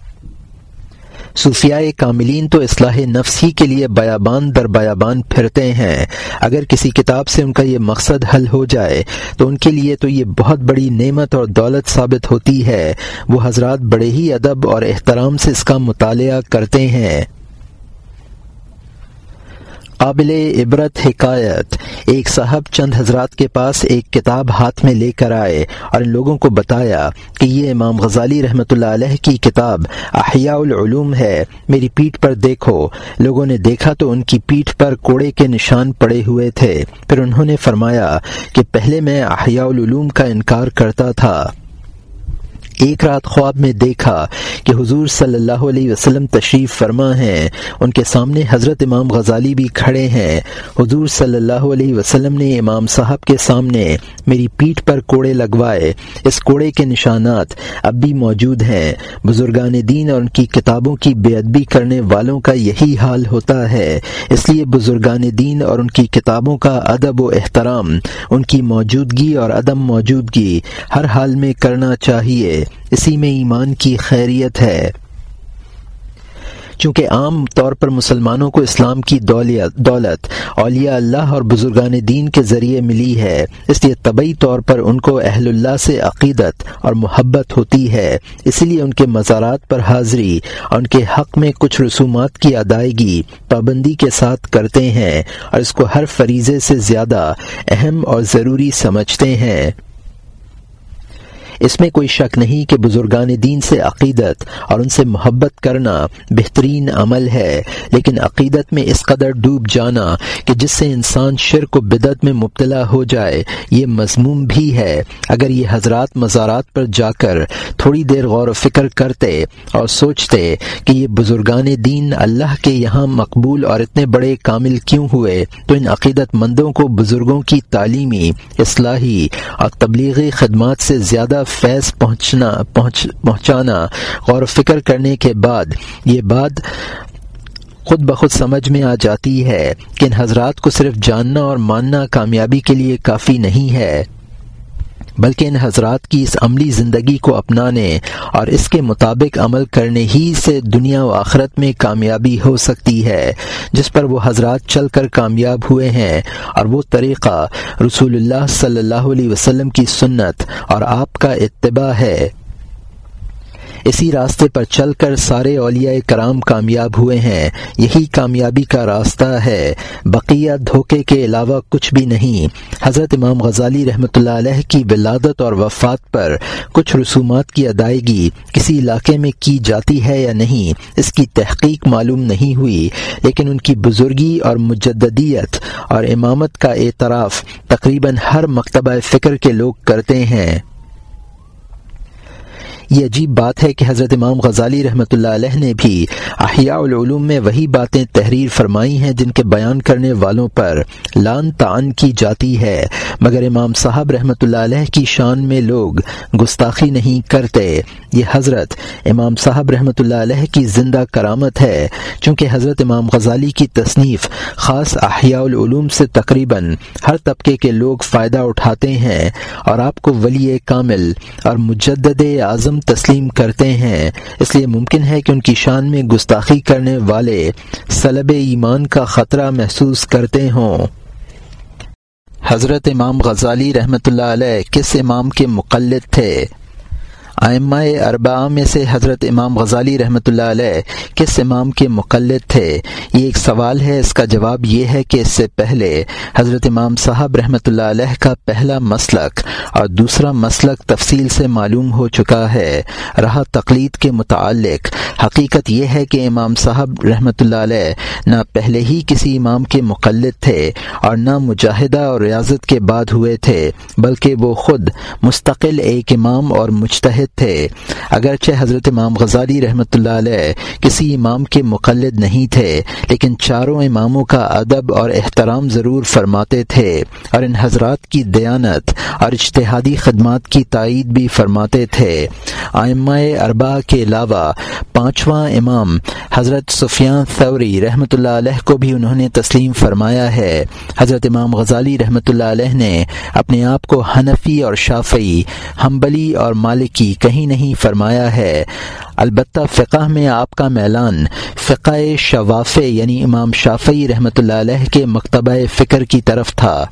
صوفیاء کاملین تو اصلاح نفس ہی کے لیے بیابان در بیابان پھرتے ہیں۔ اگر کسی کتاب سے ان کا یہ مقصد حل ہو جائے، تو ان کے لیے تو یہ بہت بڑی نعمت اور دولت ثابت ہوتی ہے۔ وہ حضرات بڑے ہی ادب اور احترام سے اس کا مطالعہ کرتے ہیں۔ قابل عبرت حکایت۔ ایک صاحب چند حضرات کے پاس ایک کتاب ہاتھ میں لے کر آئے اور ان لوگوں کو بتایا کہ یہ امام غزالی رحمۃ اللہ علیہ کی کتاب احیاء العلوم ہے، میری پیٹھ پر دیکھو۔ لوگوں نے دیکھا تو ان کی پیٹھ پر کوڑے کے نشان پڑے ہوئے تھے۔ پھر انہوں نے فرمایا کہ پہلے میں احیاء العلوم کا انکار کرتا تھا۔ ایک رات خواب میں دیکھا کہ حضور صلی اللہ علیہ وسلم تشریف فرما ہیں۔ ان کے سامنے حضرت امام غزالی بھی کھڑے ہیں۔ حضور صلی اللہ علیہ وسلم نے امام صاحب کے سامنے میری پیٹھ پر کوڑے لگوائے۔ اس کوڑے کے نشانات اب بھی موجود ہیں۔ بزرگان دین اور ان کی کتابوں کی بے ادبی کرنے والوں کا یہی حال ہوتا ہے۔ اس لیے بزرگان دین اور ان کی کتابوں کا ادب و احترام، ان کی موجودگی اور عدم موجودگی ہر حال میں کرنا چاہیے۔ اسی میں ایمان کی خیریت ہے۔ چونکہ عام طور پر مسلمانوں کو اسلام کی دولت، اولیاء اللہ اور بزرگان دین کے ذریعے ملی ہے۔ اس لیے طبی طور پر ان کو اہل اللہ سے عقیدت اور محبت ہوتی ہے۔ اسی لیے ان کے مزارات پر حاضری اور ان کے حق میں کچھ رسومات کی ادائیگی پابندی کے ساتھ کرتے ہیں اور اس کو ہر فریضے سے زیادہ اہم اور ضروری سمجھتے ہیں۔ اس میں کوئی شک نہیں کہ بزرگان دین سے عقیدت اور ان سے محبت کرنا بہترین عمل ہے، لیکن عقیدت میں اس قدر ڈوب جانا کہ جس سے انسان شرک و بدت میں مبتلا ہو جائے، یہ مضموم بھی ہے۔ اگر یہ حضرات مزارات پر جا کر تھوڑی دیر غور و فکر کرتے اور سوچتے کہ یہ بزرگان دین اللہ کے یہاں مقبول اور اتنے بڑے کامل کیوں ہوئے، تو ان عقیدت مندوں کو بزرگوں کی تعلیمی اصلاحی اور تبلیغی خدمات سے زیادہ فیض پہنچنا، پہنچ، پہنچانا غور و فکر کرنے کے بعد یہ بات خود بخود سمجھ میں آ جاتی ہے کہ ان حضرات کو صرف جاننا اور ماننا کامیابی کے لیے کافی نہیں ہے۔ بلکہ ان حضرات کی اس عملی زندگی کو اپنانے اور اس کے مطابق عمل کرنے ہی سے دنیا و آخرت میں کامیابی ہو سکتی ہے، جس پر وہ حضرات چل کر کامیاب ہوئے ہیں اور وہ طریقہ رسول اللہ صلی اللہ علیہ وسلم کی سنت اور آپ کا اتباع ہے۔ اسی راستے پر چل کر سارے اولیاء کرام کامیاب ہوئے ہیں۔ یہی کامیابی کا راستہ ہے۔ بقیہ دھوکے کے علاوہ کچھ بھی نہیں۔ حضرت امام غزالی رحمۃ اللہ علیہ کی ولادت اور وفات پر کچھ رسومات کی ادائیگی کسی علاقے میں کی جاتی ہے یا نہیں، اس کی تحقیق معلوم نہیں ہوئی، لیکن ان کی بزرگی اور مجددیت اور امامت کا اعتراف تقریباً ہر مکتبہ فکر کے لوگ کرتے ہیں۔ یہ عجیب بات ہے کہ حضرت امام غزالی رحمۃ اللہ علیہ نے بھی احیاء العلوم میں وہی باتیں تحریر فرمائی ہیں جن کے بیان کرنے والوں پر لان تعان کی جاتی ہے۔ مگر امام صاحب رحمۃ اللہ علیہ کی شان میں لوگ گستاخی نہیں کرتے۔ یہ حضرت امام صاحب رحمۃ اللہ علیہ کی زندہ کرامت ہے۔ چونکہ حضرت امام غزالی کی تصنیف خاص احیاء العلوم سے تقریباً ہر طبقے کے لوگ فائدہ اٹھاتے ہیں اور آپ کو ولی کامل اور مجدد اعظم تسلیم کرتے ہیں۔ اس لیے ممکن ہے کہ ان کی شان میں گستاخی کرنے والے سلب ایمان کا خطرہ محسوس کرتے ہوں۔ حضرت امام غزالی رحمۃ اللہ علیہ کس امام کے مقلد تھے؟ آئمہ اربع میں سے حضرت امام غزالی رحمۃ اللہ علیہ کس امام کے مقلد تھے؟ یہ ایک سوال ہے، اس کا جواب یہ ہے کہ اس سے پہلے حضرت امام صاحب رحمۃ اللہ علیہ کا پہلا مسلک اور دوسرا مسلک تفصیل سے معلوم ہو چکا ہے، رہا تقلید کے متعلق۔ حقیقت یہ ہے کہ امام صاحب رحمۃ اللہ علیہ نہ پہلے ہی کسی امام کے مقلد تھے اور نہ مجاہدہ اور ریاضت کے بعد ہوئے تھے، بلکہ وہ خود مستقل ایک امام اور مشتحد تھے۔ اگرچہ حضرت امام غزالی رحمۃ اللہ علیہ کسی امام کے مقلد نہیں تھے، لیکن چاروں اماموں کا ادب اور احترام ضرور فرماتے تھے اور ان حضرات کی دیانت اور اجتہادی خدمات کی تائید بھی فرماتے تھے۔ آئمہ اربا کے علاوہ پانچواں امام حضرت سفیان ثوری رحمۃ اللہ علیہ کو بھی انہوں نے تسلیم فرمایا ہے۔ حضرت امام غزالی رحمۃ اللہ علیہ نے اپنے آپ کو حنفی اور شافعی ہمبلی اور مالکی کہیں نہیں فرمایا ہے۔ البتہ فقہ میں آپ کا میلان فقہ شواف یعنی امام شافعی رحمۃ اللہ علیہ کے مکتبہ فکر کی طرف تھا۔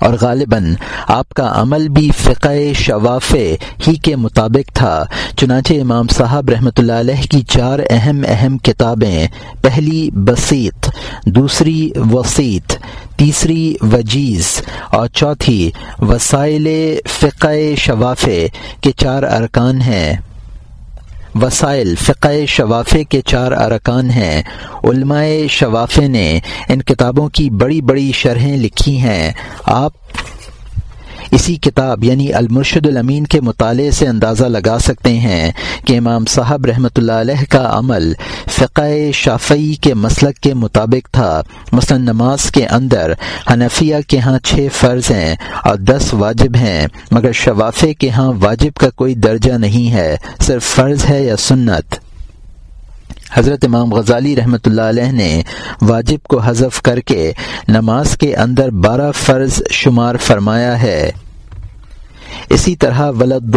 اور غالباً آپ کا عمل بھی فقہ شواف ہی کے مطابق تھا۔ چنانچہ امام صاحب رحمۃ اللہ علیہ کی چار اہم اہم کتابیں، پہلی بسیط، دوسری وسیط، تیسری وجیز اور چوتھی وسائل فقہ شواف کے چار ارکان ہیں۔ وسائل فقہ شوافے کے چار ارکان ہیں۔ علماء شوافے نے ان کتابوں کی بڑی بڑی شرحیں لکھی ہیں۔ آپ اسی کتاب یعنی المرشد الامین کے مطالعے سے اندازہ لگا سکتے ہیں کہ امام صاحب رحمۃ اللہ علیہ کا عمل فقہ شافعی کے مسلک کے مطابق تھا۔ مثلا نماز کے اندر حنفیہ کے ہاں چھ فرض ہیں اور دس واجب ہیں، مگر شوافے کے ہاں واجب کا کوئی درجہ نہیں ہے، صرف فرض ہے یا سنت؟ حضرت امام غزالی رحمۃ اللہ علیہ نے واجب کو حذف کر کے نماز کے اندر بارہ فرض شمار فرمایا ہے۔ اسی طرح ولد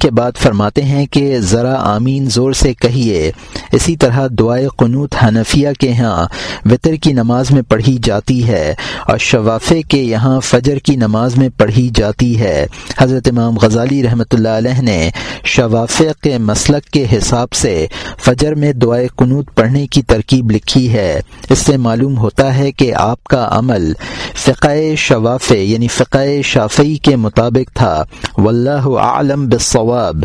کے بعد فرماتے ہیں کہ ذرا آمین زور سے کہیے۔ اسی طرح دعائے قنوت حنفیہ کے ہاں وطر کی نماز میں پڑھی جاتی ہے اور شوافے کے یہاں فجر کی نماز میں پڑھی جاتی ہے۔ حضرت امام غزالی رحمۃ اللہ علیہ نے شوافے کے مسلک کے حساب سے فجر میں دعائے قنوت پڑھنے کی ترکیب لکھی ہے۔ اس سے معلوم ہوتا ہے کہ آپ کا عمل فقہ شوافے یعنی فقہ شافعی کے مطابق تھا۔ واللہ عالم بالصواب.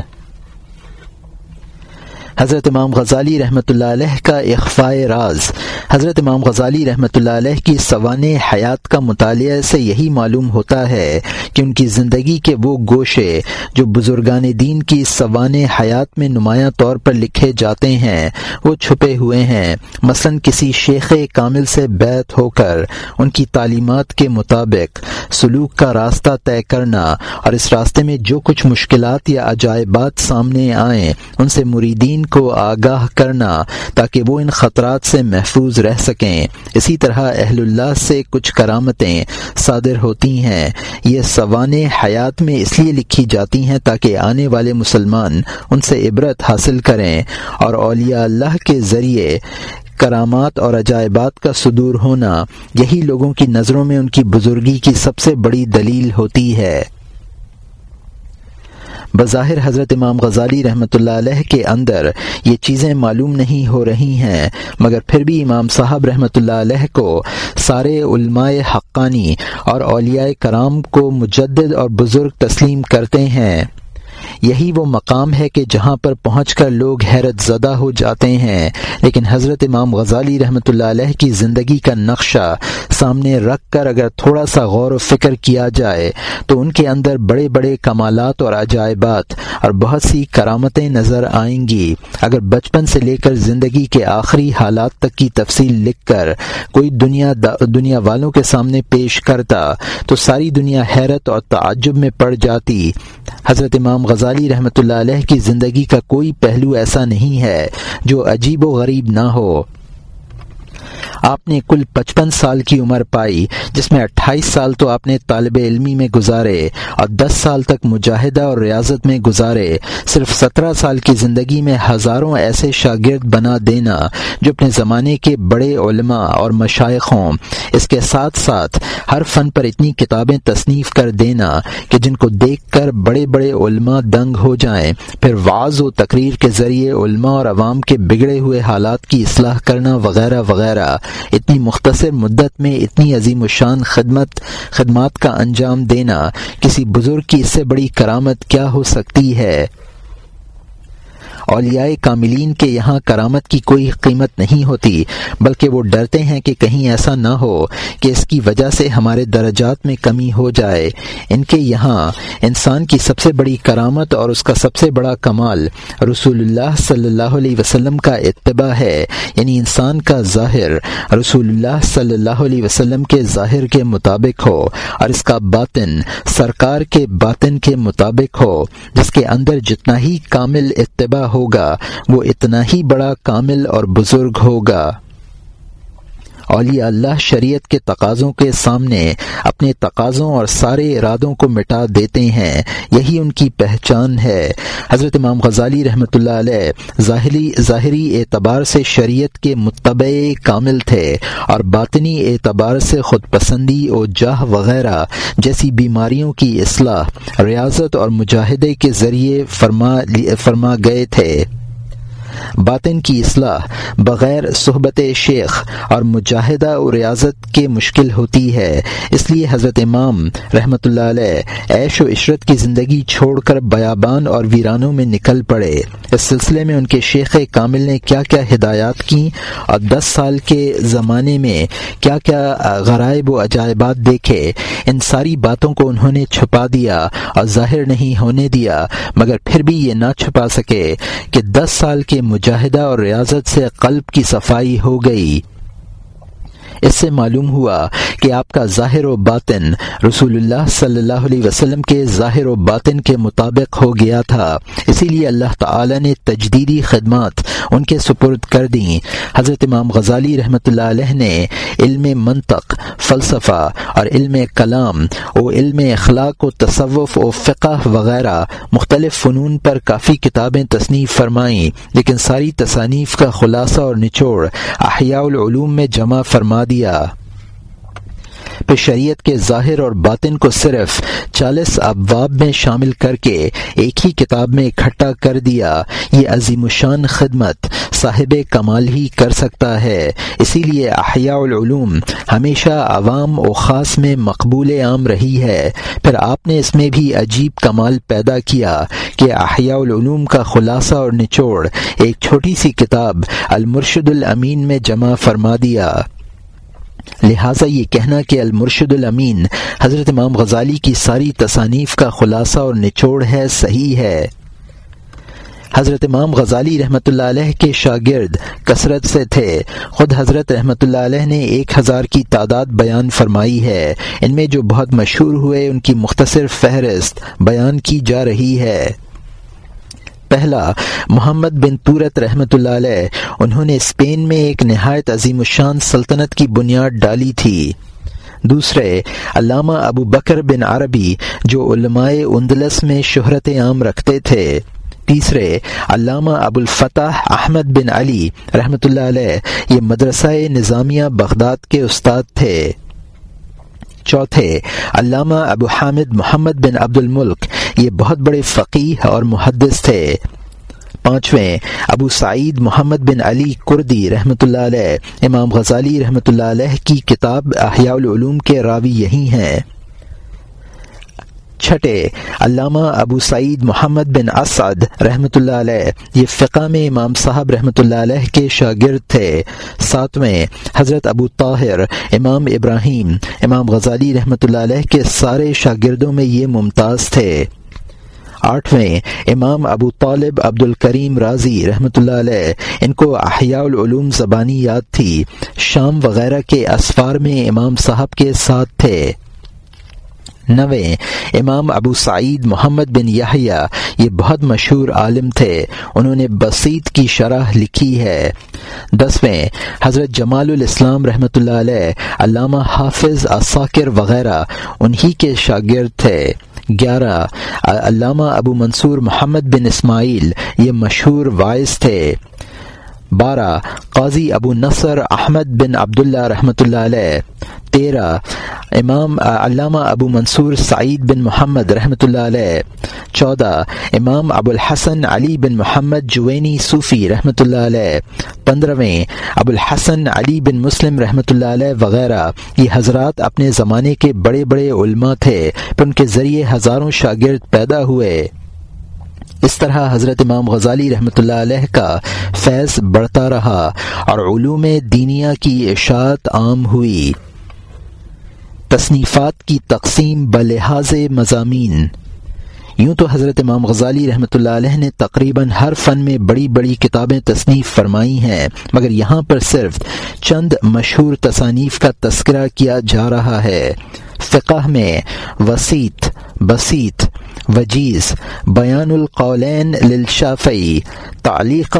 حضرت امام غزالی رحمۃ اللہ علیہ کا اخفاء راز۔ حضرت امام غزالی رحمۃ اللہ علیہ کی سوان حیات کا مطالعہ سے یہی معلوم ہوتا ہے کہ ان کی زندگی کے وہ گوشے جو بزرگان دین کی سوان حیات میں نمایاں طور پر لکھے جاتے ہیں، وہ چھپے ہوئے ہیں۔ مثلا کسی شیخ کامل سے بیت ہو کر ان کی تعلیمات کے مطابق سلوک کا راستہ طے کرنا اور اس راستے میں جو کچھ مشکلات یا عجائبات سامنے آئیں، ان سے مریدین کو آگاہ کرنا تاکہ وہ ان خطرات سے محفوظ رہ سکیں۔ اسی طرح اہل اللہ سے کچھ کرامتیں صادر ہوتی ہیں۔ یہ سوان حیات میں اس لیے لکھی جاتی ہیں تاکہ آنے والے مسلمان ان سے عبرت حاصل کریں اور اولیاء اللہ کے ذریعے کرامات اور عجائبات کا صدور ہونا۔ یہی لوگوں کی نظروں میں ان کی بزرگی کی سب سے بڑی دلیل ہوتی ہے۔ بظاہر حضرت امام غزالی رحمۃ اللہ علیہ کے اندر یہ چیزیں معلوم نہیں ہو رہی ہیں، مگر پھر بھی امام صاحب رحمۃ اللہ علیہ کو سارے علماء حقانی اور اولیاء کرام کو مجدد اور بزرگ تسلیم کرتے ہیں۔ یہی وہ مقام ہے کہ جہاں پر پہنچ کر لوگ حیرت زدہ ہو جاتے ہیں۔ لیکن حضرت امام غزالی رحمۃ اللہ علیہ کی زندگی کا نقشہ سامنے رکھ کر اگر تھوڑا سا غور و فکر کیا جائے تو ان کے اندر بڑے بڑے کمالات اور عجائبات اور بہت سی کرامتیں نظر آئیں گی۔ اگر بچپن سے لے کر زندگی کے آخری حالات تک کی تفصیل لکھ کر کوئی دنیا دنیا والوں کے سامنے پیش کرتا تو ساری دنیا حیرت اور تعجب میں پڑ جاتی۔ حضرت امام غزالی رحمۃ اللہ علیہ کی زندگی کا کوئی پہلو ایسا نہیں ہے جو عجیب و غریب نہ ہو۔ آپ نے کل پچپن سال کی عمر پائی، جس میں اٹھائیس سال تو آپ نے طالب علمی میں گزارے اور دس سال تک مجاہدہ اور ریاضت میں گزارے۔ صرف سترہ سال کی زندگی میں ہزاروں ایسے شاگرد بنا دینا جو اپنے زمانے کے بڑے علماء اور مشائق ہوں۔ اس کے ساتھ ساتھ ہر فن پر اتنی کتابیں تصنیف کر دینا کہ جن کو دیکھ کر بڑے بڑے علماء دنگ ہو جائیں۔ پھر بعض و تقریر کے ذریعے علماء اور عوام کے بگڑے ہوئے حالات کی اصلاح کرنا وغیرہ وغیرہ۔ اتنی مختصر مدت میں اتنی عظیم الشان خدمت، خدمات کا انجام دینا، کسی بزرگ کی اس سے بڑی کرامت کیا ہو سکتی ہے؟ اولیاء کاملین کے یہاں کرامت کی کوئی قیمت نہیں ہوتی، بلکہ وہ ڈرتے ہیں کہ کہیں ایسا نہ ہو کہ اس کی وجہ سے ہمارے درجات میں کمی ہو جائے۔ ان کے یہاں انسان کی سب سے بڑی کرامت اور اس کا سب سے بڑا کمال رسول اللہ صلی اللہ علیہ وسلم کا اتباع ہے یعنی انسان کا ظاہر رسول اللہ صلی اللہ علیہ وسلم کے ظاہر کے مطابق ہو اور اس کا باطن سرکار کے باطن کے مطابق ہو، جس کے اندر جتنا ہی کامل اتباع ہو ہوگا وہ اتنا ہی بڑا کامل اور بزرگ ہوگا۔ اولیاء اللہ شریعت کے تقاضوں کے سامنے اپنے تقاضوں اور سارے ارادوں کو مٹا دیتے ہیں، یہی ان کی پہچان ہے۔ حضرت امام غزالی رحمۃ اللہ علیہ ظاہری ظاہری اعتبار سے شریعت کے متبع کامل تھے اور باطنی اعتبار سے خود پسندی اور جاہ وغیرہ جیسی بیماریوں کی اصلاح، ریاضت اور مجاہدے کے ذریعے فرما فرما گئے تھے۔ باطن کی اصلاح بغیر صحبت شیخ اور مجاہدہ و ریاضت کے مشکل ہوتی ہے۔ اس لیے حضرت امام رحمۃ اللہ علیہ عیش و عشرت کی زندگی چھوڑ کر بیابان اور ویرانوں میں نکل پڑے۔ اس سلسلے میں ان کے شیخ کامل نے کیا کیا ہدایات کی اور دس سال کے زمانے میں کیا کیا غرائب و عجائبات دیکھے۔ ان ساری باتوں کو انہوں نے چھپا دیا اور ظاہر نہیں ہونے دیا، مگر پھر بھی یہ نہ چھپا سکے کہ دس سال کے مجاہدہ اور ریاضت سے قلب کی صفائی ہو گئی۔ اس سے معلوم ہوا کہ آپ کا ظاہر و باطن رسول اللہ صلی اللہ علیہ وسلم کے ظاہر و باطن کے مطابق ہو گیا تھا۔ اسی لیے اللہ تعالی نے تجدیدی خدمات ان کے سپرد کر دیں۔ حضرت امام غزالی رحمۃ اللہ علیہ نے علم منطق، فلسفہ اور علم کلام و علم اخلاق و تصوف و فقہ وغیرہ مختلف فنون پر کافی کتابیں تصنیف فرمائیں، لیکن ساری تصانیف کا خلاصہ اور نچوڑ احیاء العلوم میں جمع فرما دیا۔ پھر شریعت کے ظاہر اور باطن کو صرف چالیس ابواب میں شامل کر کے ایک ہی کتاب میں اکٹھا کر دیا۔ یہ عظیم الشان خدمت صاحب کمال ہی کر سکتا ہے۔ اسی لیے احیاء العلوم ہمیشہ عوام و خاص میں مقبول عام رہی ہے۔ پھر آپ نے اس میں بھی عجیب کمال پیدا کیا کہ احیاء العلوم کا خلاصہ اور نچوڑ ایک چھوٹی سی کتاب المرشد الامین میں جمع فرما دیا۔ لہٰذا یہ کہنا کہ المرشد الامین حضرت امام غزالی کی ساری تصانیف کا خلاصہ اور نچوڑ ہے، صحیح ہے۔ حضرت امام غزالی رحمۃ اللہ علیہ کے شاگرد کثرت سے تھے۔ خود حضرت رحمۃ اللہ علیہ نے ایک ہزار کی تعداد بیان فرمائی ہے۔ ان میں جو بہت مشہور ہوئے، ان کی مختصر فہرست بیان کی جا رہی ہے۔ پہلا محمد بن تورت رحمۃ اللہ علیہ، انہوں نے اسپین میں ایک نہایت عظیم الشان سلطنت کی بنیاد ڈالی تھی۔ دوسرے، علامہ ابو بکر بن عربی، جو علماء اندلس میں شہرت عام رکھتے تھے۔ تیسرے، علامہ ابو الفتح احمد بن علی رحمۃ اللہ علیہ، یہ مدرسہ نظامیہ بغداد کے استاد تھے۔ چوتھے، علامہ ابو حامد محمد بن عبد الملک یہ بہت بڑے فقیح اور محدث تھے۔ پانچویں، ابو سعید محمد بن علی کردی رحمۃ اللہ علیہ، امام غزالی رحمۃ اللہ علیہ کی کتاب احیاء العلوم کے راوی یہی ہیں۔ چھٹے، علامہ ابو سعید محمد بن اسعد رحمۃ اللہ علیہ، یہ فقہ میں امام صاحب رحمۃ اللہ علیہ کے شاگرد تھے۔ ساتویں، حضرت ابو طاہر، امام ابراہیم، امام غزالی رحمۃ اللہ علیہ کے سارے شاگردوں میں یہ ممتاز تھے۔ آٹھویں امام ابو طالب عبد الکریم راضی رحمۃ اللہ علیہ، ان کو احیاء العلوم زبانی یاد تھی۔ شام وغیرہ کے اسفار میں امام صاحب کے ساتھ تھے۔ نویں، امام ابو سعید محمد بن یحییٰ، یہ بہت مشہور عالم تھے۔ انہوں نے بسیط کی شرح لکھی ہے۔ دسویں، حضرت جمال الاسلام رحمۃ اللہ علیہ، علامہ حافظ اساکر وغیرہ، انہی کے شاگرد تھے۔ گیارہ علامہ ابو منصور محمد بن اسماعیل یہ مشہور وائز تھے۔ بارہ، قاضی ابو نصر احمد بن عبداللہ رحمۃ اللہ علیہ، تیرہ، امام علامہ ابو منصور سعید بن محمد رحمۃ اللہ علیہ، چودہ، امام ابو الحسن علی بن محمد جوینی صوفی رحمۃ اللہ علیہ، پندرہویں ابو الحسن علی بن مسلم رحمۃ اللہ علیہ وغیرہ۔ یہ حضرات اپنے زمانے کے بڑے بڑے علماء تھے، پھر ان کے ذریعے ہزاروں شاگرد پیدا ہوئے۔ اس طرح حضرت امام غزالی رحمۃ اللہ علیہ کا فیض بڑھتا رہا اور علوم دینیا کی اشاعت عام ہوئی۔ تصنیفات کی تقسیم بلحاظ مضامین۔ یوں تو حضرت امام غزالی رحمۃ اللہ علیہ نے تقریباً ہر فن میں بڑی بڑی کتابیں تصنیف فرمائی ہیں، مگر یہاں پر صرف چند مشہور تصانیف کا تذکرہ کیا جا رہا ہے۔ فقہ میں وسیط، بسیط وجیز، بیان القولین للشافعی، تعلیق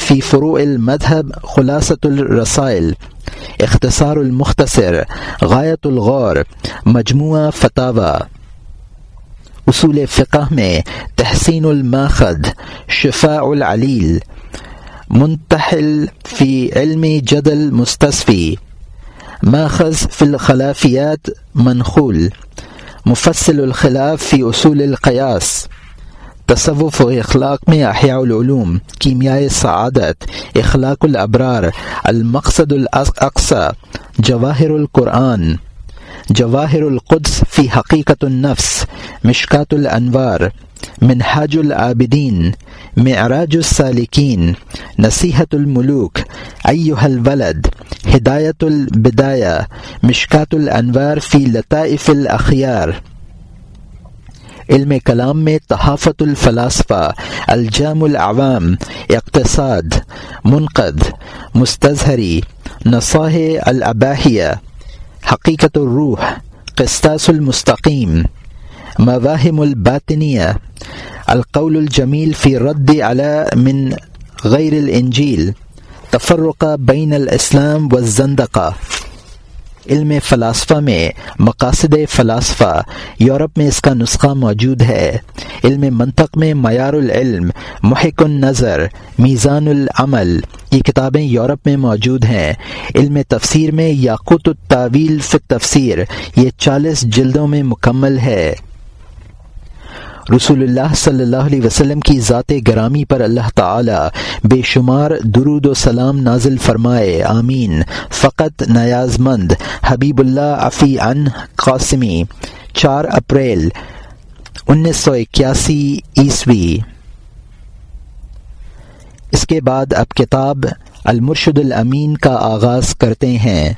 فی فروع المذہب خلاصۃ الرسائل، اختصار المختصر غایت الغور، مجموعہ فتح اصول فقہ میں تحسین الماخد شفاء العلیل، منتحل فی علم جدل مستصفی ماخذ فی الخلافیات منخول۔ مفصل الخلاف فی اصول القیاس تصوف و اخلاق میں احیاء العلوم. کیمیائے سعادت اخلاق الابرار المقصد الاقصى جواہر القرآن. جواہر القدس فی حقیقت النفس. مشکات الانوار منحاج العابدین، معراج السالکین، نصیحت الملوک ایوہ الولد، ہدایت البدایہ، مشکات الانوار فی لطائف الاخیار۔ علم کلام میں تحافت الفلاسفہ، الجام العوام اقتصاد، منقد، مستظہری، نصاح الاباحیہ حقیقت الروح، قسطاس المستقیم۔ مواہم الباطنیہ، القول الجمیل فی رد علی من غیر الانجیل تفرقہ بین الاسلام والزندقہ علم فلاسفہ میں مقاصد فلاسفہ یورپ میں اس کا نسخہ موجود ہے۔ علم منطق میں معیار العلم محق النظر، میزان العمل، یہ کتابیں یورپ میں موجود ہیں۔ علم تفسیر میں یاقوت الطاویل فی تفسیر یہ چالیس جلدوں میں مکمل ہے۔ رسول اللہ صلی اللہ علیہ وسلم کی ذات گرامی پر اللہ تعالی بے شمار درود و سلام نازل فرمائے، آمین۔ فقط نیاز مند حبیب اللہ عفی ان قاسمی، چار اپریل انیس سو اکیاسی عیسوی۔ اس کے بعد اب کتاب المرشد الامین کا آغاز کرتے ہیں۔